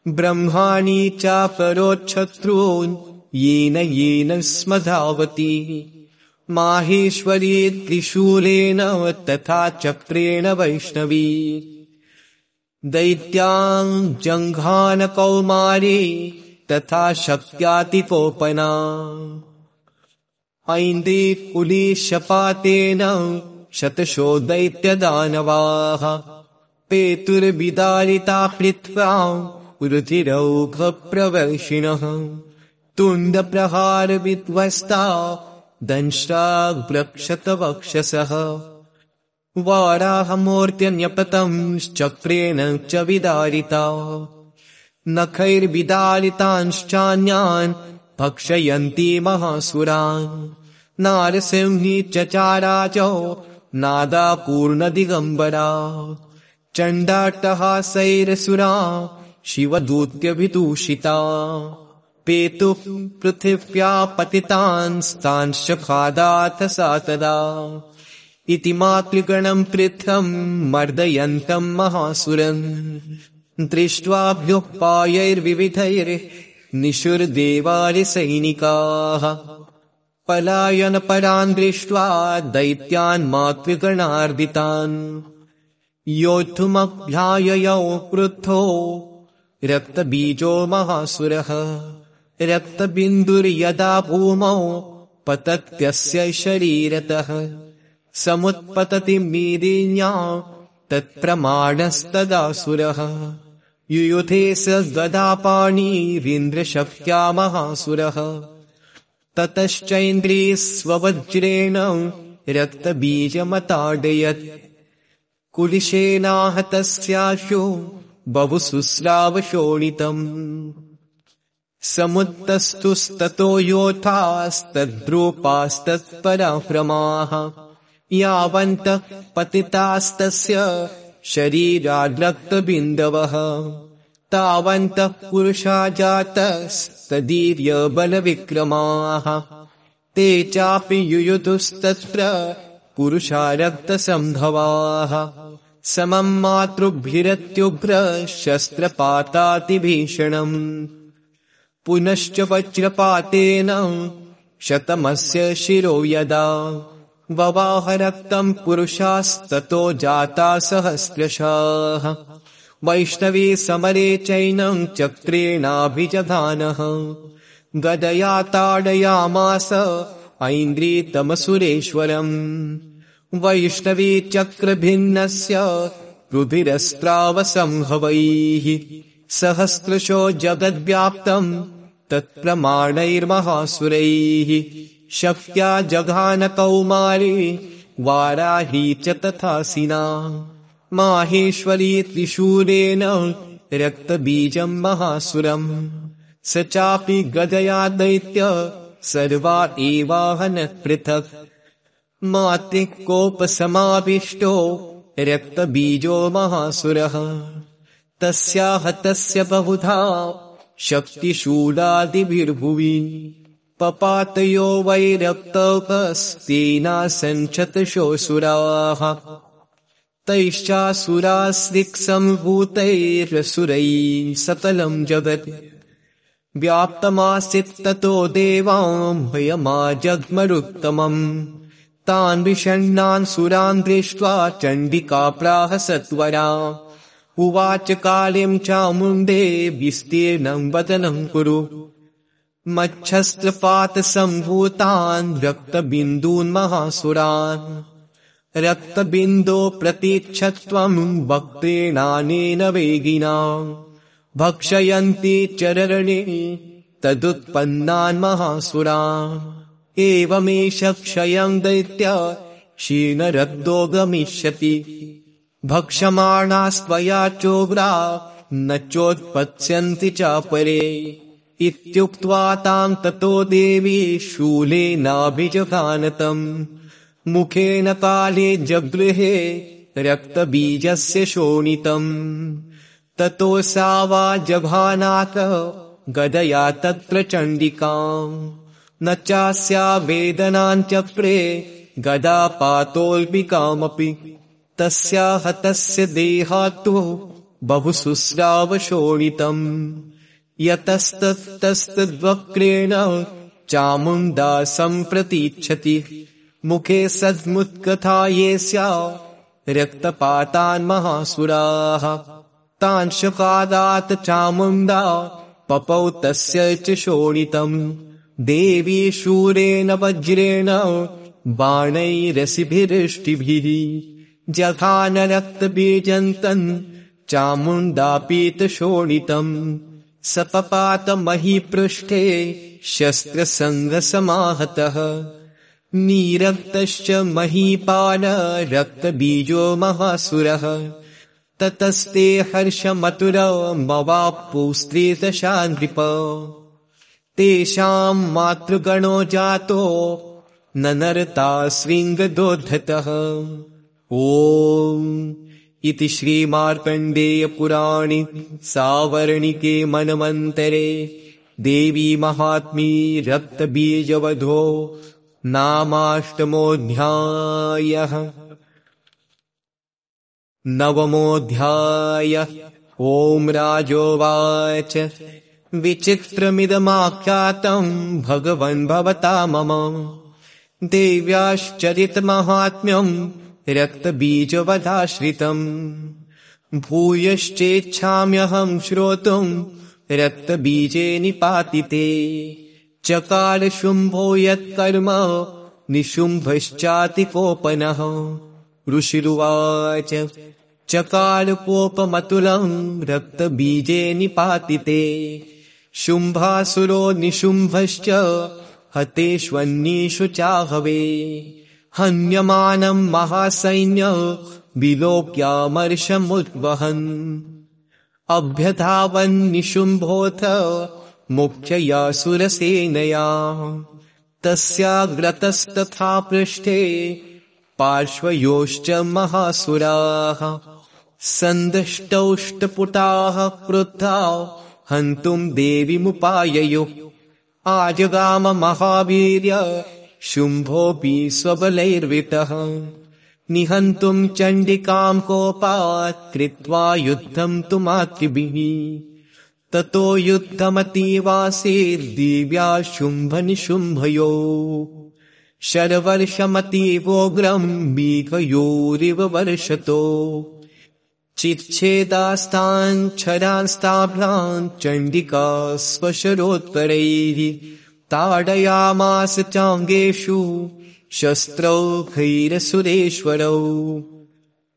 ब्रह्माणि चापरोच्छत्रून् येन येन स्म धावति माहेश्वरी त्रिशूलेन तथा चक्रेण वैष्णवी। दैत्याम् जङ्घानकौमारी तथा शक्त्यातिपोपना ऐन्द्री कुलीशपातेन शतशो दैत्यदानवाः पेतुर्विदारिता कृत्वा रुधिरौघप्रवर्षिणः तुण्डप्रहारविध्वस्ता दंशाग्रक्षतवक्षसः वाराहमूर्त्यन्यपतंश्चक्रेण च विदारिता नखैर्विदारितांश्चान्यान् भक्षयन्ति महासुरान्। नारसिंही चचाराजौ नादापूर्णदिगम्बरा। चण्डाट्टहासैरसुरा शिवदूत्यभिदूषिता। पेतुः पृथिव्या पतितांस्तांश्च खादाथ सा तदा इति मातृगणम् पृथम् मर्दयन्तम् महासुरम् दृष्ट्वाभ्युत्पायैर्विविधैर्निशुर्देवारिसैनिकाः पलायनपरान् दृष्ट्वा दैत्यान् मातृगणार्दितान् योद्धुमभ्याययौ क्रुद्धो रक्तबीजो महासुरः रक्तबिन्दुर्यदा भूमौ पतत्यस्य शरीरतः समुत्पतति मीदिन्या तत्प्रमाणस्तदासुरः युयुधे स गदापाणिरिन्द्रशक्त्या महासुरः ततश्चैन्द्री स्ववज्रेण रक्तबीजमताडयत्। कुलिशेनाहतस्याशु बहुशुस्रावशोणितम् समुत्तस्तुस्ततो योथास्तद्रूपास्तत्पराक्रमाः। यावन्तः पतितास्तस्य शरीराद्रक्तबिन्दवः तावन्तः पुरुषा जातस्तदीर्यबलविक्रमाः। ते चापि युयुतुस्तत्र पुरुषा रक्तसम्भवाः। समम् मातृभिरत्युग्रशस्त्रपातातिभीषणम्। पुनश्च वज्रपातेन शतमस्य शिरो यदा ववाहरक्तम् पुरुषास्ततो जाता सहस्रशाः। वैष्णवी समरे चैनम् चक्रेणाभिजधानः। गदया ताडयामास ऐन्द्रीतमसुरेश्वरम्। वैष्णवी चक्रभिन्नस्य रुधिरस्त्रावसंहवैः। सहस्रशो जगद्व्याप्तम् तत्प्रमाणैर्महासुरैः शक्त्या जघानकौमारी वाराही च तथासिना माहेश्वरी त्रिशूलेन रक्तबीजम् महासुरम्। स चापि गदया दैत्य सर्वा एवाहन पृथक्। मातृकोपसमाविष्टो रक्तबीजो महासुरः। तस्याहतस्य बहुधा शक्तिशूलादिभिर्भुवि पपातयो वैरक्तोपस्तेनासञ्चतशोऽसुराः तैश्चासुरास्त्रिक्सम्भूतैरसुरैः सकलम् जगत्। व्याप्तमासीत्ततो देवाम् भयमाजग्मरुत्तमम् तान् विषण्णान् सुरान् दृष्ट्वा चण्डिका प्राह सत्वरा। उवाच कालीम् चामुण्डे विस्तीर्णम् वदनम् कुरु मच्छस्त्रपातसम्भूतान् रक्तबिन्दून् महासुरान्। रक्तबिन्दो प्रतीच्छत्वम् वक्तेनानेन वेगिना। भक्षयन्ति चरणे तदुत्पन्नान् महासुरा एवमेष क्षयम् दैत्य क्षीणरद्दो गमिष्यति। भक्षमाणास्त्वया चोग्रा न चोत्पत्स्यन्ति चापरे इत्युक्त्वा ताम् ततो देवी शूलेनाभिजघानतम् मुखेन काले जगृहे रक्तबीजस्य शोणितम्। ततो सा वा जघानाथ गदया तत्र चण्डिकाम्। न चास्या वेदनाञ्चक्रे गदापातोऽल्पिकामपि तस्या हतस्य देहात्तु बहुशुस्रावशोणितम् यतस्तस्तद्वक्रेण चामुण्डा सम्प्रतीच्छति। मुखे सद्मुत्कथा ये स्या। रक्तपातान् महासुराः तांशकादात् चामुण्डा। पपौ तस्य च शोणितम्। देवी शूरेण वज्रेण बाणैरसिभिरिष्टिभिः। जघानरक्तबीजन्तन् चामुण्डापीतशोणितम् सपपातमहीपृष्ठे शस्त्रसङ्गसमाहतः नीरक्तश्च महीपाल रक्तबीजो महासुरः। ततस्ते हर्षमतुर नृप तेषाम् मातृगणो जातो ननरता शृङ्गदोद्धतः ॐ इति श्रीमार्कण्डेयपुराणि सावर्णिके मनमन्तरे देवी महात्मी रक्तबीजवधो नामाष्टमोऽध्यायः। नवमोऽध्याय। ॐ राजोवाच। विचित्रमिदमाख्यातम् भगवन् भवता मम। देव्याश्चरितमाहात्म्यम् रक्तबीजवधाश्रितम् भूयश्चेच्छाम्यहम् श्रोतुम् रक्तबीजे निपातिते चकारशुम्भो यत्कर्म निशुम्भश्चातिकोपनः ऋषिरुवाच चकारपोपमतुलम् रक्तबीजे निपातिते शुम्भासुरो निशुम्भश्च हतेष्वन्येषु चाहवे हन्यमानम् महासैन्य विलोक्यामर्षमुद्वहन्। अभ्यधावन्निशुम्भोऽथ मुख्यया सुरसेनया तस्याग्रतस्तथा पृष्ठे पार्श्वयोश्च महासुराः। सन्दष्टौष्टपुटाः क्रुद्धा हन्तुम् देवीमुपाययुः। आजगाम महावीर्य शुम्भोऽपि स्वबलैर्वितः निहन्तुम् चण्डिकाम् कोपात् कृत्वा युद्धम् तु मातृभिः ततो युद्धमतीवासीर्दिव्या शुम्भनिशुम्भयो। शरवर्षमतीवोग्रम् वीकयोरिव वर्षतो। चिच्छेदास्ताञ्छरान्स्ताभ्याम् चण्डिका स्वशरोत्तरैः ताडयामास चाङ्गेषु शस्त्रौ खैरसुरेश्वरौ।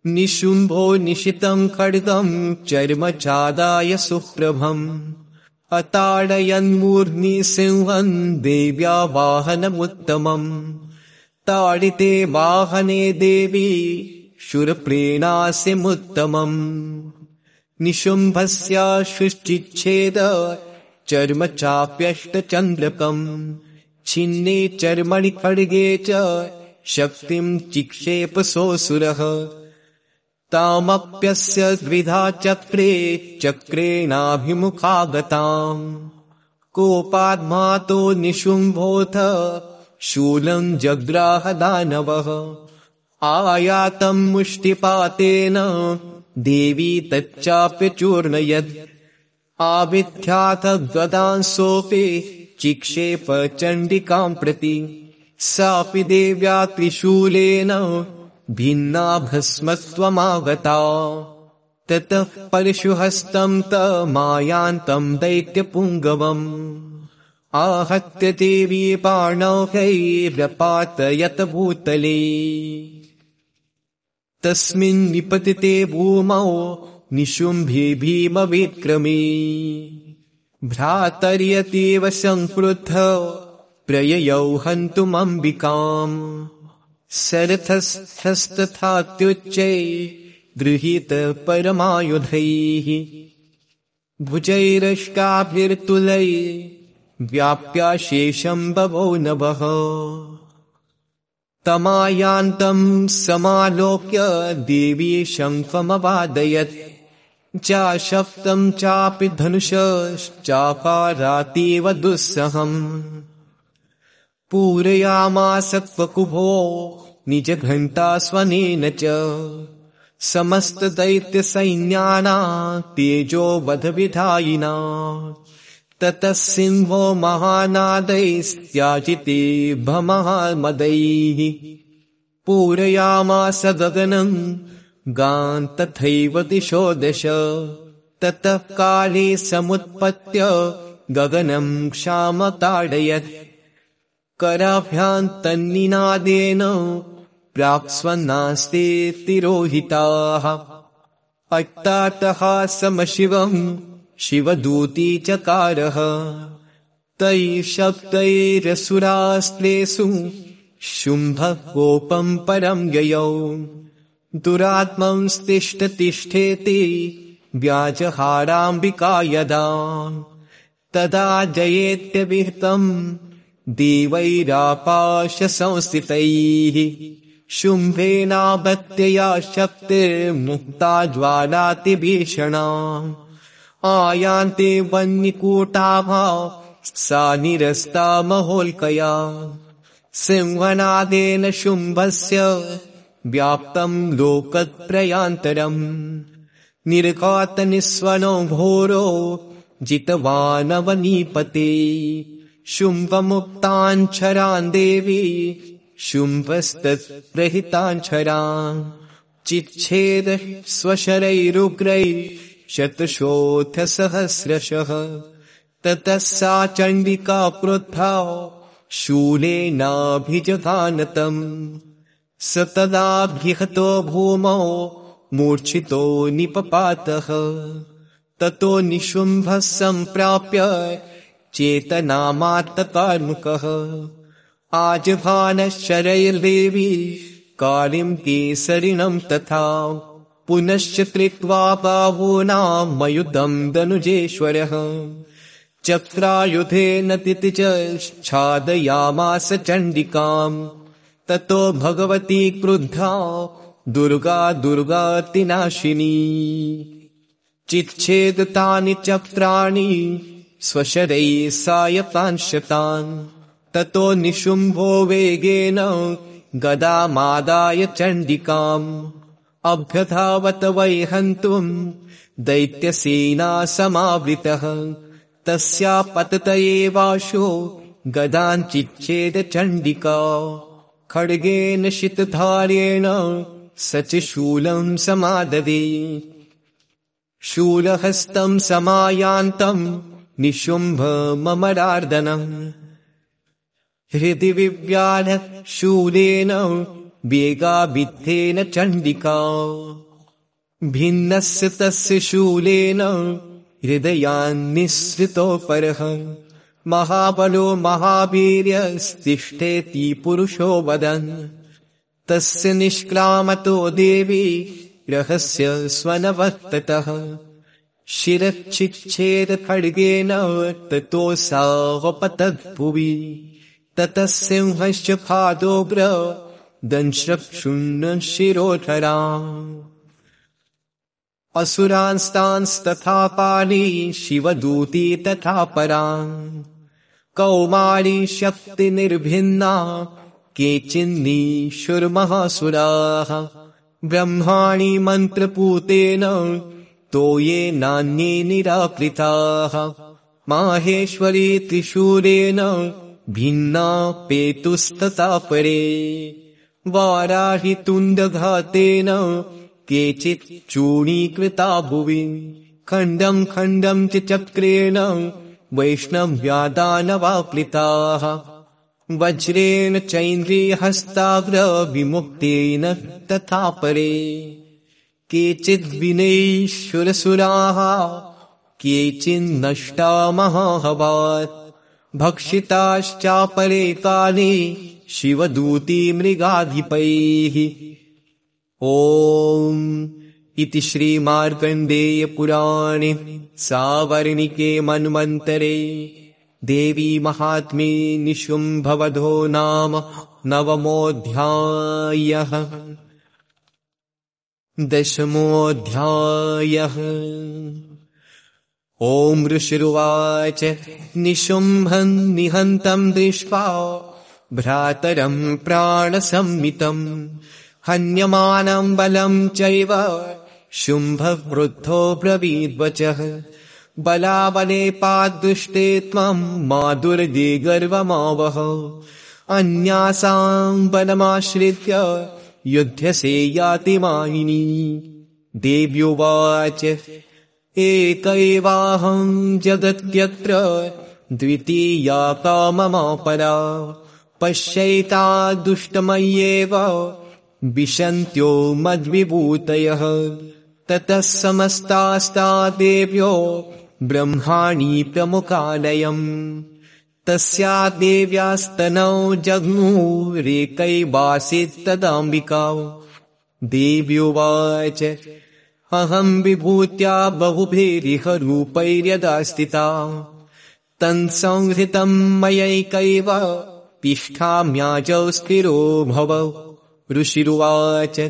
निशुम्भो निशितम् खड्गम् चर्म चादाय सुप्रभम् अताडयन्मूर्नि सिंहन् देव्या वाहनमुत्तमम् ताडिते वाहने देवी शुरप्रेणासिमुत्तमम्। निशुम्भस्याश्चिच्छेद चर्म चाप्यष्टचन्द्रकम् छिन्ने चर्मणि खड्गे च शक्तिम् चिक्षेपसोऽसुरः। तामप्यस्य द्विधा चक्रे चक्रेणाभिमुखागताम्। कोपाद्मातो निशुम्भोऽथ शूलम् जग्राहदानवः। आयातम् मुष्टिपातेन देवी तच्चाप्यचूर्णयत् आविध्याथ गदांसोऽपि चिक्षेप चण्डिकाम् प्रति सापि देव्या त्रिशूलेन भिन्ना भस्मत्वमागता ततः परशुहस्तम् त मायान्तम् दैत्यपुङ्गवम्। आहत्य देवी पाणौकैर्व्यपातयत भूतले। तस्मिन् निपतिते भूमौ निशुम्भे भीमविक्रमे भ्रातर्यतीव संक्रुद्ध प्रययौ हन्तुमम्बिकाम्। सरथस्थस्तथात्युच्चै गृहीत परमायुधैः। भुजैरष्टाभिर्तुलै व्याप्याशेषम् बभो नभः। तमायान्तम् समालोक्य देवी शङ्खमवादयत् चाशप्तम् चापि धनुषश्चापारातीव दुःसहम् पूरयामासत्वकुभो निजघण्टास्वनेन च। समस्तदैत्यसैन्याना तेजो वधविधायिना। ततः सिंहो महानादैस्त्याजिते भमहामदैः। पूरयामास गगनम् गान् तथैव दिशो दश। ततः काले समुत्पत्य गगनम् क्षामताडयत्। कराभ्यान्तन्निनादेन प्राप्स्वन्नास्ते तिरोहिताः। अट्टातः समशिवम् शिवदूती चकारः। तैः शब्दैरसुरास्त्रेषु शुम्भः कोपम् परम् ययौ दुरात्मंस्तिष्ठतिष्ठेति व्याजहाराम्बिका यदा तदा जयेत्यभिहितम् देवैरापाशसंस्थितैः। शुम्भेनावत्यया शक्तिर्मुक्ता ज्वालातिभीषणा आयान्ते वह्निकूटाभा सा निरस्ता महोल्कया। सिंहनादेन शुम्भस्य व्याप्तम् लोकत्रयान्तरम्। निर्घातनिस्वनो घोरो जितवानवनीपते। शुम्भमुक्ताञ्छरान् देवी शुम्भस्तत्प्रहिताञ्छरान् चिच्छेद स्वशरैरुग्रै शतशोऽथ सहस्रशः ततः सा चण्डिका क्रुद्धा शूलेनाभिजघानतम् स तदाभिहतो भूमौ मूर्छितो निपपातः। ततो निशुम्भः सम्प्राप्य चेतनामात्तकार्मुकः। आजभानशरैर्देवी कालिम् केसरिणम् तथा पुनश्च कृत्वा बाहूनाम् मयुतम् दनुजेश्वरः चक्रायुधेन तिति च छादयामास चण्डिकाम् ततो भगवती क्रुद्धा दुर्गा दुर्गातिनाशिनी चिच्छेदतानि चक्राणि स्वशरैः सायपांशतान् ततो निशुम्भो वेगेन गदामादाय चण्डिकाम्। अभ्यधावत वै हन्तुम् दैत्यसेना समावृतः। तस्या पतत एवाशो गदाञ्चिच्छेद चण्डिका खड्गेन शितधार्येण स च शूलम् समाददे शूलहस्तम् समायान्तम् निशुम्भ ममरार्दनम् हृदि विव्याध शूलेन वेगाभिद्धेन चण्डिका। भिन्नस्य तस्य शूलेन हृदयान्निःसृतो परः महाबलो महावीर्यस्तिष्ठेति पुरुषो वदन्। तस्य निष्क्रामतो देवी रहस्य स्वनवत्ततः शिरच्छिच्छेद खड्गेन ततः सिंहश्च फादोग्र दंश्रक्षुण्ण शिरोधरा। असुरांस्तांस्तथा पाली शिवदूती तथा परा कौमारी शक्तिनिर्भिन्ना केचिन्नीशुर्महासुराः। ब्रह्माणि मन्त्रपूतेन तो ये नान्ये निराकृताः। माहेश्वरी त्रिशूरेण भिन्ना पेतुस्तथा परे वाराहितुण्डघातेन केचित् चूणीकृता भुवि। खण्डम् खण्डम् च चक्रेण वैष्णव्यादानवाप्लिताः। वज्रेण चैन्द्रियहस्ताग्रविमुक्तेन तथा परे केचिद्विनैश्वरसुराः केचिन्नष्टा महाहवात् भक्षिताश्चापरे काले शिवदूती मृगाधिपैः ॐ इति श्रीमार्कण्डेयपुराणे सावर्णिके मन्वन्तरे देवी महात्मे निशुम्भवधो नाम नवमोऽध्यायः। दशमोऽध्यायः। ॐ ऋषिरुवाच निशुम्भम् निहन्तम् दृष्ट्वा भ्रातरम् प्राणसंमितम् हन्यमानम् बलम् चैव शुम्भवृद्धो ब्रवीद्वचः। बलाबले पादृष्टे त्वम् मा गर्वमावह अन्यासाम् बलमाश्रित्य युध्यसे याति मायिनी। देव्युवाच एकैवाहम् जगत्यत्र द्वितीया का मम परा पश्यैता दुष्टमय्येव विशन्त्यो मद्विभूतयः ततः समस्तास्ता देव्यो ब्रह्माणि प्रमुखालयम्। तस्या देव्यास्तनौ तदाम्बिका देव्युवाच अहम् विभूत्या बहुभिरिह रूपैर्यदा स्थिता तत्संहृतम् मयैकैव तिष्ठाम्याजौ स्थिरो भव। ऋषिरुवाच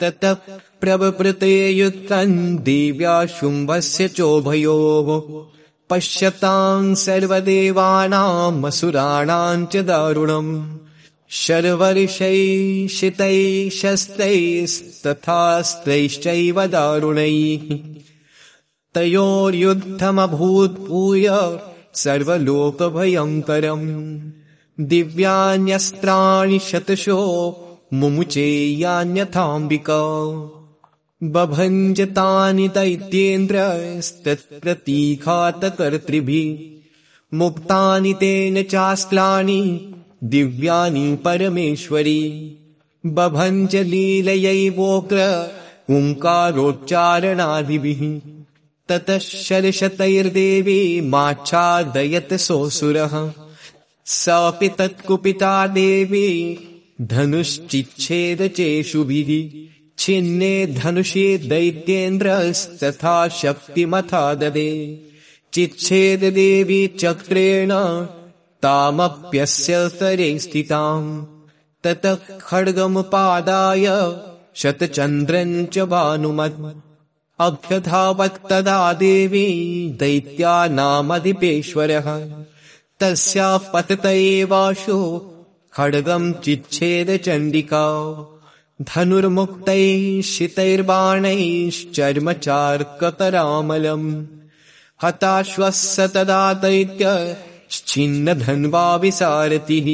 ततः प्रवृते युक्तम् देव्या शुम्भस्य चोभयोः पश्यताम् सर्वदेवानामसुराणाम् च दारुणम्। शर्वर्षैः शस्तैस्तथास्त्रैश्चैव दारुणैः तयोर्युद्धमभूत्पूय सर्वलोकभयङ्करम्। दिव्यान्यस्त्राणि शतशो मुमुचेयान्यथाम्बिका। बभञ्जतानि दैत्येन्द्रस्तत्प्रतीघातकर्तृभिः मुक्तानि तेन चास्क्लानि दिव्यानि परमेश्वरी। बभञ्जलीलयैवोग्र ओङ्कारोच्चारणादिभिः ततः शरशतैर्देवी माच्छादयत् सोऽसुरः। सापि तत्कुपिता देवी धनुश्चिच्छेदचेषुभिः छिन्ने धनुषे दैत्येन्द्रस्तथा शक्तिमथा ददे चिच्छेददेवी चक्रेण तामप्यस्य तरे स्थिताम्। ततः खड्गमुपादाय शतचन्द्रम् च भानुमत्। अभ्यधावत्तदा देवी दैत्यानामधिपेश्वरः। तस्याः पतत एवाशु खड्गम् चिच्छेदचण्डिका धनुर्मुक्तैः शितैर्बाणैश्चर्मचार्कतरामलम्। हताश्वस्य तदा दैत्यश्चिन्नधन्वा विसारतिः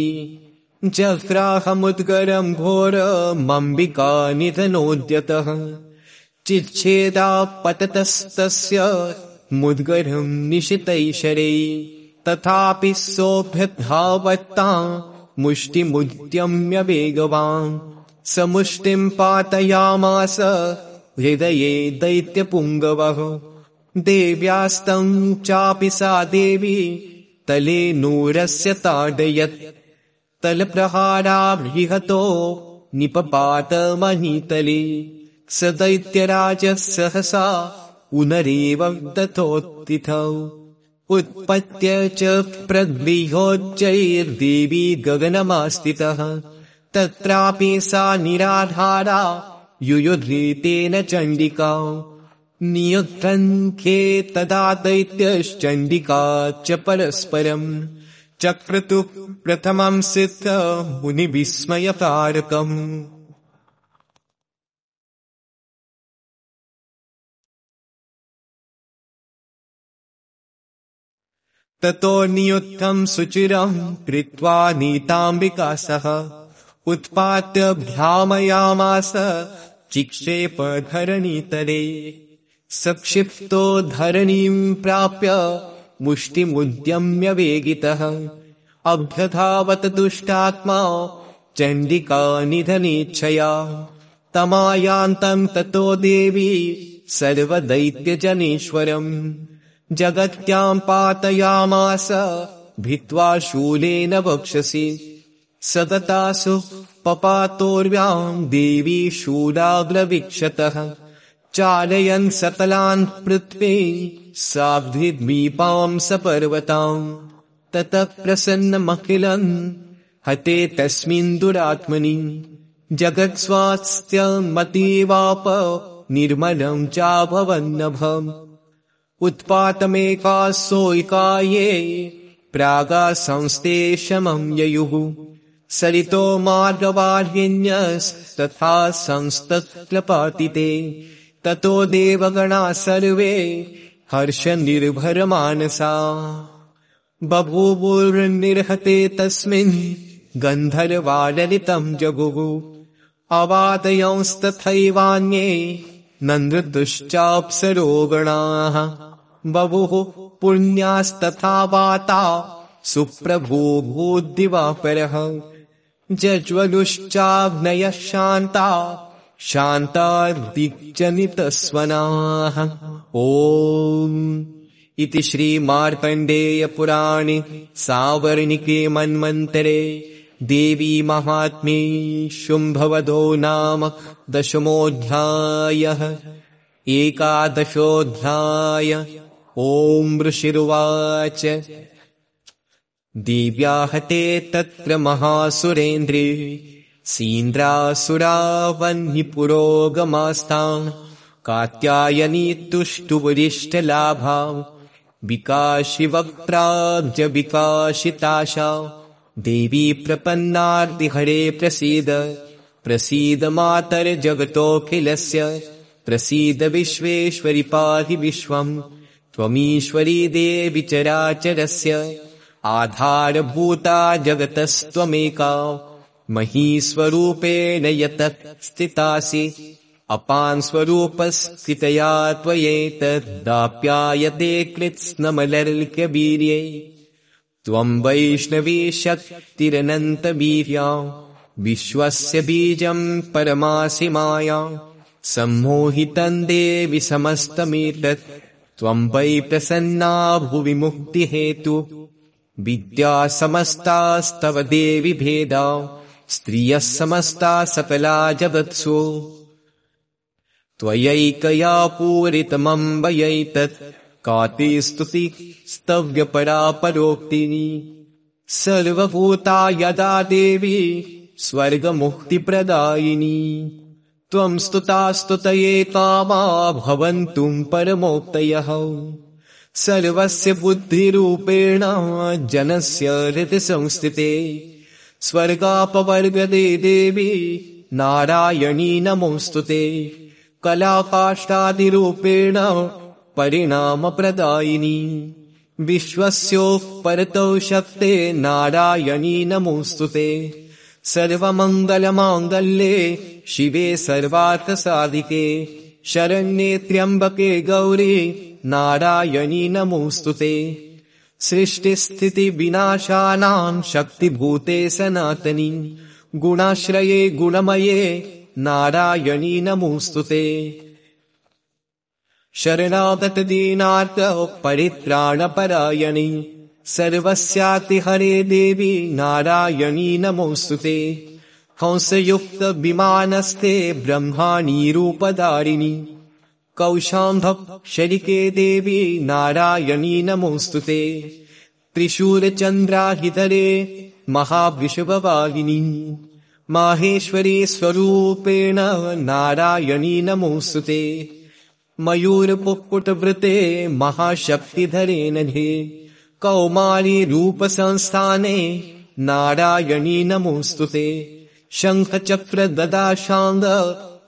जग्राहमुद्गरम् घोरमम्बिका निधनोद्यतः चिच्छेदा पततस्तस्य मुद्गरम् निशितैशरे तथापि सोऽभ्यधावत्ता मुष्टिमुद्यम्य वेगवान् समुष्टिम् पातयामास हृदये दैत्यपुङ्गवः। देव्यास्तम् चापि सा देवी तले नूरस्य ताडयत्। तलप्रहाराबृहतो निपपातमहीतले स दैत्यराजः सहसा पुनरेव दथोत्थितौ उत्पत्य च प्रद्विहोज्जैर्देवी गगनमास्थितः तत्रापि सा निराधारा युयुधृतेन चण्डिका। नियुद्धन्खे तदा दैत्यश्चण्डिका च परस्परम्। चक्रतु प्रथमम् सिद्ध मुनिविस्मयकारकम् ततो नियुद्धम् सुचिरम् कृत्वा नीताम्बिका सह उत्पात्य भ्रामयामास चिक्षेपधरणीतरे सक्षिप्तो धरणीम् प्राप्य मुष्टिमुद्यम्य वेगितः अभ्यधावत दुष्टात्मा चण्डिका निधनेच्छया तमायान्तम् ततो देवी सर्वदैत्यजनेश्वरम् जगत्याम् पातयामास भित्त्वा शूलेन वक्षसि। सततासु पपातोर्व्याम् देवी शूलाग्रवीक्षतः। चालयन् सतलान् पृथ्वी साब्धिद्वीपाम् सपर्वताम्। ततः प्रसन्नमखिलन् हते तस्मिन् दुरात्मनि। जगत्स्वास्थ्यमतीवाप निर्मलम् चाभवन्नभम् उत्पातमेका सोऽकाये प्रागा संस्ते शमम् ययुः। सरितो मार्गवार्यन्यस्तथा संस्तत्लपातिते ततो देवगणा सर्वे हर्षनिर्भरमानसा। बभूवुर्निर्हते तस्मिन् गन्धर्वाललितम् जगुः। अवादयंस्तथैवान्ये नन्दृतुश्चाप्सरोगणाः बभुः पुण्यास्तथा वाता सुप्रभो भूद्दिवापरः जज्वलुश्चाग्नयः शान्ता शान्तार्दिजनितस्वनाः ॐ। इति श्रीमार्कण्डेयपुराणे सावर्णिके मन्वन्तरे देवी महात्मे शुम्भवधो नाम दशमोऽध्यायः। एकादशोऽध्याय ॐ ऋषिरुवाच। दिव्याहते तत्र महासुरेन्द्रे सीन्द्रासुरावह्निपुरोगमास्ताम् कात्यायनी तुष्टुवरिष्ठलाभा विकाशिवक्त्राब्जविकाशिताशा देवी प्रपन्नार्तिहरे प्रसीद प्रसीद मातर्जगतोऽखिलस्य प्रसीद विश्वेश्वरि पाहि विश्वम् त्वमीश्वरी देवि चराचरस्य आधारभूता जगतस्त्वमेका महीस्वरूपेण यतत् स्थितासि अपान् स्वरूपस्थितया त्वयेतद्दाप्यायते कृत्स्नमलर्क्यवीर्ये त्वम् वैष्णवी शक्तिरनन्तवीर्या विश्वस्य बीजम् परमासि माया सम्मोहितम् देवि समस्तमेतत् त्वम् वै प्रसन्ना भुवि मुक्तिहेतु विद्या समस्तास्तव देवि भेदा। स्त्रियः समस्ता सकला जगत्सु। त्वयैकया पूरितमम्बयैतत्। का ते स्तुति स्तव्यपरा परोक्तिनि। सर्वभूता यदा देवी स्वर्गमुक्तिप्रदायिनी त्वम् स्तुता स्तुतये कामा भवन्तुम् परमोक्तयः। सर्वस्य बुद्धिरूपेण जनस्य हृदसंस्थिते स्वर्गापवर्गदे देवी नारायणी नमोऽस्तु ते कलाकाष्ठादिरूपेण परिणामप्रदायिनी। विश्वस्योः परतौ शक्ते नारायणी नमोऽस्तु ते सर्वमङ्गलमाङ्गल्ये शिवे सर्वार्थसाधिके शरण्ये त्र्यम्बके गौरी नारायणी नमोऽस्तु ते। सृष्टिस्थितिविनाशानाम् शक्तिभूते सनातनी। गुणाश्रये गुणमये नारायणी नमोऽस्तु ते। शरणागतदीनार्थ परित्राणपरायणी सर्वस्यातिहरे देवी नारायणी नमोऽस्तु ते। हंसयुक्तविमानस्थे ब्रह्माणी रूपधारिणी कौशाम्भशरिके देवी नारायणी नमोऽस्तु ते। त्रिशूलचन्द्राहितरे महाविषुभवाहिनी माहेश्वरी स्वरूपेण नारायणी नमोऽस्तु ते। मयूरपुक्कुटवृते महाशक्तिधरे नघे कौमारी रूपसंस्थाने नारायणी नमोऽस्तु ते शङ्खचक्रददाशाङ्ग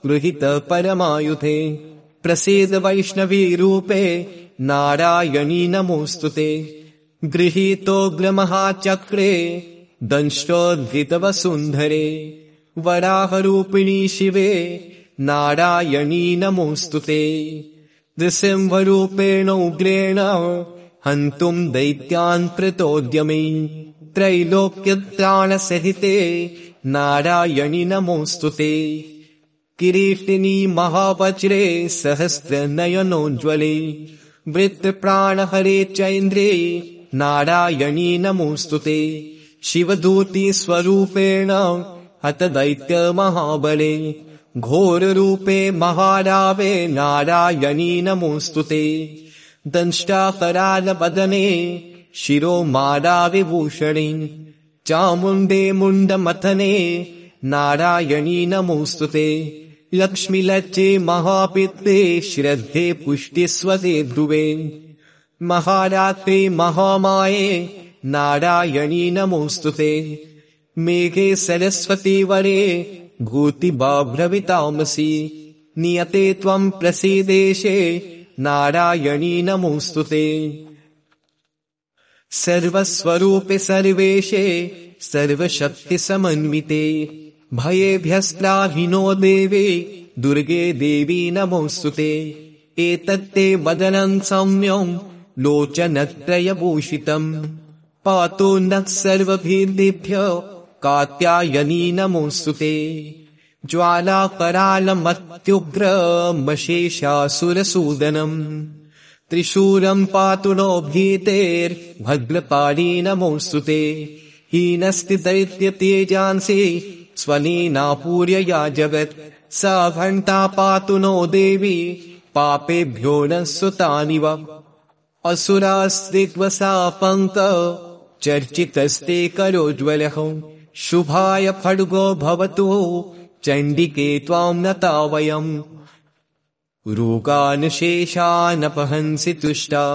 गृहीत परमायुधे। प्रसीद वैष्णवीरूपे नारायणी नमोऽस्तु ते गृहीतोऽग्रमहाचक्रे दंष्टोद्धितवसुन्धरे वराहरूपिणी शिवे नारायणी नमोऽस्तु ते नृसिंहरूपेण उग्रेण हन्तुम् दैत्यान् कृतोद्यमे। त्रैलोक्यत्राणसहिते नारायणि नमोऽस्तु ते। किरीटिनी महावज्रे सहस्रनयनोज्ज्वले। वृत्तप्राणहरे चैन्द्रे। नारायणी नमोऽस्तु ते। शिवदूतिस्वरूपेण हतदैत्यमहाबले घोररूपे महारावे नारायणी नमोऽस्तु ते दंष्टाकरालवदने शिरो माराविभूषणे चामुण्डे मुण्डमथने नारायणी नमोऽस्तु ते लक्ष्मीलज्जे महापित्ते श्रद्धे पुष्टिस्वते ध्रुवे महारात्रे महामाये नारायणी नमोऽस्तु ते मेघे सरस्वती वरे भूतिबाभ्रवितामसि नियते त्वम् प्रसीदेशे नारायणी नमोऽस्तु ते। सर्वस्वरूपे सर्वेशे सर्वशक्तिसमन्विते। भयेभ्यस्त्राहिनो देवे दुर्गे देवी नमोऽस्तु ते। एतत्ते वदनम् सौम्यम् लोचनत्रयभूषितम्। पातु नः सर्वभेदेभ्य कात्यायनी नमोऽस्तु ते ज्वालाकरालमत्युग्रमशेषासुरसूदनम् त्रिशूलम् पातु नो भीतेर्भद्रपाणी नमोऽस्तु ते हीनस्ति दैत्यतेजांसि स्वनेनापूर्यया जगत् सा घण्टा पातु नो देवी पापेभ्यो न सुतानि वा असुरास्तित्वसा पङ्क चर्चितस्ते करोज्वलः शुभाय खड्गो भवतु चण्डिके त्वाम् नता वयम् रोगानशेषानपहंसि तुष्टा।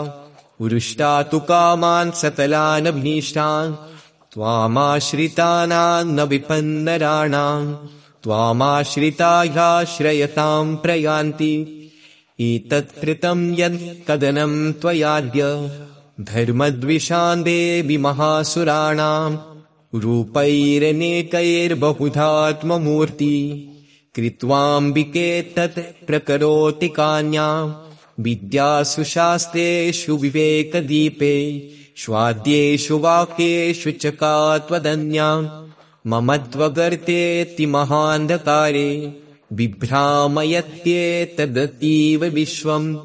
वृष्टा तु कामान् सकलानभीष्टान् त्वामाश्रितानान्न विपन्नराणाम् त्वामाश्रिता ह्याश्रयताम् प्रयान्ति। एतत्कृतम् यत् कदनम् त्वयाद्य धर्मद्विषान्दे महासुराणाम् रूपैरनेकैर्बहुधात्ममूर्ति। कृत्वाम्बिके तत् प्रकरोति कान्याम् विद्यासु शास्त्रेषु विवेकदीपे। स्वाद्येषु वाक्येषु च का त्वदन्याम् मम त्वगर्तेति महान्धकारे। बिभ्रामयत्येतदतीव विश्वम्।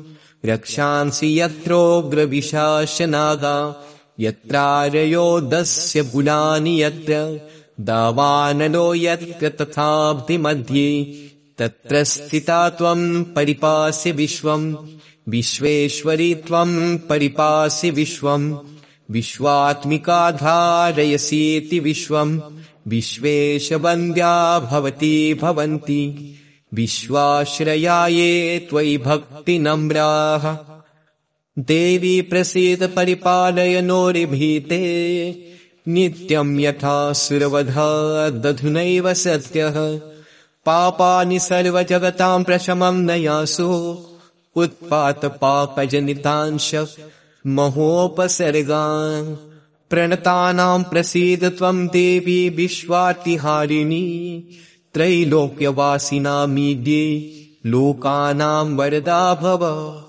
रक्षांसि यत्रोग्रविशासनागा यत्रारयोदस्य गुणानि यत्र दावानलो यत्र तथाब्धिमध्ये तत्र स्थिता त्वम् परिपासि विश्वम् विश्वेश्वरि त्वम् परिपासि विश्वम् विश्वात्मिकाधारयसीति विश्वम् विश्वेशवन्द्या भवती भवन्ति विश्वाश्रयाये त्वयि भक्तिनम्राः देवी प्रसीद परिपालय नोरिभीते नित्यम् यथा सुरवधा दधुनैव सत्यः। पापानि सर्वजगताम् प्रशमम् नयासु उत्पातपापजनितांश महोपसर्गान् प्रणतानाम् प्रसीद त्वम् देवी विश्वातिहारिणी त्रैलोक्यवासिनामीड्ये लोकानाम् वरदा भव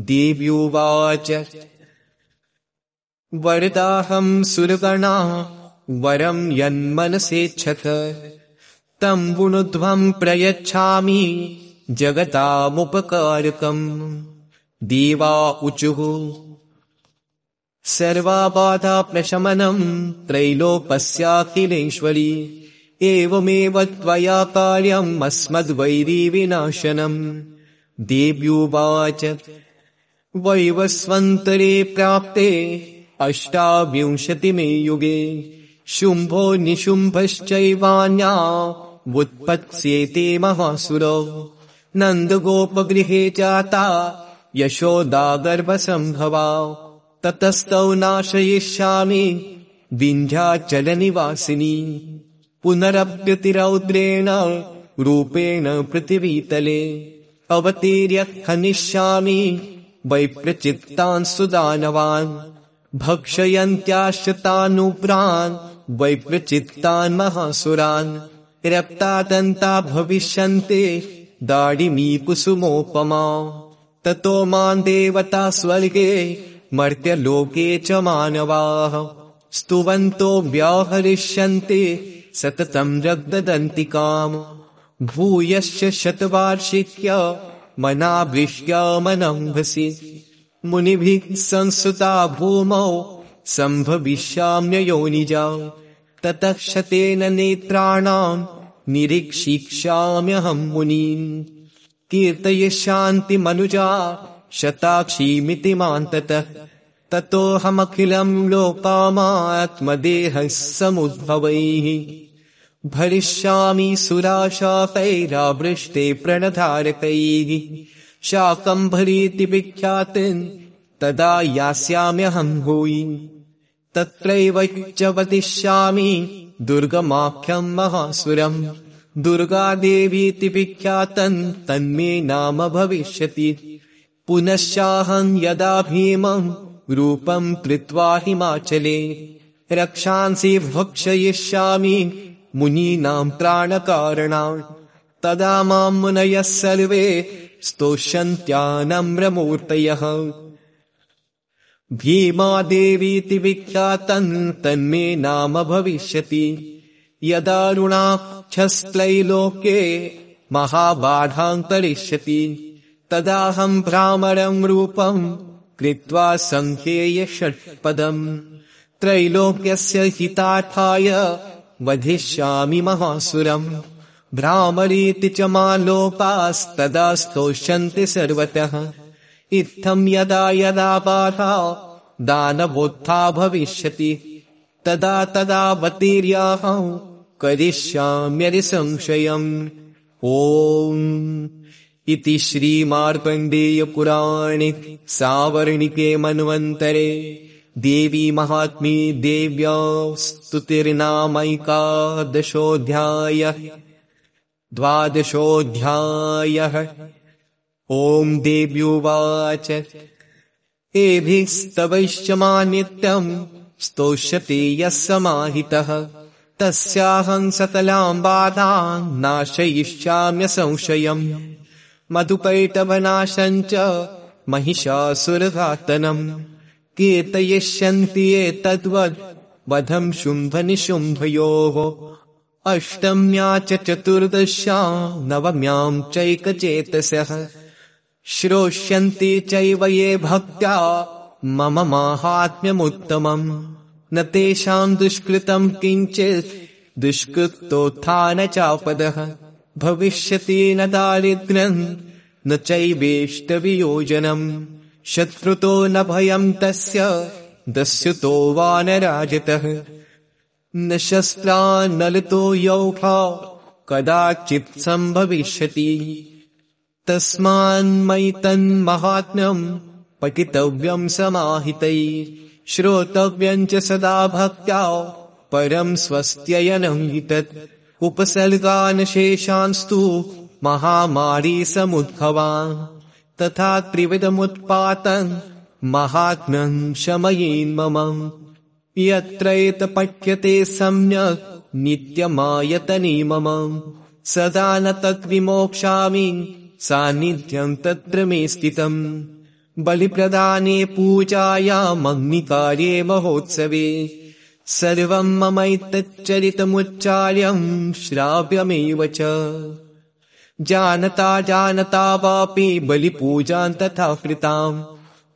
देव्युवाच। वरदाहम् सुरगणा वरम् यन्मनसेच्छथ तम् वुणुध्वम् प्रयच्छामि जगतामुपकारकम् देवा उचुः। सर्वाबाधाप्रशमनम् त्रैलोपस्याखिलेश्वरी एवमेव त्वया कार्यम् अस्मद्वैरीविनाशनम् देव्युवाच वैवस्वन्तरे प्राप्ते अष्टाविंशतिमे युगे शुम्भो निशुम्भश्चैवान्या वुत्पत्स्येते महासुरौ। नन्दगोपगृहे जाता यशोदागर्भसम्भवा ततस्तौ नाशयिष्यामि विन्ध्याचलनिवासिनी। पुनरप्यतिरौद्रेण रूपेण पृथिवीतले अवतीर्य खनिष्यामि वैप्रचित्तान् सुदानवान् भक्षयन्त्याश्रितानुप्रान् वैप्रचित्तान् महासुरान् रक्तादन्ता भविष्यन्ते दाडिमी कुसुमोपमा ततो माम् देवता स्वर्गे मर्त्यलोके च मानवाः स्तुवन्तो व्याहरिष्यन्ते सततम् रग्ददन्तिकाम्। भूयश्च शतवार्षिक्य मनावृष्ट्यामनम्भसि मुनिभिः संसुता भूमौ सम्भविष्याम्ययोनिजा। ततः शतेन नेत्राणाम् निरीक्षिष्याम्यहम् मुनीन्। कीर्तयिष्यान्तिमनुजा शताक्षीमिति मान्ततः ततोऽहमखिलम् लोकामात्मदेहः समुद्भवैः भरिष्यामि सुराशाकैरावृष्टे प्रणधारकैः। शाकम्भरीति विख्यातिन् तदा यास्याम्यहम् भूयि। तत्रैव च वदिष्यामि दुर्गमाख्यम् महासुरम्। दुर्गादेवीति विख्यातम् तन्मे नाम भविष्यति। पुनश्चाहम् यदा भीमम् रूपम् कृत्वा हिमाचले। रक्षांसि भक्षयिष्यामि मुनीनाम् प्राणकारणाम् तदा मां मुनयः सर्वे स्तोष्यन्त्यानम्रमूर्तयः। भीमादेवीति विख्यातम् तन्मे नाम भविष्यति। यदारुणाक्षस्त्रैलोके महाबाधान्तरिष्यति तदाहम् भ्रामरम् रूपम् कृत्वा सङ्ख्येय षट्पदम् त्रैलोक्यस्य हितार्थाय वधिष्यामि महासुरम्। भ्रामरीति च मालोकास्तदा स्तोष्यन्ति सर्वतः। इत्थम् यदा यदा बाधा दानवोत्था भविष्यति। तदा तदा वतीर्याः करिष्याम्यरि संशयम्। ॐ इति श्रीमार्कण्डेयपुराणे सावर्णिके मन्वन्तरे देवी महात्मी देव्या स्तुतिर्नामैकादशोऽध्यायः। द्वादशोऽध्यायः। ॐ देव्युवाच। एभिस्तवैश्च मा नित्यम् स्तोष्यति यः समाहितः तस्याहम् सकलाम् बाधाम् नाशयिष्याम्यसंशयम् मधुपैटवनाशम् च महिषासुरघातनम् कीर्तयिष्यन्ति एतद्वद्। वधम् शुम्भनिशुम्भयोः। अष्टम्या च चतुर्दश्याम् नवम्याम् चैकचेतसः। श्रोष्यन्ति चैव ये भक्त्या मम माहात्म्यमुत्तमम्। न तेषाम् दुष्कृतम् किञ्चित् दुष्कृतोत्थान चापदः। भविष्यति न दारिद्र्यम् न चैवेष्टवियोजनम् शत्रुतो न भयम् तस्य दस्युतो वा न राजतः न शस्त्रान्नलितो यौखा कदाचित् सम्भविष्यति। तस्मान्मयि तन्महात्म्यम् पठितव्यम् समाहितै। श्रोतव्यम् च सदा भक्त्या परम् स्वस्त्ययनम् तत् उपसर्गान् शेषांस्तु महामारी समुद्भवान् तथा त्रिविधमुत्पातन् महात्म्यम् शमयेन्मम यत्रैतपठ्यते सम्यक् नित्यमायतने मम। सदा न तद्विमोक्षामि सान्निध्यम् तत्र मे स्थितम्। बलिप्रदाने पूजायामग्निकार्ये महोत्सवे। सर्वम् ममैतच्चरितमुच्चार्यम् श्राव्यमेव च जानता जानता वापि बलिपूजाम् तथा कृताम्।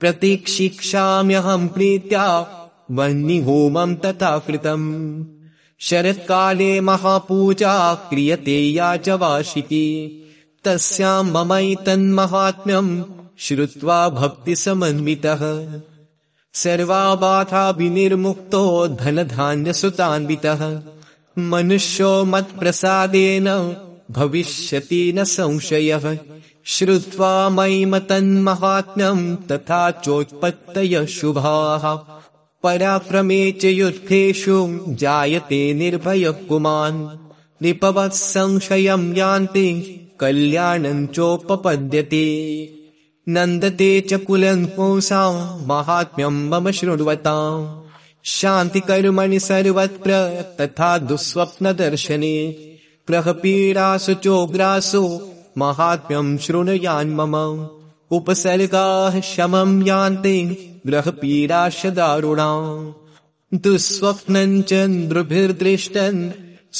प्रतीक्षिक्षाम्यहम् प्रीत्या वह्निहोमम् तथा कृतम्। शरत्काले महापूजा क्रियते या च वाशिति तस्याम् ममैतन्महात्म्यम् श्रुत्वा भक्तिसमन्वितः। सर्वा बाधा विनिर्मुक्तो धनधान्यसुतान्वितः। मनुष्यो मत्प्रसादेन भविष्यति न संशयः। श्रुत्वा मयिमतन्महात्म्यम् तथा चोत्पत्तय शुभाः। पराक्रमे च युद्धेषु जायते निर्भयः पुमान् नृपवत् संशयम् यान्ति कल्याणम् चोपपद्यते। नन्दते च कुलम् पुंसाम् महात्म्यम् मम शृण्वताम्। शान्तिकर्मणि सर्वत्र तथा दुःस्वप्नदर्शने प्रहपीडासु चोग्रासु महात्म्यम् शृणुयान्मम उपसर्गाः शमम् यान्ति ग्रहपीडाश दारुणा दुःस्वप्नम् च नृभिर्दृष्टन्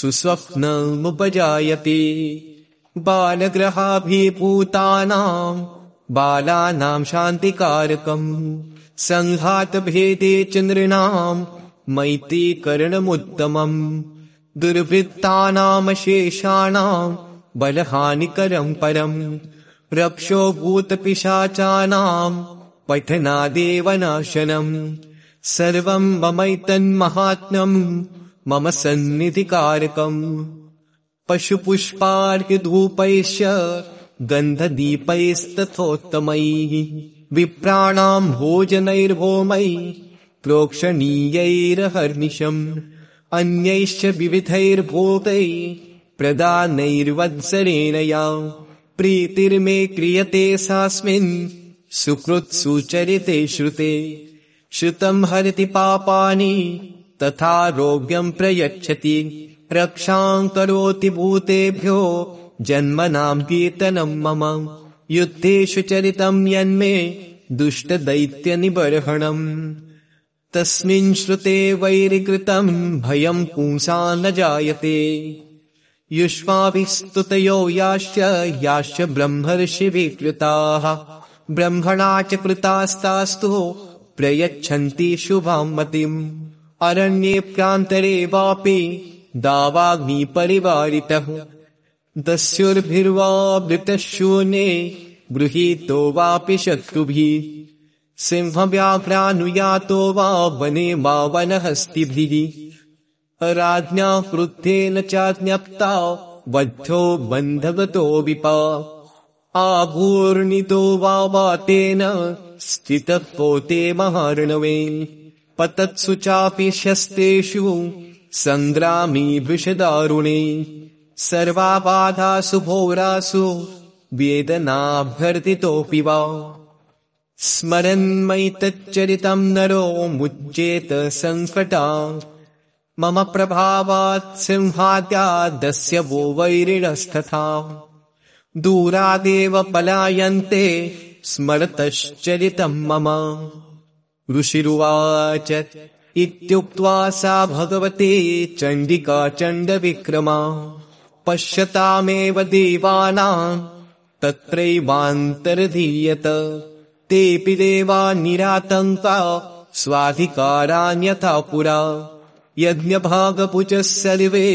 सुस्वप्नमुपजायते। बालग्रहाभिभूतानाम् बालानाम् शान्तिकारकम् सङ्घातभेदे च नृणाम् मैत्रीकरणमुत्तमम् दुर्वृत्तानामशेषाणाम् बलहानिकरम् परम् रक्षो भूतपिशाचानाम् पठनादेव नाशनम् सर्वम् ममैतन्महात्म्यम् मम सन्निधिकारकम्। पशुपुष्पार्घ्यधूपैश्च गन्धदीपैस्तथोत्तमैः विप्राणाम् भोजनैर्भोमै प्रोक्षणीयैरहर्निशम् अन्यैश्च विविधैर्भूतैः प्रदानैर्वत्सरेण या प्रीतिर्मे क्रियते सास्मिन् सुकृत्सुचरिते श्रुते। श्रुतम् हरति पापानि तथा रोग्यम् प्रयच्छति। रक्षाम् करोति भूतेभ्यो जन्मनां कीर्तनं मम। युद्धेषु चरितं यन्मे दुष्टदैत्यनिबर्हणम् तस्मिन् श्रुते वैरिकृतं भयं पुंसा न जायते। युष्माभिस्तुतयो याश्च याश्च ब्रह्मर्षिभिकृताः। ब्रह्मणा च कृतास्तास्तु प्रयच्छन्ति शुभां मतिम्। अरण्ये प्रान्तरे वापि दावाग्निपरिवारितः। दस्युर्भिर्वावृतशून्ये गृहीतो वापि शत्रुभिः सिंहव्याघ्रानुयातो वा वने वा वनहस्तिभिः। राज्ञा क्रुद्धेन च ज्ञप्ता बद्धो बन्धवतो विपा। आभूर्णितो वा तेन स्थितः पोते महार्णवे। पतत्सु चापि शस्तेषु सङ्ग्रामी विषदारुणे। सर्वा बाधासु भोरासु वेदनाभ्यर्थितोऽपि वा स्मरन्मयितच्चरितम् नरो मुच्येत सङ्कटा मम प्रभावात् सिंहाद्यादस्य वो वैरिणस्तथा। दूरादेव पलायन्ते स्मरतश्चरितम् मम। ऋषिरुवाच इत्युक्त्वा सा भगवती चण्डिका चण्डविक्रमा। पश्यतामेव देवानाम् तत्रैवान्तर्धीयत तेऽपि देवा निरातङ्का स्वाधिकारान्यथा पुरा। यज्ञभागपुचः सर्वे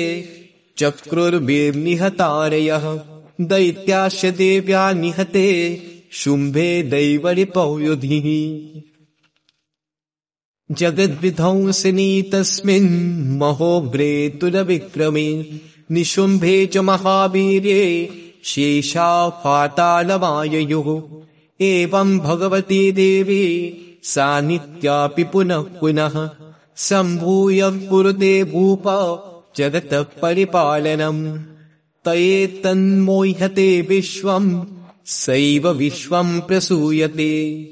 चक्रुर्भिर्निहतारयः दैत्याश्च देव्या निहते शुम्भे दैवरिपौ युधिः जगद्विध्वंसिनी तस्मिन् महोग्रे तुरविक्रमे निशुम्भे च महावीर्ये शेषा पातालमाययुः एवम् भगवती देवी सा नित्यापि पुनः पुनः सम्भूय कुरुते भूप जगतः परिपालनम् तयेत्तन्मोह्यते विश्वम् सैव विश्वम् प्रसूयते।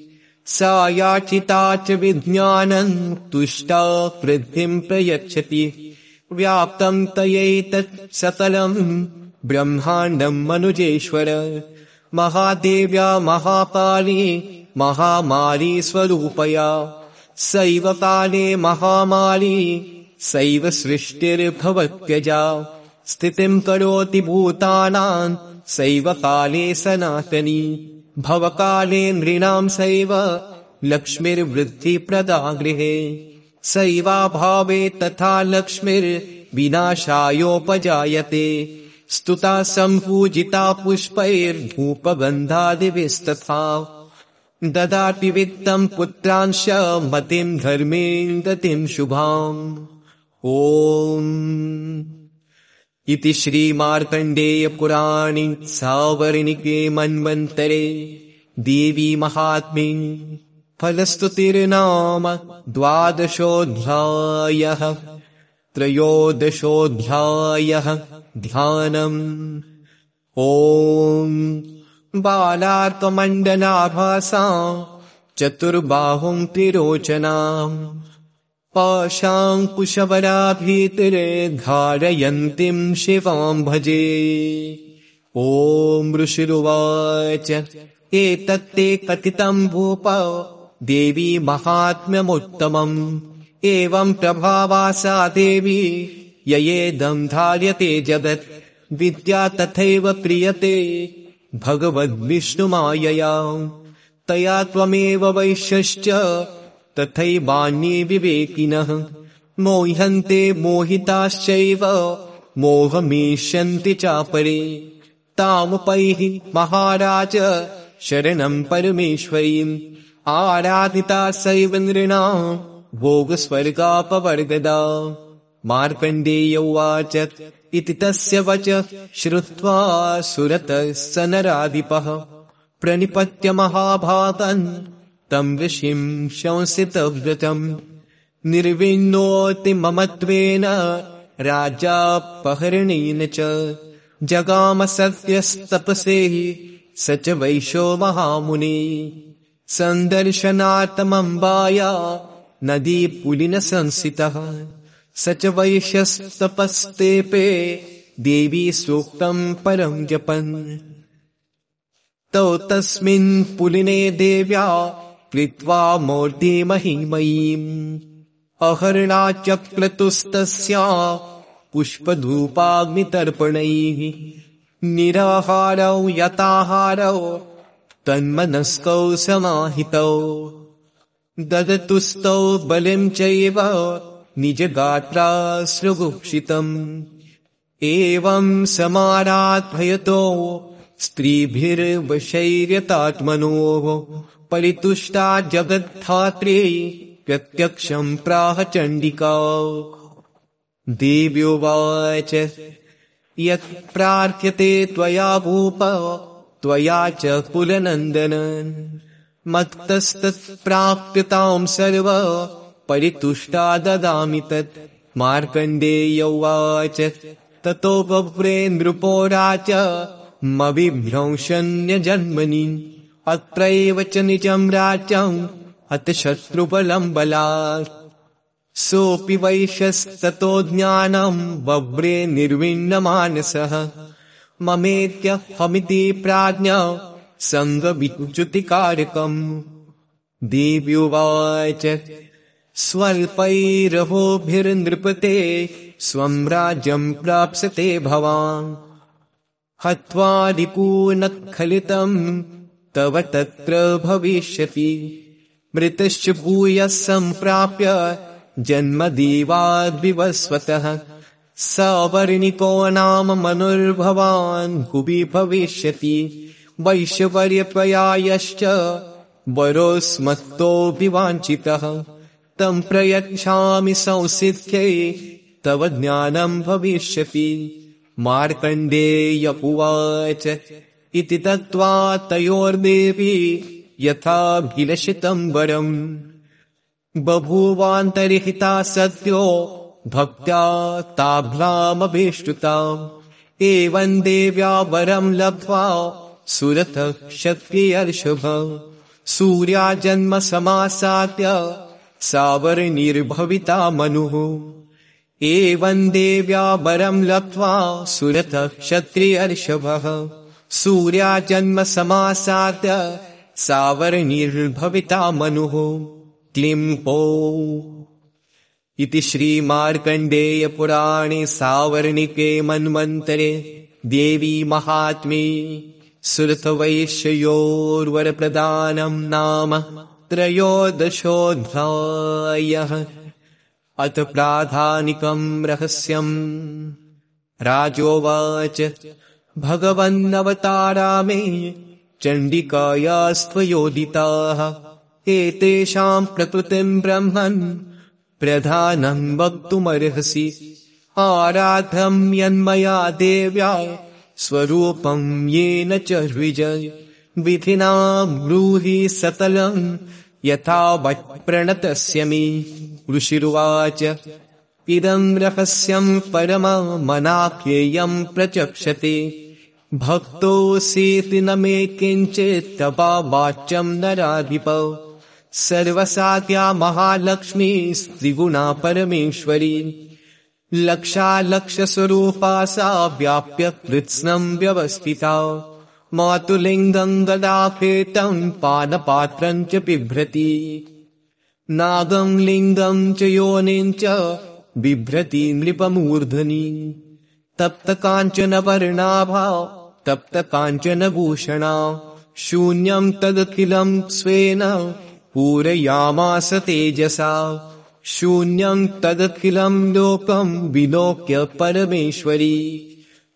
सा याचिता च विज्ञानम् तुष्टा वृद्धिम् प्रयच्छति। व्याप्तम् तयैतत् सकलम् ब्रह्माण्डम् मनुजेश्वर महादेव्या महापाली महामारी स्वरूपया सैव काले महामारी सैव सृष्टिर्भवत्यजा। स्थितिम् करोति भूतानाम् सैव काले सनातनी। भवकाले नृणाम् सैव लक्ष्मीर्वृद्धिप्रदा गृहे सैवाभावे तथा लक्ष्मीर्विनाशायोपजायते स्तुता सम्पूजिता पुष्पैर्भूपगन्धादिभिस्तथा ददाति वित्तम् पुत्रांश मतिम् धर्मेम् गतिम् शुभाम्। ओम् इति श्रीमार्कण्डेयपुराणि सावर्णिके मन्वन्तरे देवी महात्मे फलस्तुतिर्नाम द्वादशोऽध्यायः त्रयोदशोऽध्यायः ध्यानम्। ॐ बालार्कमण्डनाभासा चतुर्बाहुम् त्रिरोचनाम्। पाशाङ्कुशबराभीतरे धारयन्तीम् शिवाम् भजे। ॐ ऋषिरुवाच एतत्ते कथितम् भूप देवी महात्म्यमुत्तमम् एवम् प्रभावा सा देवी ययेदम् धार्यते जगत्। विद्या तथैव क्रियते भगवद्विष्णुमायया। तया त्वमेव वैश्यश्च तथैवान्ये विवेकिनः। मोह्यन्ते मोहिताश्चैव मोहमेष्यन्ति चापरे। तामुपैः महाराज शरणम् परमेश्वरीम्। आराधिता सैव नृणाम् भोगस्वर्गापवर्गदा मार्कण्डेय उवाच इति तस्य वच श्रुत्वा सुरतः स नराधिपः प्रणिपत्य महाभातन् तम् ऋषिम् शंसितव्रतम्। निर्विन्नोति ममत्वेन राजापहरणेन च। जगाम सत्यस्तपसे स च वैशो महामुनि। सन्दर्शनार्थमम्बाया नदी पुलिन संसितः स च वैश्यस्तपस्तेपे देवी सूक्तम् परम् जपन्। तौ तस्मिन् पुलिने देव्या कृत्वा मूर्तिमहिमयीम्। अहर्णाचक्रतुस्तस्या पुष्पधूपाग्नितर्पणैः निराहारौ यताहारौ तन्मनस्कौ समाहितौ ददतुस्तौ बलिम् चैव निजगात्रा सृगुक्षितम् एवम् समाराध्वयतो स्त्रीभिर्वशैर्यतात्मनोः परितुष्टा जगद्धात्री प्रत्यक्षम् प्राह चण्डिका। देव्योवाच यत् प्रार्थ्यते त्वया भूप त्वया च पुलनन्दन मत्तस्तत्प्राप्यताम् सर्व परितुष्टा ददामि तत्। मार्कण्डेय उवाच ततो बभ्रे नृपोराच मविभ्रंशन्यजन्मनि। अत्रैव च निजम् राज्यम् अथ शत्रुबलम् बलात् सोऽपि वैश्यस्ततो ज्ञानम् बव्रे निर्विण्णमानसः। ममेत्यहमिति प्राज्ञ सङ्गविच्युतिकारकम् देव्युवाच स्वल्पैरहोभिर्नृपते स्वम् राज्यम् प्राप्स्यते भवान्। हत्वा रिपूनखलितम् तव तत्र भविष्यति। मृतश्च भूयः सम्प्राप्य जन्मदेवाद्विवस्वतः। सवर्णिको नाम मनुर्भवान् कुपि भविष्यति वैश्यवर्यत्वयायश्च वरोऽस्मत्तोऽपि वाञ्छितः तम् प्रयच्छामि संसिद्ध्यै तव ज्ञानम् भविष्यति। मार्कण्डेय उवाच इति दत्त्वा तयोर्देवी यथाभिलषितम् वरम्। बभूवान्तरिहिता सद्यो भक्त्या ताभ्रामभीष्टुता एवम् देव्या वरम् लब्ध्वा सुरतः क्षत्रियर्षभ सूर्या जन्म समासाद्य सावरनिर्भविता मनुः। एवम् देव्या वरम् लब्ध्वा सुरतः क्षत्रियर्षभः सूर्या जन्म समासाद्य सावरनिर्भविता मनुः। क्लिम्पो इति श्रीमार्कण्डेयपुराणे सावर्णिके मन्वन्तरे देवी महात्मे सुरथवैश्ययोर्वरप्रदानम् नाम त्रयोदशोऽध्यायः। अथ प्राधानिकम् रहस्यम्। राजोवाच भगवन्नवतारामे चण्डिकायास्त्वयोदिताः एतेषाम् प्रकृतिम् ब्रह्मन् प्रधानम् वक्तुमर्हसि। आराधम् यन्मया देव्या स्वरूपम् येन च विजय विधिना ब्रूहि सतलम् यथा वट्प्रणतस्य मे ऋषिरुवाच इदम् रहस्यम् परममनाख्येयम् प्रचक्षते। भक्तोऽसीति न मे किञ्चित्तपा वाच्यम् नराधिप। सर्वसात्या महालक्ष्मी स्त्रिगुणा परमेश्वरी लक्षालक्षस्वरूपा सा व्याप्य कृत्स्नम् व्यवस्थिता। मातुलिङ्गम् गदाफेतम् पादपात्रम् च बिभ्रति। नागम् लिङ्गम् च योनिम् च बिभ्रति नृपमूर्धनि। तप्त काञ्चन वर्णाभा तप्त काञ्चन भूषणा शून्यम् तदखिलम् स्वेन पूरयामास तेजसा शून्यम् तदखिलम् लोकम् विलोक्य परमेश्वरी।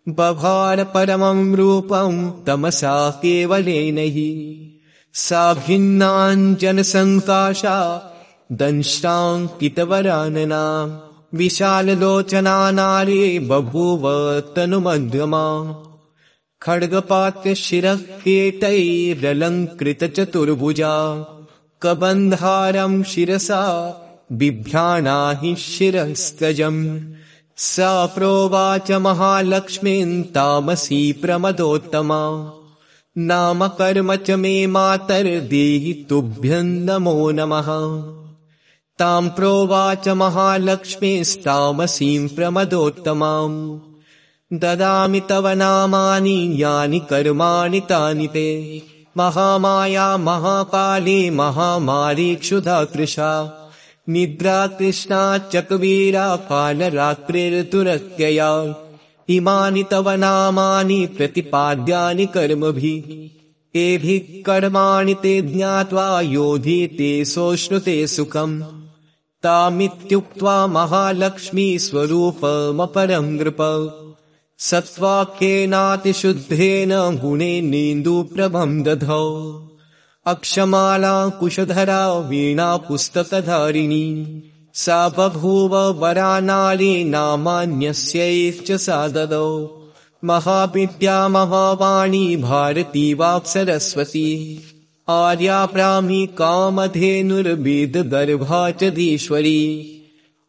बभार परमम् रूपम् तमसा केवलेन। हि सा भिन्नाञ्जनसङ्काशा दंष्टाङ्कितवरानना विशाललोचना नारी बभूव तनुमध्यमा खड्गपात्यशिरः केतैरलङ्कृतचतुर्भुजा कबन्धारम् शिरसा बिभ्राणा हि शिरस्तजम् सा प्रोवाच महालक्ष्मीम् तामसी प्रमदोत्तमा। नाम कर्म च मे मातर्देहि तुभ्यम् नमो। नमः ताम् प्रोवाच महालक्ष्मीस्तामसीम् प्रमदोत्तमाम्। ददामि तव नामानि यानि कर्माणि तानि ते। महामाया महाकाली महामारी कृशा निद्रा कृष्णा चकवीरा कालरात्रिर्तुरत्यया इमानि तव नामानि प्रतिपाद्यानि कर्मभिः। एभिः कर्माणि ते ज्ञात्वा योधीते सोऽश्नुते सुखम्। तामित्युक्त्वा महालक्ष्मी स्वरूपमपरम् नृप सत्त्वाक्येनातिशुद्धेन गुणेनेन्दुप्रभम् दधौ अक्षमाला कुशधरा वीणा पुस्तकधारिणी सा बभूव वरानाली नामान्यस्यैश्च सा ददौ महाविद्या महावाणी भारती वाक्सरस्वती। आर्या प्रामी कामधेनुर्वेदगर्भा च धीश्वरी।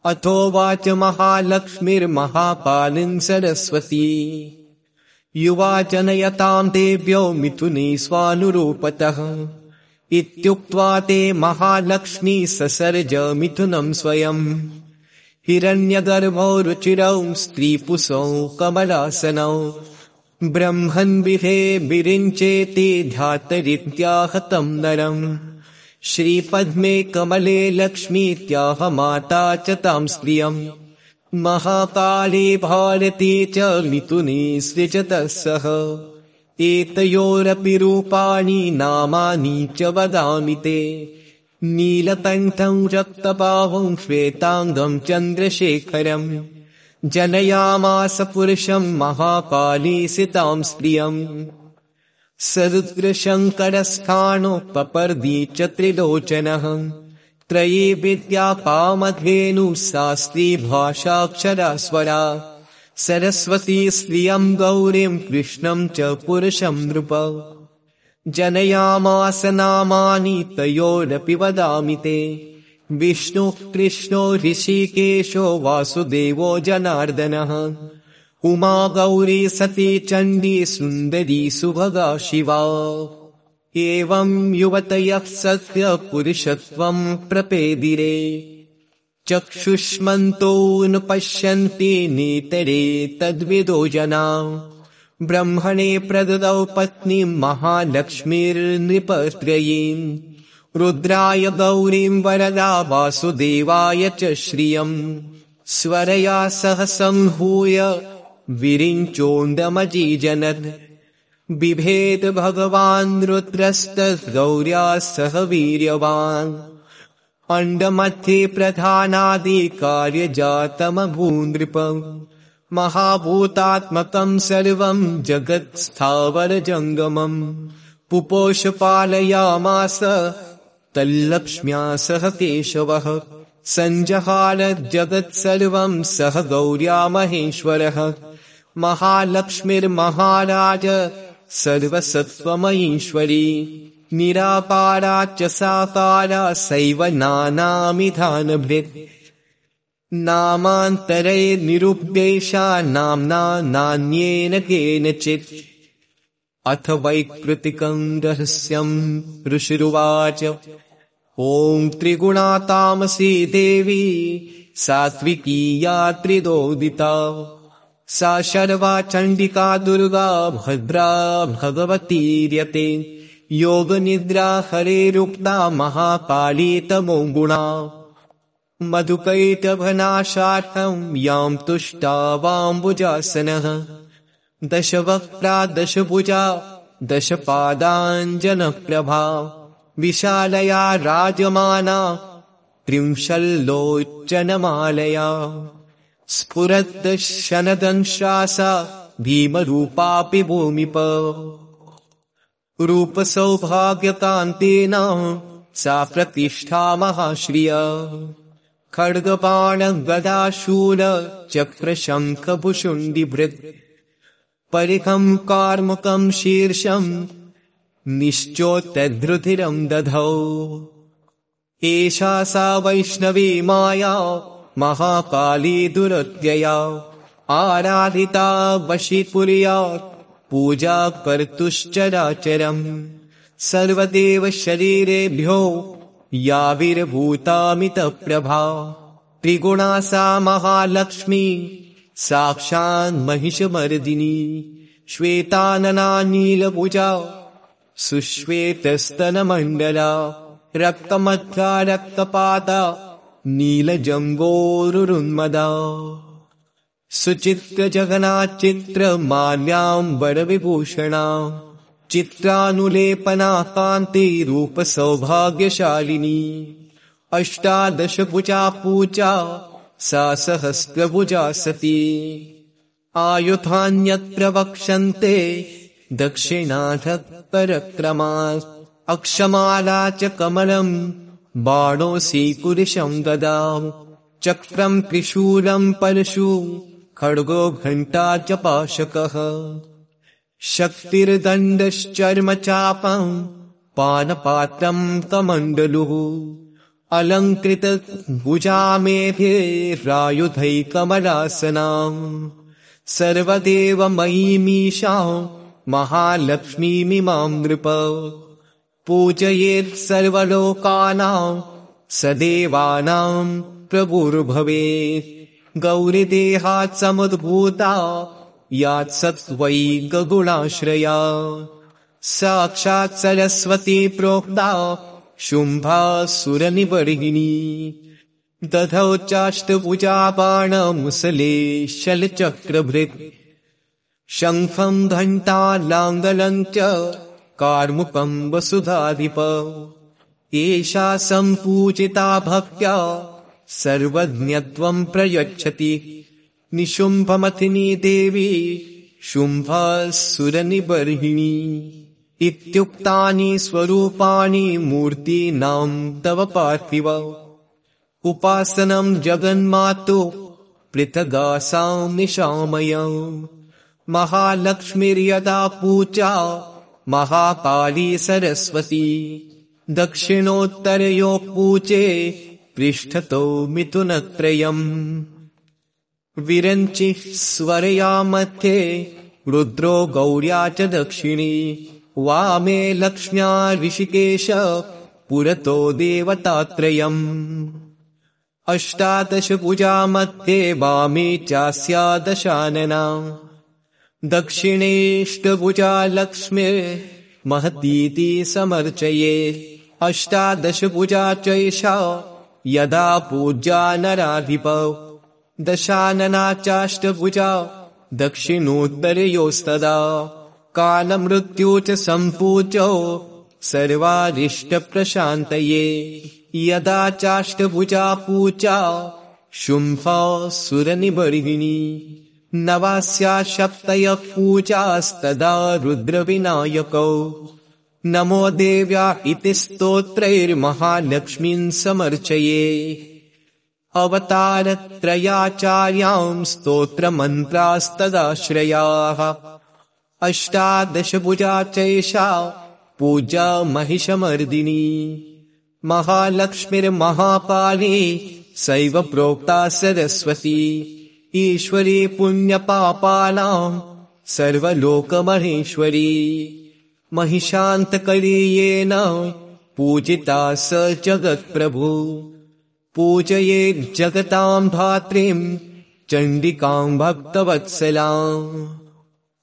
अथोवाच महालक्ष्मीर्महापालिन् सरस्वती। युवा जनयताम् देव्यो मिथुनी स्वानुरूपतः इत्युक्त्वा ते महालक्ष्मी ससर्ज मिथुनम् स्वयम् हिरण्यगर्भौ रुचिरौ स्त्रीपुसौ कमलासनौ। ब्रह्मन् विधे विरिञ्चेति ध्यातरित्याहतम् नरम्। श्रीपद्मे कमले लक्ष्मीत्याह माता च ताम् स्त्रियम्। महाकाली भारती च मिथुनी सृजतः सह एतयोरपि रूपाणि नामानि च वदामि ते। नीलकण्ठम् रक्तबाहुम् श्वेताङ्गम् चन्द्रशेखरम्। जनयामास पुरुषम् महाकाली सिताम् स्त्रियम्। पपर्दी च त्रिलोचनः। त्रयी विद्या कामधेनुः शास्त्री भाषाक्षरास्वरा सरस्वती स्त्रियम् गौरीम् च पुरुषम् नृप। जनयामास नामानि तयोरपि वदामि ते। विष्णुः कृष्णो ऋषिकेशो वासुदेवो जनार्दनः। उमा गौरी सती चण्डी सुन्दरी सुभगा शिवा। एवम् युवतयः सत्य पुरुषत्वम् प्रपेदिरे चक्षुष्मन्तो न पश्यन्ति नेतरे तद्विदो जना। ब्रह्मणे प्रददौ पत्नीम् महालक्ष्मीर्नृपत्रयीम् रुद्राय गौरीम् वरदा वासुदेवाय च श्रियम्। स्वरया सह संहूय विरिञ्चोण्डमजीजनत् बिभेद भगवान् रुद्रस्तद्गौर्या सह वीर्यवान् अण्डमध्ये प्रधानादिकार्यजातमभूनृप। महाभूतात्मकम् सर्वम् जगत्स्थावरजङ्गमम् पुपोषपालयामास तल्लक्ष्म्या सह केशवः। सञ्जहारजगत् सर्वम् सह गौर्या महेश्वरः महालक्ष्मीर्महाराज सर्वसत्त्वमयीश्वरी निराकारा च साकारा सैव नानामिधानभृत्। निरुप्येषा नाम्ना नान्येन केनचित्। अथ वैकृतिकम् रहस्यम् ऋषिरुवाच। ॐ त्रिगुणा तामसी देवी सात्विकीया त्रिदोदिता सा शर्वा चण्डिका दुर्गा भद्रा भगवतीर्यते योगनिद्रा हरेरुक्ता महाकाली तमो गुणा मधुकैटभनाशाठम् याम् तुष्टा वाम्बुजासनः दशवक्त्रा दशभुजा दशपादाञ्जनप्रभा विशालया राजमाना त्रिंशल्लोचनमालया स्फुरद्दशनदंशासा भीमरूपापि भूमिप रूपसौभाग्यकान्तेन सा प्रतिष्ठा महाश्रिय। खड्गपाणगदाशूल चक्रशङ्खभुषुण्डिभृत्। परिखम् कार्मुकम् शीर्षम् निश्चोत्तधृतिरम् दधौ। एषा सा वैष्णवी माया महाकाली दुरत्यया। आराधिता वशीपुर्या पूजा कर्तुश्चराचरम् सर्वदेव शरीरेभ्यो याविर्भूतामितप्रभा। त्रिगुणा सा महालक्ष्मी साक्षान्महिषमर्दिनी श्वेतानना नीलभुजा सुश्वेतस्तनमण्डला रक्तमध्या रक्तपाता नीलजम्बोरुन्मदा सुचित्रजगनाच्चित्रमाल्याम्बरविभूषणा चित्रानुलेपना कान्ति रूपसौभाग्यशालिनी अष्टादशभुजा पूजा सा सहस्रभुजा सती। आयुधान्यत्र वक्ष्यन्ते दक्षिणाधपरक्रमा अक्षमाला च कमलम् बाणोऽसि पुरुषम् ददाम् चक्रम् त्रिशूलम् परशु खड्गो घण्टा च पाशकः। शक्तिर्दण्डश्चर्म चापम् पानपात्रम् कमण्डलुः अलङ्कृतभुजामेभिरायुधैकमलासनाम् सर्वदेवमयीमीशा महालक्ष्मीमिमाम् नृप पूजयेत् सर्वलोकानाम् स देवानाम् प्रभुर्भवेत् गौरिदेहात् समुद्भूता यात्सत्त्वयि गगुणाश्रया। साक्षात् सरस्वती प्रोक्ता शुम्भासुरनिबर्हिणी दधौ चाष्टभुजापाणमुसले शलचक्रभृत्। शङ्खम् च कार्मुकम् वसुधाधिप। एषा सम्पूजिता भक्त्या सर्वज्ञत्वम् प्रयच्छति। निशुम्भमथिनी देवी शुम्भासुरनिबर्हिणी। इत्युक्तानि स्वरूपाणि मूर्तीनाम् तव पार्थिव। उपासनम् जगन्मातु पृथगासाम् निशामय। महालक्ष्मीर्यदा पूजा महाकाली सरस्वती। दक्षिणोत्तरयो पूजे पृष्ठतो मिथुनत्रयम्। विरञ्चिः स्वरया मध्ये रुद्रो गौर्या च दक्षिणी। वामे लक्ष्म्या ऋषिकेश पुरतो देवतात्रयम्। अष्टादशभुजा मध्ये वामे चास्यादशानना। दक्षिणेष्टभुजा लक्ष्मीर्महतीति समर्चये। अष्टादशभुजा चैषा यदा पूज्या नराधिप दशानना चाष्टभुजा दक्षिणोत्तरयोस्तदा कालमृत्यु च सम्पूज्यो सर्वारिष्टप्रशान्तये यदा चाष्टभुजा पूजा शुम्भासुरनिबर्हिणी नवास्या सप्तयः पूजास्तदा रुद्रविनायकौ नमो देव्या इति स्तोत्रैर्महालक्ष्मीम् समर्चये। अवतारत्रयाचार्याम् स्तोत्रमन्त्रास्तदाश्रयाः। अष्टादशभुजा चैषा पूजा महिषमर्दिनी महालक्ष्मीर्महाकाली सैव प्रोक्ता सरस्वती। ईश्वरी पुण्यपापानाम् सर्वलोकमहेश्वरी महिषान्तकलीयेन पूजिता स जगत्प्रभु। पूजये जगताम् धात्रीम् चण्डिकाम् भक्तवत्सलाम्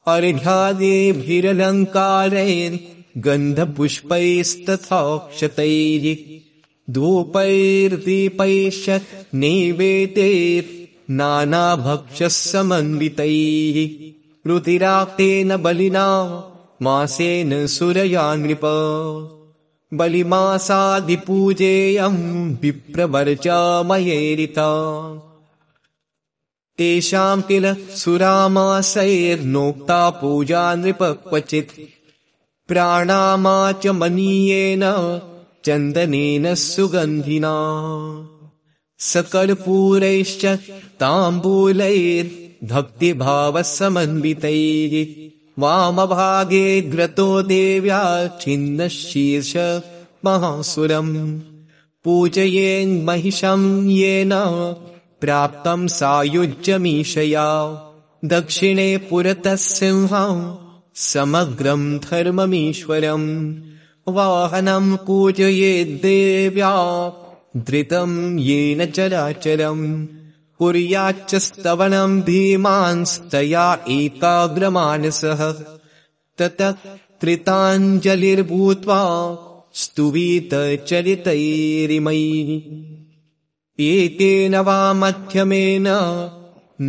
अर्घ्यादिभिरलङ्कारैर् गन्धपुष्पैस्तथा क्षतैः धूपैर्दीपैश्च नैवेदैर्नानाभक्षः समन्वितैः रुतिराक्तेन बलिना मासेन सुरया नृप बलिमासादिपूजेयम् विप्रवर्चामयेरिता तेषाम् किल सुरामासैर्नोक्ता पूजा नृप क्वचित्। प्राणामा मनीयेन चन्दनेन सुगन्धिना। सकर्पूरैश्च ताम्बूलैर्भक्तिभावसमन्वितैः वामभागे ग्रतो देव्या छिन्नः शीर्ष महासुरम् पूजयेन्महिषम् येन प्राप्तम् सायुज्यमीशया। दक्षिणे पुरतः सिंहम् समग्रम् धर्ममीश्वरम्। वाहनम् पूजयेद्देव्या धृतम् येन चराचरम् कुर्याच्च स्तवनम् धीमांस्तया एकाग्रमानसः। ततः त्रिताञ्जलिर्भूत्वा स्तुवीतचरितैरिमैः एकेन वा मध्यमेन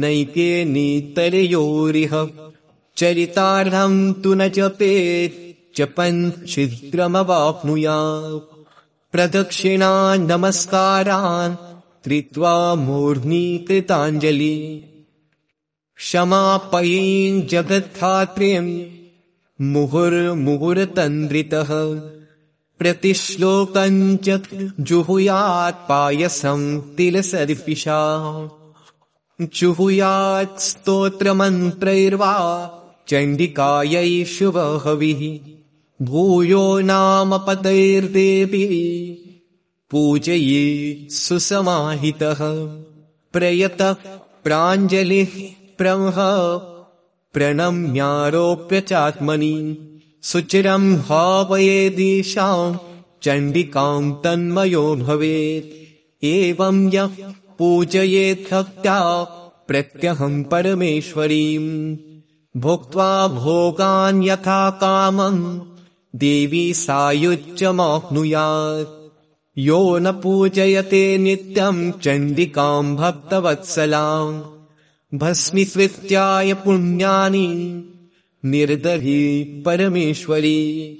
नैके नीतरयोरिह चरितार्हम् तु न जपेत् जपन् छिद्रमवाप्नुया प्रदक्षिणा नमस्कारान् त्रित्वा मूर्ध्नीकृताञ्जलि क्षमापयीन् जगद्धात्र्यम् मुहुर्मुहुर्तन्द्रितः। प्रतिश्लोकम् च जुहुयात् पायसम् तिलसर्पिषा जुहुयात् स्तोत्रमन्त्रैर्वा चण्डिकायै शुभहविः। भूयो नाम पदैर्देवी पूजये सुसमाहितः। प्रयतः प्राञ्जलिः प्रमः। प्रणम्यारोप्य चात्मनि। सुचिरम् हावयेदीशाम् चण्डिकाम् तन्मयो भवेत् एवम् यः पूजयेद्भक्त्या प्रत्यहम् परमेश्वरीम्। भुक्त्वा भोगान् यथा कामम् देवी सायुज्यमाप्नुयात् यो न पूजयते नित्यम् चण्डिकाम् भक्तवत्सलाम् भस्मिस्वित्याय पुण्यानि निर्दही परमेश्वरी।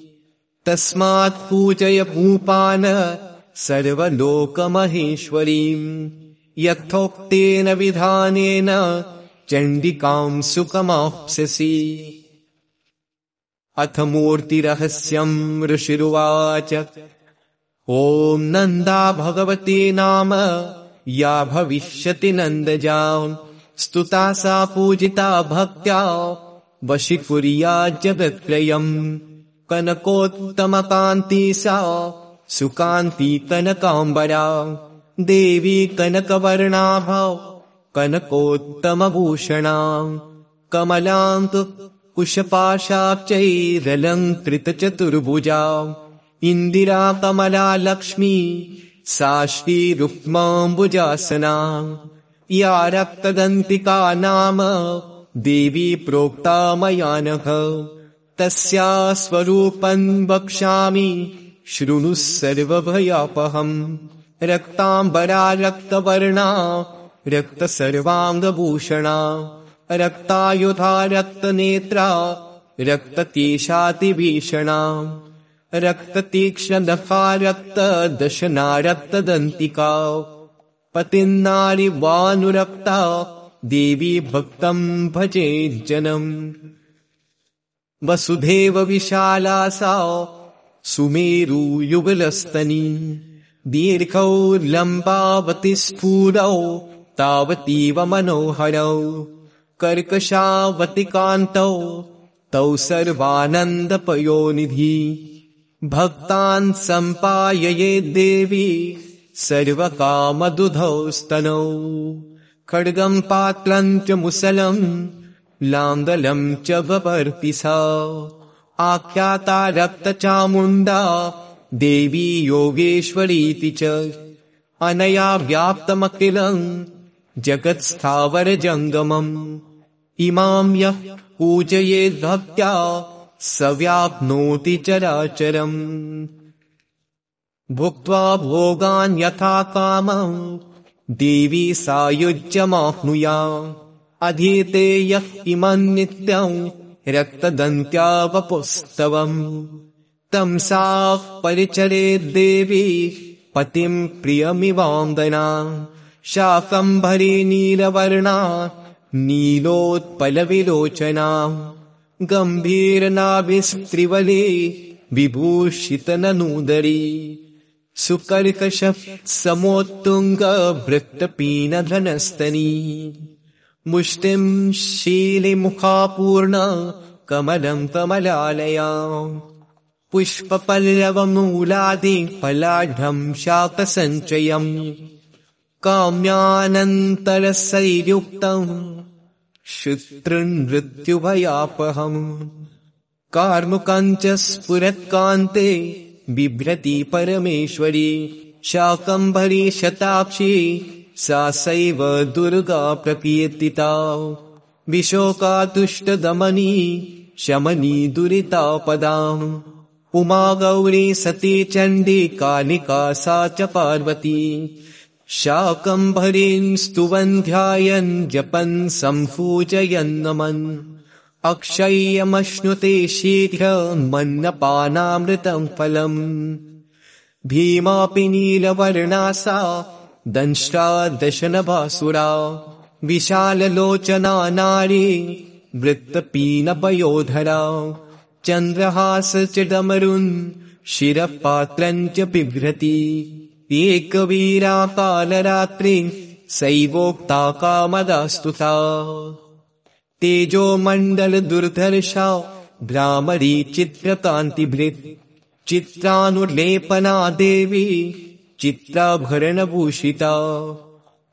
तस्मात् पूजय भूपान सर्वलोकमहेश्वरीम्। यथोक्तेन विधानेन चण्डिकाम् सुखमाप्स्यसि। अथ मूर्तिरहस्यम् ऋषिरुवाच ॐ नन्दा भगवती नाम। या भविष्यति नन्दजाम्। स्तुता सा पूजिता भक्त्या। वशिकुर्या जगत्त्रयम् कनकोत्तमकान्ती सा। सुकान्ती कनकाम्बरा। देवी कनकवर्णाभौ। कनकोत्तमभूषणा। कमलान्तु कुशपाशाब्चैरलङ्कृतचतुर्भुजा इन्दिरा कमला लक्ष्मी सा श्रीरुक्माम्बुजासना या रक्तदन्तिका नाम देवी प्रोक्ता मया नघ तस्या स्वरूपम् वक्ष्यामि शृणुः सर्वभयापहम् रक्ताम्बरा रक्तवर्णा रक्तसर्वाङ्गभूषणा रक्तायुधा रक्तनेत्रा रक्तकेशातिभीषणा रक्ततीक्ष्णदफा रक्तदशना रक्तदन्तिका पतिन्नारिवानुरक्ता देवी भक्तम् भजेज्जनम् वसुधेव विशाला सा सुमेरुयुगलस्तनी दीर्घौ लम्बावति स्फुरौ तावतीव मनोहरौ। कर्कशावति कान्तौ तौ सर्वानन्दपयोनिधि भक्तान् सम्पायये देवी सर्वकामदुधौ स्तनौ खड्गम् पात्रम् च मुसलम् लान्दलम् च वपर्तिसा आख्याता रक्तचामुण्डा देवी योगेश्वरीति च। अनया व्याप्तमखिलम् जगत्स्थावरजङ्गमम्। इमाम् यः पूजयेद्भक्त्या स व्याप्नोति चराचरम्। भुक्त्वा भोगान् यथा कामम् देवी सायुज्यमाप्नुया अधीते यः इमम् नित्यम् रक्तदन्त्यावपुस्तवम्। तम् सा परिचरेद्देवी पतिम् प्रियमिवान्दना शाकम्भरी नीलवर्णा नीलोत्पलविलोचना गम्भीरनाभिस्त्रिवली विभूषितननूदरी सुकर्कशः समोत्तुङ्गवृत्तपीनधनस्तनी मुष्टिम् शीलिमुखापूर्ण कमलम् कमलालया पुष्पपल्लवमूलादिफलाढम् शाकसञ्चयम् काम्यानन्तरसैर्युक्तम् शुतृन्मृत्युभयापहम् कार्मुकम् च स्फुरत्कान्ते बिभ्रति परमेश्वरी शाकम्भरी शताक्षी सा सैव दुर्गा प्रकीर्तिता। विशोकातुष्टदमनी शमनी दुरितापदाम् उमा गौरी सती चण्डी कालिका सा च पार्वती शाकम्भरीन् स्तुवन् ध्यायन् जपन् सम्पूजयन् नमन् अक्षय्यमश्नुते शीघ्रमन्नपानामृतम् फलम्। भीमापि नीलवर्णा सा दंष्ट्रादशनभासुरा विशाललोचना नारी वृत्तपीनपयोधरा चन्द्रहास च डमरुन् शिरःपात्रम् च बिभ्रति एकवीरा कालरात्रि सैवोक्ता कामदास्तुता तेजो मण्डल दुर्धर्षा भ्रामरी चित्रकान्तिभृत् चित्रानुलेपना देवी चित्राभरणभूषिता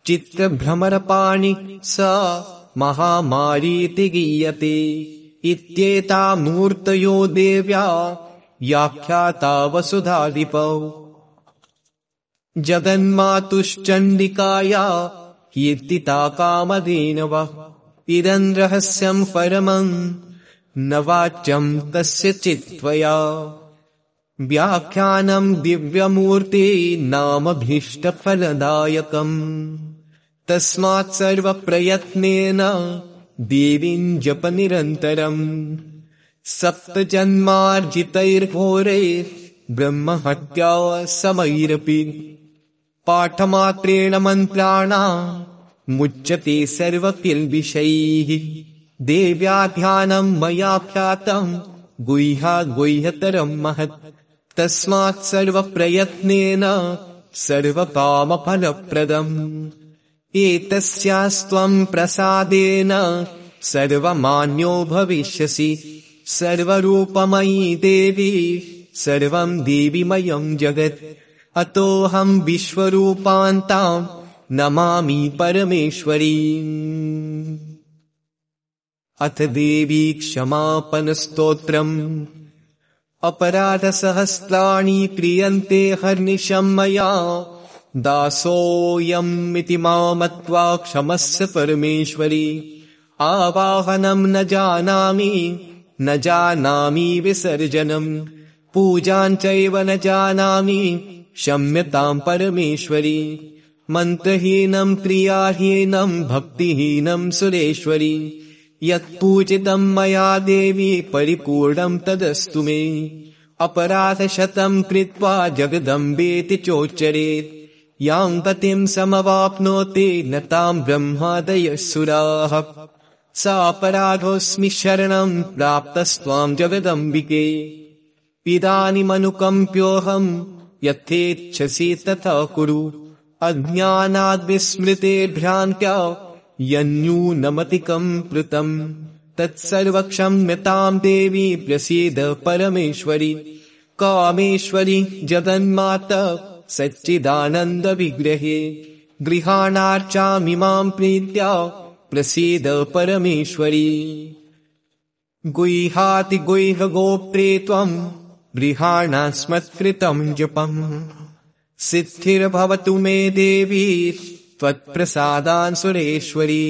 चित्रभ्रमरपाणि सा महामारीति गीयते इत्येता मूर्तयो देव्या व्याख्याता वसुधाधिपौ जगन्मातुश्चण्डिकाया कीर्तिता कामधेनवः। इदम् रहस्यम् परमम् न वाच्यम् कस्यचित् त्वया व्याख्यानम् दिव्यमूर्ति नामभीष्टफलदायकम्। तस्मात् सर्वप्रयत्नेन देवीम् जप निरन्तरम् सप्तजन्मार्जितैर्घोरे ब्रह्महत्या समैरपि पाठमात्रेण मन्त्राणा मुच्यते सर्वकिल्बिषैः। देव्या ध्यानम् मया ख्यातम् गुह्या गुह्यतरम् महत्। तस्मात् सर्वप्रयत्नेन सर्वकामफलप्रदम्। एतस्यास्त्वम् प्रसादेन सर्वमान्यो भविष्यसि। सर्वरूपमयी देवी सर्वम् देवीमयम् जगत् अतोऽहम् विश्वरूपान्ताम् नमामि परमेश्वरी। अथ देवी क्षमापनस्तोत्रम्। अपराधसहस्राणि क्रियन्ते हर्निशम् मया दासोऽयमिति मामत्वा क्षमस्य परमेश्वरी। आवाहनम् न जानामि न जानामि विसर्जनम्। पूजाञ्चैव न जानामि क्षम्यताम् परमेश्वरी। मन्त्रहीनम् क्रियाहीनम् भक्तिहीनम् सुरेश्वरी। यत्पूजितम् मया देवी परिपूर्णम् तदस्तु मे। अपराधशतम् कृत्वा जगदम्बेति चोच्चरेत् याम् गतिम् समवाप्नोति न ताम् ब्रह्मादयः सुराः सापराधोऽस्मि शरणम् प्राप्तस्त्वाम् जगदम्बिके। इदानीमनुकम्प्योऽहम् यथेच्छसि तथा कुरु। अज्ञानाद्विस्मृतेर्भ्रान्त्या यन्यूनमतिकम् पृतम्। तत्सर्वक्षम्यताम् देवी प्रसीद परमेश्वरि। कामेश्वरि जगन्मात सच्चिदानन्दविग्रहे गृहाणार्चामिमाम् प्रीत्या प्रसीद परमेश्वरी। गुह्यातिगुह्यगोप्त्रे त्वम् गृहाणास्मत्कृतम् जपम् सिद्धिर्भवतु मे देवी त्वत्प्रसादान् सुरेश्वरी